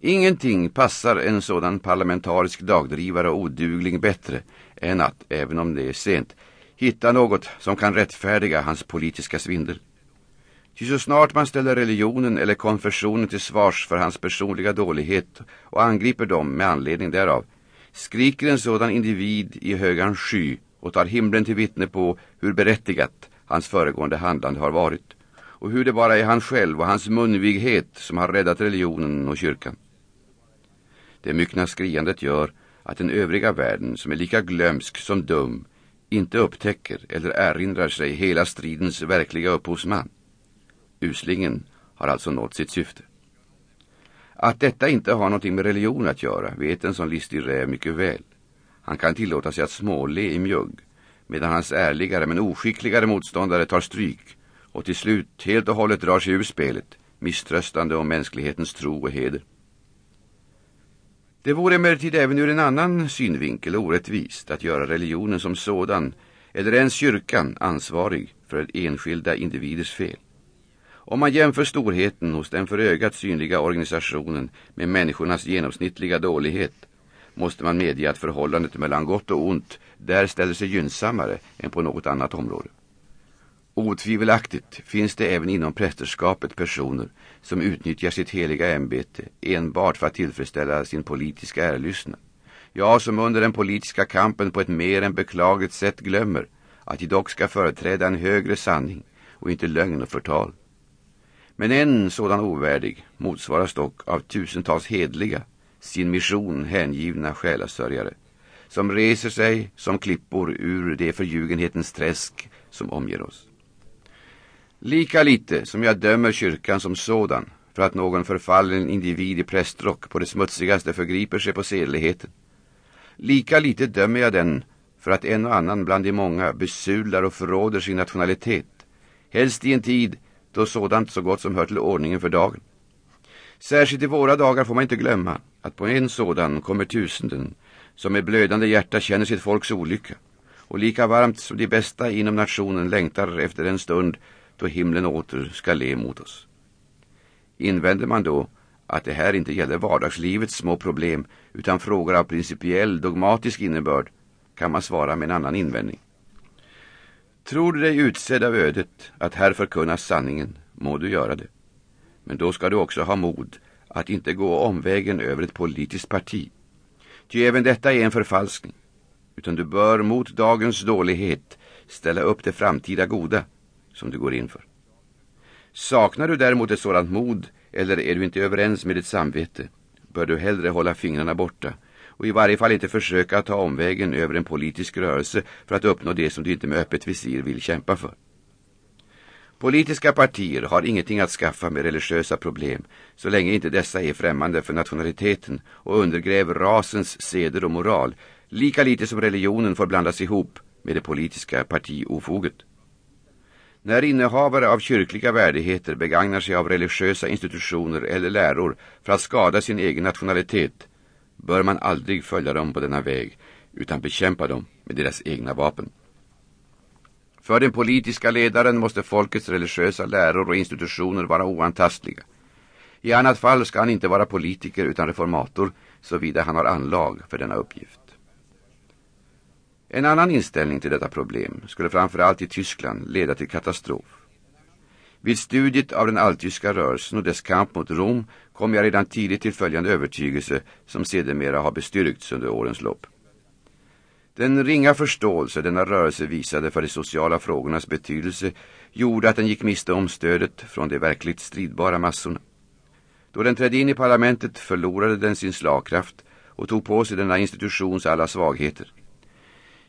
Ingenting passar en sådan parlamentarisk dagdrivare och odugling bättre än att, även om det är sent, hitta något som kan rättfärdiga hans politiska svindel. Ty så snart man ställer religionen eller konfessionen till svars för hans personliga dålighet och angriper dem med anledning därav, skriker en sådan individ i högan sky och tar himlen till vittne på hur berättigat hans föregående handlande har varit och hur det bara är han själv och hans munvighet som har räddat religionen och kyrkan. Det myckna skriandet gör att den övriga världen, som är lika glömsk som dum, inte upptäcker eller erinrar sig hela stridens verkliga upphovsman. Uslingen har alltså nått sitt syfte. Att detta inte har något med religion att göra vet en sån listig räv mycket väl. Han kan tillåta sig att småle i mjugg, medan hans ärligare men oskickligare motståndare tar stryk och till slut helt och hållet drar sig ur spelet, misströstande om mänsklighetens tro och heder. Det vore emellertid även ur en annan synvinkel orättvist att göra religionen som sådan, eller ens kyrkan, ansvarig för enskilda individers fel. Om man jämför storheten hos den för ögat synliga organisationen med människornas genomsnittliga dålighet måste man medge att förhållandet mellan gott och ont där ställer sig gynnsammare än på något annat område. Otvivelaktigt finns det även inom prästerskapet personer som utnyttjar sitt heliga ämbete enbart för att tillfredsställa sin politiska ärlyssna. Ja, som under den politiska kampen på ett mer än beklagligt sätt glömmer att de dock ska företräda en högre sanning och inte lögn och förtal. Men en sådan ovärdig motsvaras dock av tusentals hedliga, sin mission hängivna själasörjare, som reser sig som klippor ur det förljugenhetens träsk som omger oss. Lika lite som jag dömer kyrkan som sådan för att någon förfallen individ i prästrock på det smutsigaste förgriper sig på sedligheten. Lika lite dömer jag den för att en och annan bland de många besudlar och förråder sin nationalitet, helst i en tid då sådant så gott som hör till ordningen för dagen. Särskilt i våra dagar får man inte glömma att på en sådan kommer tusenden som med blödande hjärta känner sitt folks olycka och lika varmt som de bästa inom nationen längtar efter en stund då himlen åter ska le mot oss. Invänder man då att det här inte gäller vardagslivets små problem utan frågor av principiell dogmatisk innebörd kan man svara med en annan invändning. Tror du dig utsedd av ödet att här förkunna sanningen, må du göra det. Men då ska du också ha mod att inte gå omvägen över ett politiskt parti. Ty även detta är en förfalskning. Utan du bör mot dagens dålighet ställa upp det framtida goda som du går in för. Saknar du däremot ett sådant mod eller är du inte överens med ditt samvete bör du hellre hålla fingrarna borta och i varje fall inte försöka ta omvägen över en politisk rörelse för att uppnå det som du inte med öppet visir vill kämpa för. Politiska partier har ingenting att skaffa med religiösa problem så länge inte dessa är främmande för nationaliteten och undergräver rasens seder och moral lika lite som religionen får blandas ihop med det politiska partiofoget. När innehavare av kyrkliga värdigheter begagnar sig av religiösa institutioner eller läror för att skada sin egen nationalitet bör man aldrig följa dem på denna väg utan bekämpa dem med deras egna vapen. För den politiska ledaren måste folkets religiösa läror och institutioner vara oantastliga. I annat fall ska han inte vara politiker utan reformator såvida han har anlag för denna uppgift. En annan inställning till detta problem skulle framförallt i Tyskland leda till katastrof. Vid studiet av den alltyska rörelsen och dess kamp mot Rom kom jag redan tidigt till följande övertygelse som sedermera har bestyrkts under årens lopp. Den ringa förståelse denna rörelse visade för de sociala frågornas betydelse gjorde att den gick miste om stödet från de verkligt stridbara massorna. Då den trädde in i parlamentet förlorade den sin slagkraft och tog på sig denna institutions alla svagheter.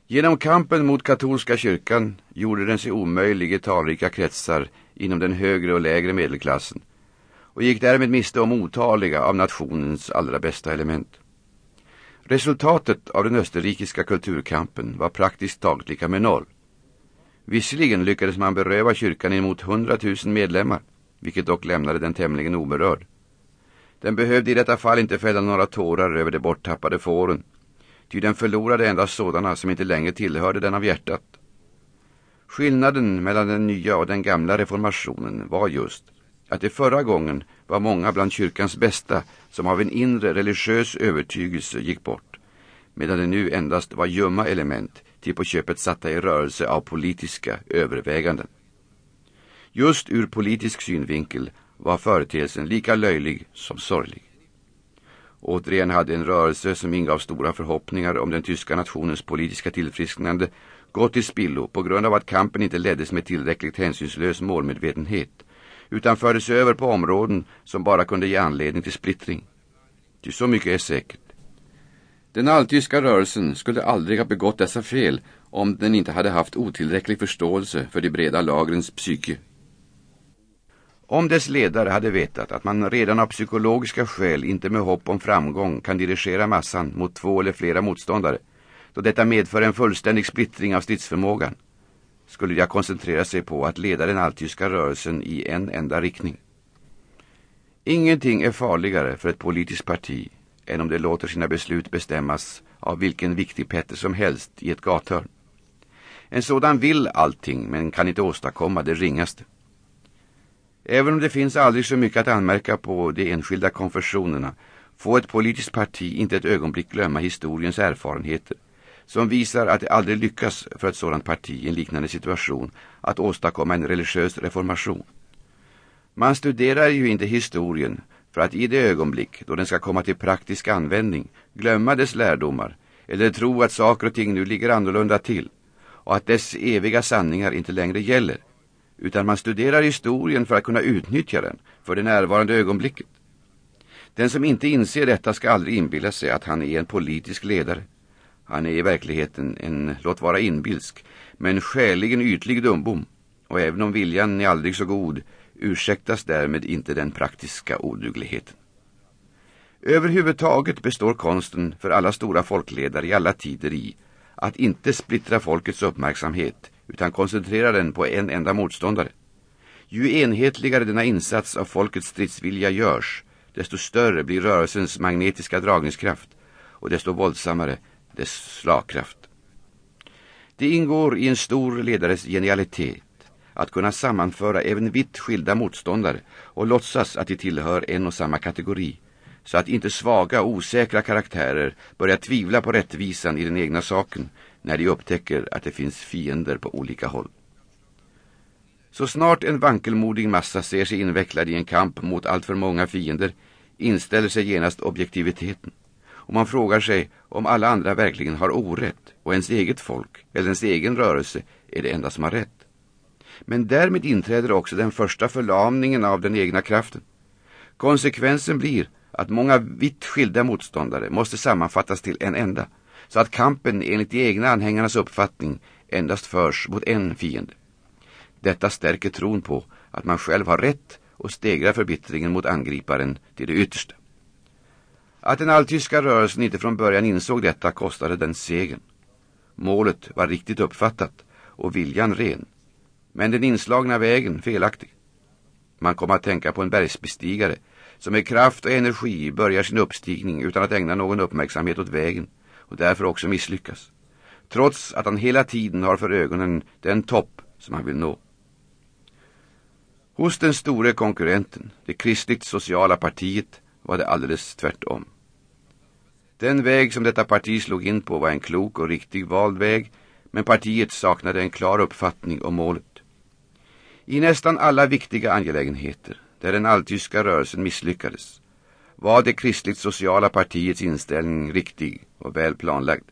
Genom kampen mot katolska kyrkan gjorde den sig omöjlig i talrika kretsar inom den högre och lägre medelklassen och gick därmed miste om otaliga av nationens allra bästa element. Resultatet av den österrikiska kulturkampen var praktiskt taget lika med noll. Visserligen lyckades man beröva kyrkan emot hundratusen medlemmar, vilket dock lämnade den tämligen oberörd. Den behövde i detta fall inte fälla några tårar över de borttappade fåren, ty den förlorade endast sådana som inte längre tillhörde den av hjärtat. Skillnaden mellan den nya och den gamla reformationen var just att det förra gången var många bland kyrkans bästa som av en inre religiös övertygelse gick bort, medan det nu endast var ljumma element till på köpet satta i rörelse av politiska överväganden. Just ur politisk synvinkel var företeelsen lika löjlig som sorglig. Återigen hade en rörelse som ingav stora förhoppningar om den tyska nationens politiska tillfrisknande gått i spillo på grund av att kampen inte leddes med tillräckligt hänsynslös målmedvetenhet utan fördes över på områden som bara kunde ge anledning till splittring. Ty så mycket är säkert. Den alltyska rörelsen skulle aldrig ha begått dessa fel om den inte hade haft otillräcklig förståelse för de breda lagrens psyke. Om dess ledare hade vetat att man redan av psykologiska skäl inte med hopp om framgång kan dirigera massan mot två eller flera motståndare, då detta medför en fullständig splittring av stridsförmågan, skulle jag koncentrera sig på att leda den alltyska rörelsen i en enda riktning. Ingenting är farligare för ett politiskt parti än om det låter sina beslut bestämmas av vilken viktig petter som helst i ett gathörn. En sådan vill allting men kan inte åstadkomma det ringaste. Även om det finns aldrig så mycket att anmärka på de enskilda konfessionerna får ett politiskt parti inte ett ögonblick glömma historiens erfarenheter som visar att det aldrig lyckas för ett sådant parti i en liknande situation att åstadkomma en religiös reformation. Man studerar ju inte historien för att i det ögonblick då den ska komma till praktisk användning glömma dess lärdomar eller tro att saker och ting nu ligger annorlunda till och att dess eviga sanningar inte längre gäller utan man studerar historien för att kunna utnyttja den för det närvarande ögonblicket. Den som inte inser detta ska aldrig inbilla sig att han är en politisk ledare. Han är i verkligheten en, låt vara inbilsk, men skäligen ytlig dumbom. Och även om viljan är aldrig så god ursäktas därmed inte den praktiska odugligheten. Överhuvudtaget består konsten för alla stora folkledare i alla tider i att inte splittra folkets uppmärksamhet utan koncentrera den på en enda motståndare. Ju enhetligare denna insats av folkets stridsvilja görs, desto större blir rörelsens magnetiska dragningskraft och desto våldsammare dess slagkraft. Det ingår i en stor ledares genialitet att kunna sammanföra även vitt skilda motståndare och låtsas att de tillhör en och samma kategori så att inte svaga och osäkra karaktärer börjar tvivla på rättvisan i den egna saken när de upptäcker att det finns fiender på olika håll. Så snart en vankelmodig massa ser sig invecklad i en kamp mot allt för många fiender inställer sig genast objektiviteten. Och man frågar sig om alla andra verkligen har orätt och ens eget folk eller ens egen rörelse är det enda som har rätt. Men därmed inträder också den första förlamningen av den egna kraften. Konsekvensen blir att många vitt skilda motståndare måste sammanfattas till en enda så att kampen enligt de egna anhängarnas uppfattning endast förs mot en fiende. Detta stärker tron på att man själv har rätt och stegrar förbittringen mot angriparen till det yttersta. Att den alltyska rörelsen inte från början insåg detta kostade den segern. Målet var riktigt uppfattat och viljan ren. Men den inslagna vägen felaktig. Man kom att tänka på en bergsbestigare som med kraft och energi börjar sin uppstigning utan att ägna någon uppmärksamhet åt vägen och därför också misslyckas. Trots att han hela tiden har för ögonen den topp som han vill nå. Hos den store konkurrenten, det kristligt sociala partiet, var det alldeles tvärtom. Den väg som detta parti slog in på var en klok och riktig vald väg, men partiet saknade en klar uppfattning om målet. I nästan alla viktiga angelägenheter, där den alltyska rörelsen misslyckades, var det kristligt sociala partiets inställning riktig och väl planlagd.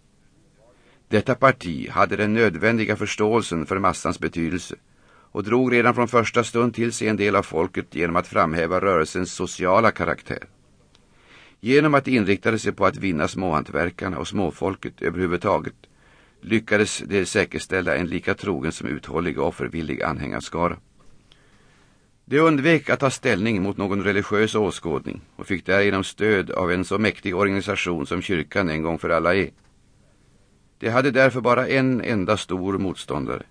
Detta parti hade den nödvändiga förståelsen för massans betydelse och drog redan från första stund till sig en del av folket genom att framhäva rörelsens sociala karaktär. Genom att inrikta sig på att vinna småhantverkarna och småfolket överhuvudtaget lyckades det säkerställa en lika trogen som uthållig och offervillig anhängarskara. De undvek att ta ställning mot någon religiös åskådning och fick därigenom stöd av en så mäktig organisation som kyrkan en gång för alla är. De hade därför bara en enda stor motståndare.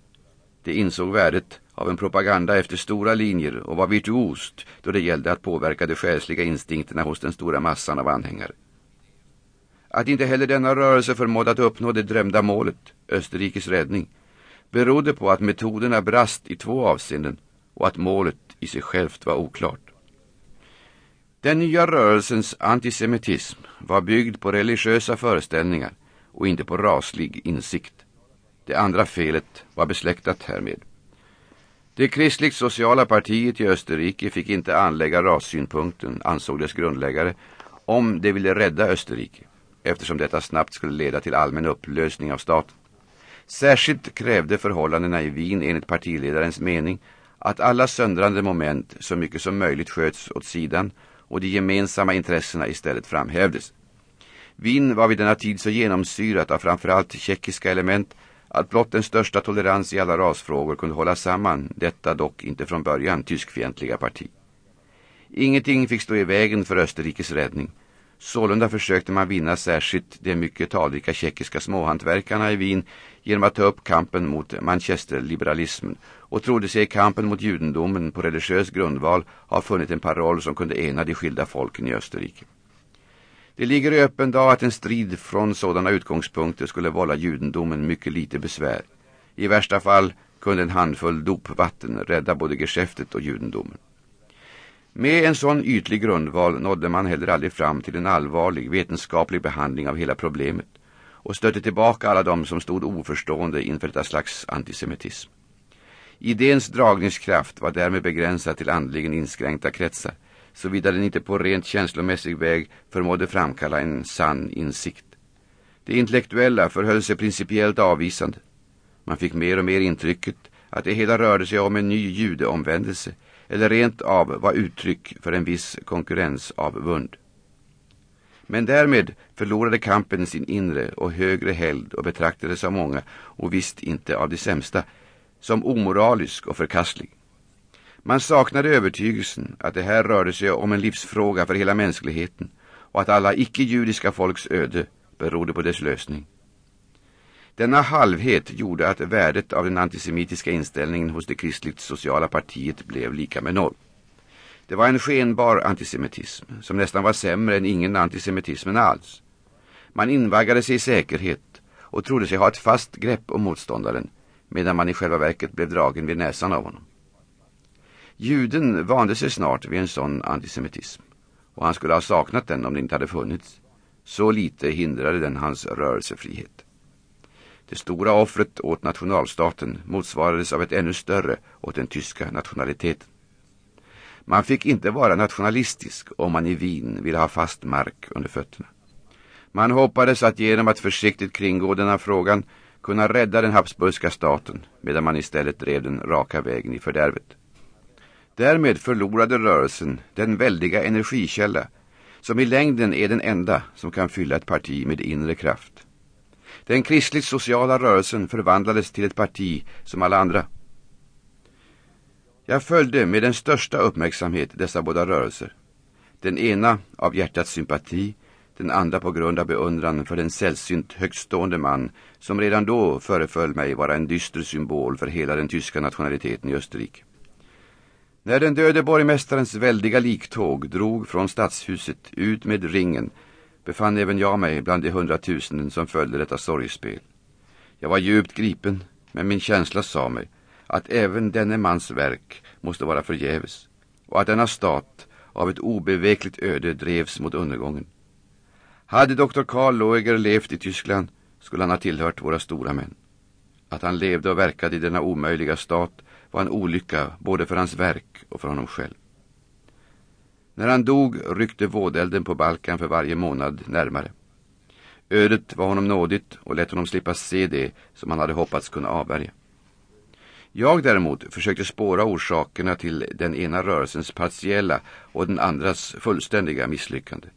De insåg värdet av en propaganda efter stora linjer och var virtuost då det gällde att påverka de själsliga instinkterna hos den stora massan av anhängare. Att inte heller denna rörelse förmådde att uppnå det drömda målet, Österrikes räddning, berodde på att metoderna brast i två avseenden och att målet i sig självt var oklart. Den nya rörelsens antisemitism var byggd på religiösa föreställningar och inte på raslig insikt. Det andra felet var besläktat härmed. Det kristligt sociala partiet i Österrike fick inte anlägga rassynpunkten, ansåg dess grundläggare, om det ville rädda Österrike, eftersom detta snabbt skulle leda till allmän upplösning av staten. Särskilt krävde förhållandena i Wien enligt partiledarens mening att alla söndrande moment så mycket som möjligt sköts åt sidan och de gemensamma intressena istället framhävdes. Wien var vid denna tid så genomsyrat av framförallt tjeckiska element att blott den största tolerans i alla rasfrågor kunde hålla samman detta dock inte från början tyskfientliga parti. Ingenting fick stå i vägen för Österrikes räddning. Sålunda försökte man vinna särskilt de mycket talrika tjeckiska småhantverkarna i Wien genom att ta upp kampen mot manchesterliberalismen och trodde sig i kampen mot judendomen på religiös grundval ha funnit en paroll som kunde ena de skilda folken i Österrike. Det ligger i öppen dag att en strid från sådana utgångspunkter skulle vålla judendomen mycket lite besvär. I värsta fall kunde en handfull dopvatten rädda både geschäftet och judendomen. Med en sån ytlig grundval nådde man heller aldrig fram till en allvarlig vetenskaplig behandling av hela problemet och stötte tillbaka alla dem som stod oförstående inför detta slags antisemitism. Idéns dragningskraft var därmed begränsad till andligen inskränkta kretsar såvida den inte på rent känslomässig väg förmådde framkalla en sann insikt. Det intellektuella förhöll sig principiellt avvisande. Man fick mer och mer intrycket att det hela rörde sig om en ny judeomvändelse eller rent av var uttryck för en viss konkurrens av vund. Men därmed förlorade kampen sin inre och högre helgd och betraktades av många, och visst inte av de sämsta, som omoralisk och förkastlig. Man saknade övertygelsen att det här rörde sig om en livsfråga för hela mänskligheten och att alla icke-judiska folks öde berodde på dess lösning. Denna halvhet gjorde att värdet av den antisemitiska inställningen hos det kristligt sociala partiet blev lika med noll. Det var en skenbar antisemitism som nästan var sämre än ingen antisemitismen alls. Man invaggade sig i säkerhet och trodde sig ha ett fast grepp om motståndaren medan man i själva verket blev dragen vid näsan av honom. Juden vande sig snart vid en sån antisemitism och han skulle ha saknat den om den inte hade funnits. Så lite hindrade den hans rörelsefrihet. Det stora offret åt nationalstaten motsvarades av ett ännu större åt den tyska nationaliteten. Man fick inte vara nationalistisk om man i Wien ville ha fast mark under fötterna. Man hoppades att genom att försiktigt kringgå denna frågan kunna rädda den habsburgska staten medan man istället drev den raka vägen i fördärvet. Därmed förlorade rörelsen den väldiga energikälla som i längden är den enda som kan fylla ett parti med inre kraft. Den kristligt sociala rörelsen förvandlades till ett parti som alla andra. Jag följde med den största uppmärksamhet dessa båda rörelser. Den ena av hjärtats sympati, den andra på grund av beundran för den sällsynt högtstående man som redan då föreföll mig vara en dyster symbol för hela den tyska nationaliteten i Österrike. När den döde borgmästarens väldiga liktåg drog från stadshuset ut med ringen befann även jag mig bland de hundratusenden som följde detta sorgspel. Jag var djupt gripen, men min känsla sa mig att även denne mans verk måste vara förgäves och att denna stat av ett obevekligt öde drevs mot undergången. Hade doktor Karl Loeger levt i Tyskland skulle han ha tillhört våra stora män. Att han levde och verkade i denna omöjliga stat var en olycka både för hans verk och för honom själv. När han dog ryckte vådelden på Balkan för varje månad närmare. Ödet var honom nådigt och lät honom slippa se det som han hade hoppats kunna avvärja. Jag däremot försökte spåra orsakerna till den ena rörelsens partiella och den andras fullständiga misslyckande.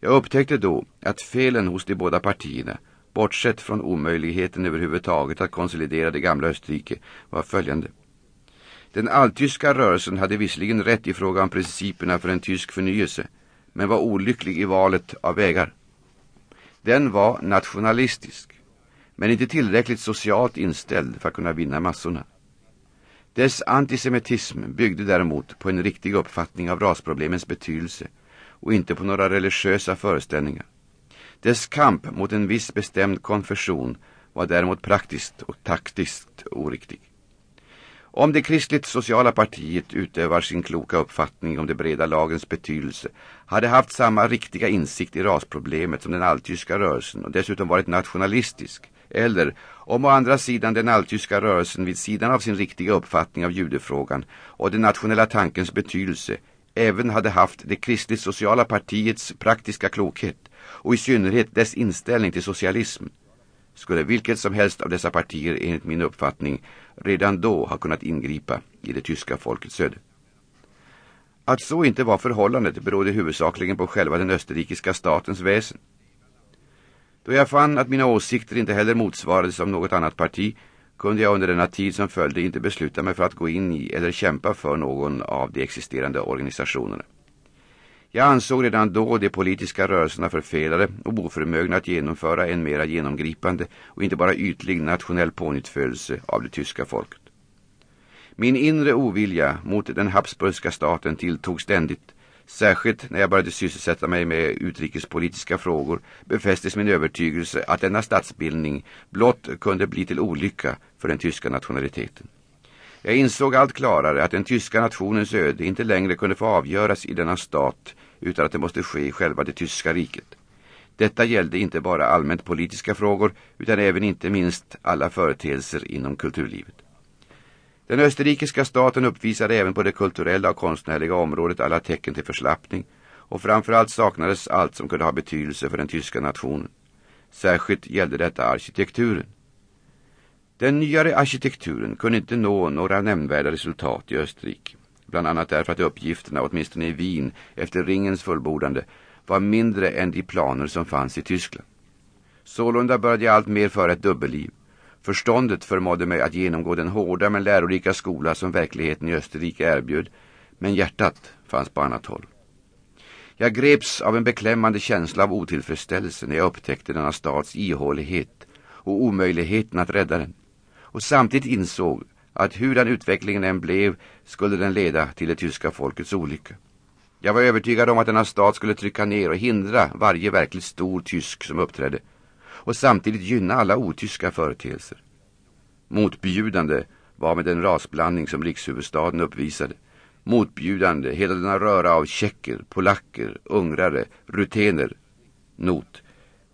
Jag upptäckte då att felen hos de båda partierna, bortsett från omöjligheten överhuvudtaget att konsolidera det gamla Österrike, var följande. Den alltyska rörelsen hade visserligen rätt i fråga om principerna för en tysk förnyelse, men var olycklig i valet av vägar. Den var nationalistisk, men inte tillräckligt socialt inställd för att kunna vinna massorna. Dess antisemitism byggde däremot på en riktig uppfattning av rasproblemens betydelse och inte på några religiösa föreställningar. Dess kamp mot en viss bestämd konfession var däremot praktiskt och taktiskt oriktig. Om det kristligt sociala partiet utövar sin kloka uppfattning om de breda lagens betydelse hade haft samma riktiga insikt i rasproblemet som den alltyska rörelsen och dessutom varit nationalistisk. Eller om å andra sidan den alltyska rörelsen vid sidan av sin riktiga uppfattning av judefrågan och den nationella tankens betydelse även hade haft det kristligt sociala partiets praktiska klokhet och i synnerhet dess inställning till socialism skulle vilket som helst av dessa partier enligt min uppfattning redan då ha kunnat ingripa i det tyska folkets öde. Att så inte var förhållandet berodde huvudsakligen på själva den österrikiska statens väsen. Då jag fann att mina åsikter inte heller motsvarades av något annat parti kunde jag under denna tid som följde inte besluta mig för att gå in i eller kämpa för någon av de existerande organisationerna. Jag ansåg redan då de politiska rörelserna förfelade och oförmögna att genomföra en mera genomgripande och inte bara ytlig nationell pånyttfödelse av det tyska folket. Min inre ovilja mot den habsburgska staten tilltog ständigt Särskilt när jag började sysselsätta mig med utrikespolitiska frågor befästes min övertygelse att denna statsbildning blott kunde bli till olycka för den tyska nationaliteten. Jag insåg allt klarare att den tyska nationens öde inte längre kunde få avgöras i denna stat utan att det måste ske i själva det tyska riket. Detta gällde inte bara allmänt politiska frågor utan även inte minst alla företeelser inom kulturlivet. Den österrikiska staten uppvisade även på det kulturella och konstnärliga området alla tecken till förslappning och framförallt saknades allt som kunde ha betydelse för den tyska nationen. Särskilt gällde detta arkitekturen. Den nyare arkitekturen kunde inte nå några nämnvärda resultat i Österrike. Bland annat därför att uppgifterna, åtminstone i Wien, efter ringens fullbordande var mindre än de planer som fanns i Tyskland. Sålunda började jag allt mer föra ett dubbelliv. Förståndet förmådde mig att genomgå den hårda men lärorika skola som verkligheten i Österrike erbjöd, men hjärtat fanns på annat håll. Jag greps av en beklämmande känsla av otillfredsställelse när jag upptäckte denna stads ihålighet och omöjligheten att rädda den. Och samtidigt insåg att hur den utvecklingen än blev skulle den leda till det tyska folkets olycka. Jag var övertygad om att denna stat skulle trycka ner och hindra varje verkligt stor tysk som uppträdde och samtidigt gynna alla otyska företeelser. Motbjudande var med den rasblandning som rikshuvudstaden uppvisade. Motbjudande hela denna röra av tjecker, polacker, ungrare, rutener. Not.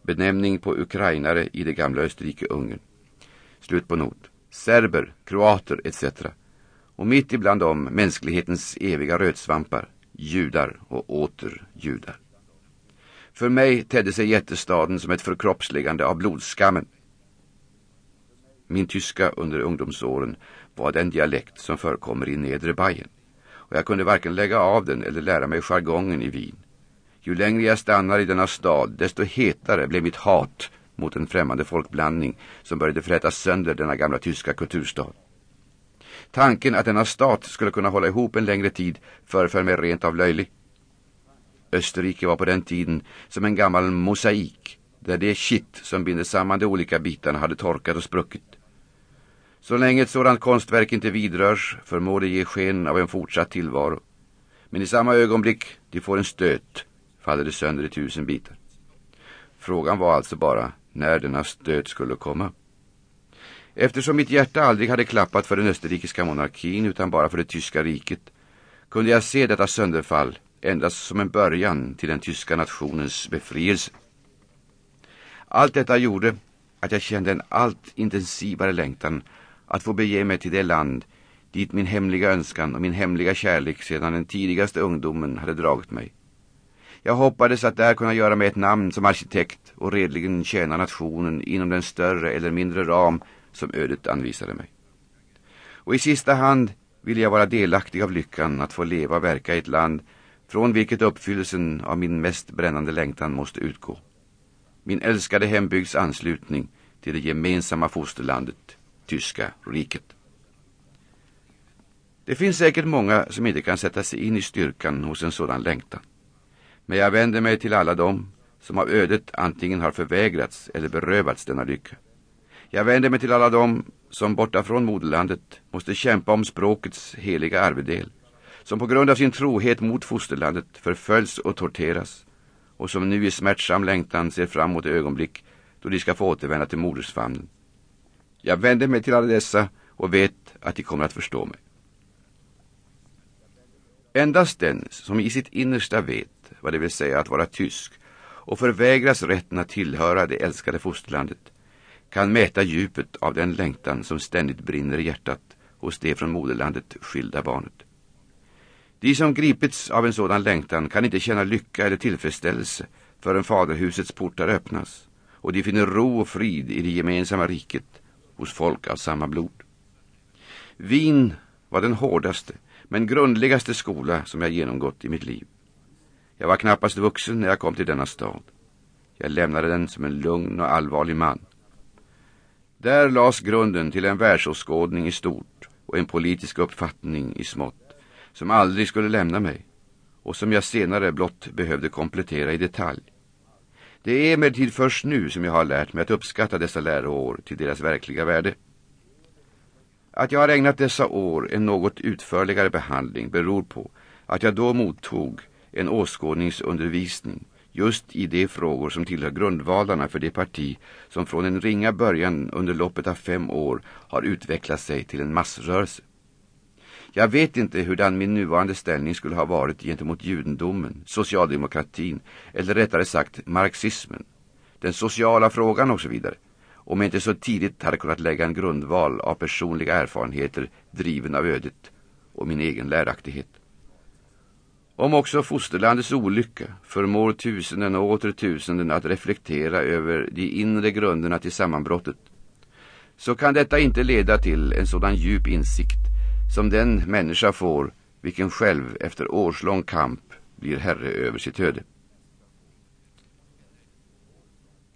Benämning på ukrainare i det gamla Österrike-Ungern. Slut på not. Serber, kroater etc. Och mitt ibland dem mänsklighetens eviga rötsvampar, judar och åter judar. För mig tedde sig jättestaden som ett förkroppsligande av blodskammen. Min tyska under ungdomsåren var den dialekt som förekommer i nedre Bayern. Och jag kunde varken lägga av den eller lära mig jargongen i Wien. Ju längre jag stannar i denna stad, desto hetare blev mitt hat mot en främmande folkblandning som började fräta sönder denna gamla tyska kulturstad. Tanken att denna stat skulle kunna hålla ihop en längre tid föreföll mig rent av löjlig. Österrike var på den tiden som en gammal mosaik där det kitt som binder samman de olika bitarna hade torkat och spruckit. Så länge ett sådant konstverk inte vidrörs förmår det ge sken av en fortsatt tillvaro. Men i samma ögonblick de får en stöt faller det sönder i tusen bitar. Frågan var alltså bara när denna stöt skulle komma. Eftersom mitt hjärta aldrig hade klappat för den österrikiska monarkin utan bara för det tyska riket kunde jag se detta sönderfall endast som en början till den tyska nationens befrielse. Allt detta gjorde att jag kände en allt intensivare längtan att få bege mig till det land dit min hemliga önskan och min hemliga kärlek sedan den tidigaste ungdomen hade dragit mig. Jag hoppades att där kunna göra mig ett namn som arkitekt och redligen tjäna nationen inom den större eller mindre ram som ödet anvisade mig. Och i sista hand ville jag vara delaktig av lyckan att få leva och verka i ett land från vilket uppfyllelsen av min mest brännande längtan måste utgå. Min älskade hembygds anslutning till det gemensamma fosterlandet, tyska riket. Det finns säkert många som inte kan sätta sig in i styrkan hos en sådan längtan. Men jag vänder mig till alla dem som av ödet antingen har förvägrats eller berövats denna lycka. Jag vänder mig till alla dem som borta från moderlandet måste kämpa om språkets heliga arvedel, som på grund av sin trohet mot fosterlandet förföljs och torteras och som nu i smärtsam längtan ser fram mot det ögonblick då de ska få återvända till modersfamnen. Jag vänder mig till alla dessa och vet att de kommer att förstå mig. Endast den som i sitt innersta vet vad det vill säga att vara tysk och förvägras rätten att tillhöra det älskade fosterlandet kan mäta djupet av den längtan som ständigt brinner i hjärtat hos det från moderlandet skilda barnet. De som gripits av en sådan längtan kan inte känna lycka eller tillfredsställelse förrän faderhusets portar öppnas och de finner ro och frid i det gemensamma riket hos folk av samma blod. Wien var den hårdaste men grundligaste skola som jag genomgått i mitt liv. Jag var knappast vuxen när jag kom till denna stad. Jag lämnade den som en lugn och allvarlig man. Där lades grunden till en världsåskådning i stort och en politisk uppfattning i smått som aldrig skulle lämna mig och som jag senare blott behövde komplettera i detalj. Det är emellertid först nu som jag har lärt mig att uppskatta dessa läroår till deras verkliga värde. Att jag har ägnat dessa år en något utförligare behandling beror på att jag då mottog en åskådningsundervisning just i de frågor som tillhör grundvalarna för det parti som från en ringa början under loppet av fem år har utvecklat sig till en massrörelse. Jag vet inte hurdan min nuvarande ställning skulle ha varit gentemot judendomen, socialdemokratin eller rättare sagt marxismen, den sociala frågan och så vidare om jag inte så tidigt hade kunnat lägga en grundval av personliga erfarenheter driven av ödet och min egen läraktighet. Om också fosterlandets olycka förmår tusenden och åter tusenden att reflektera över de inre grunderna till sammanbrottet, så kan detta inte leda till en sådan djup insikt som den människa får vilken själv efter årslång kamp blir herre över sitt öde.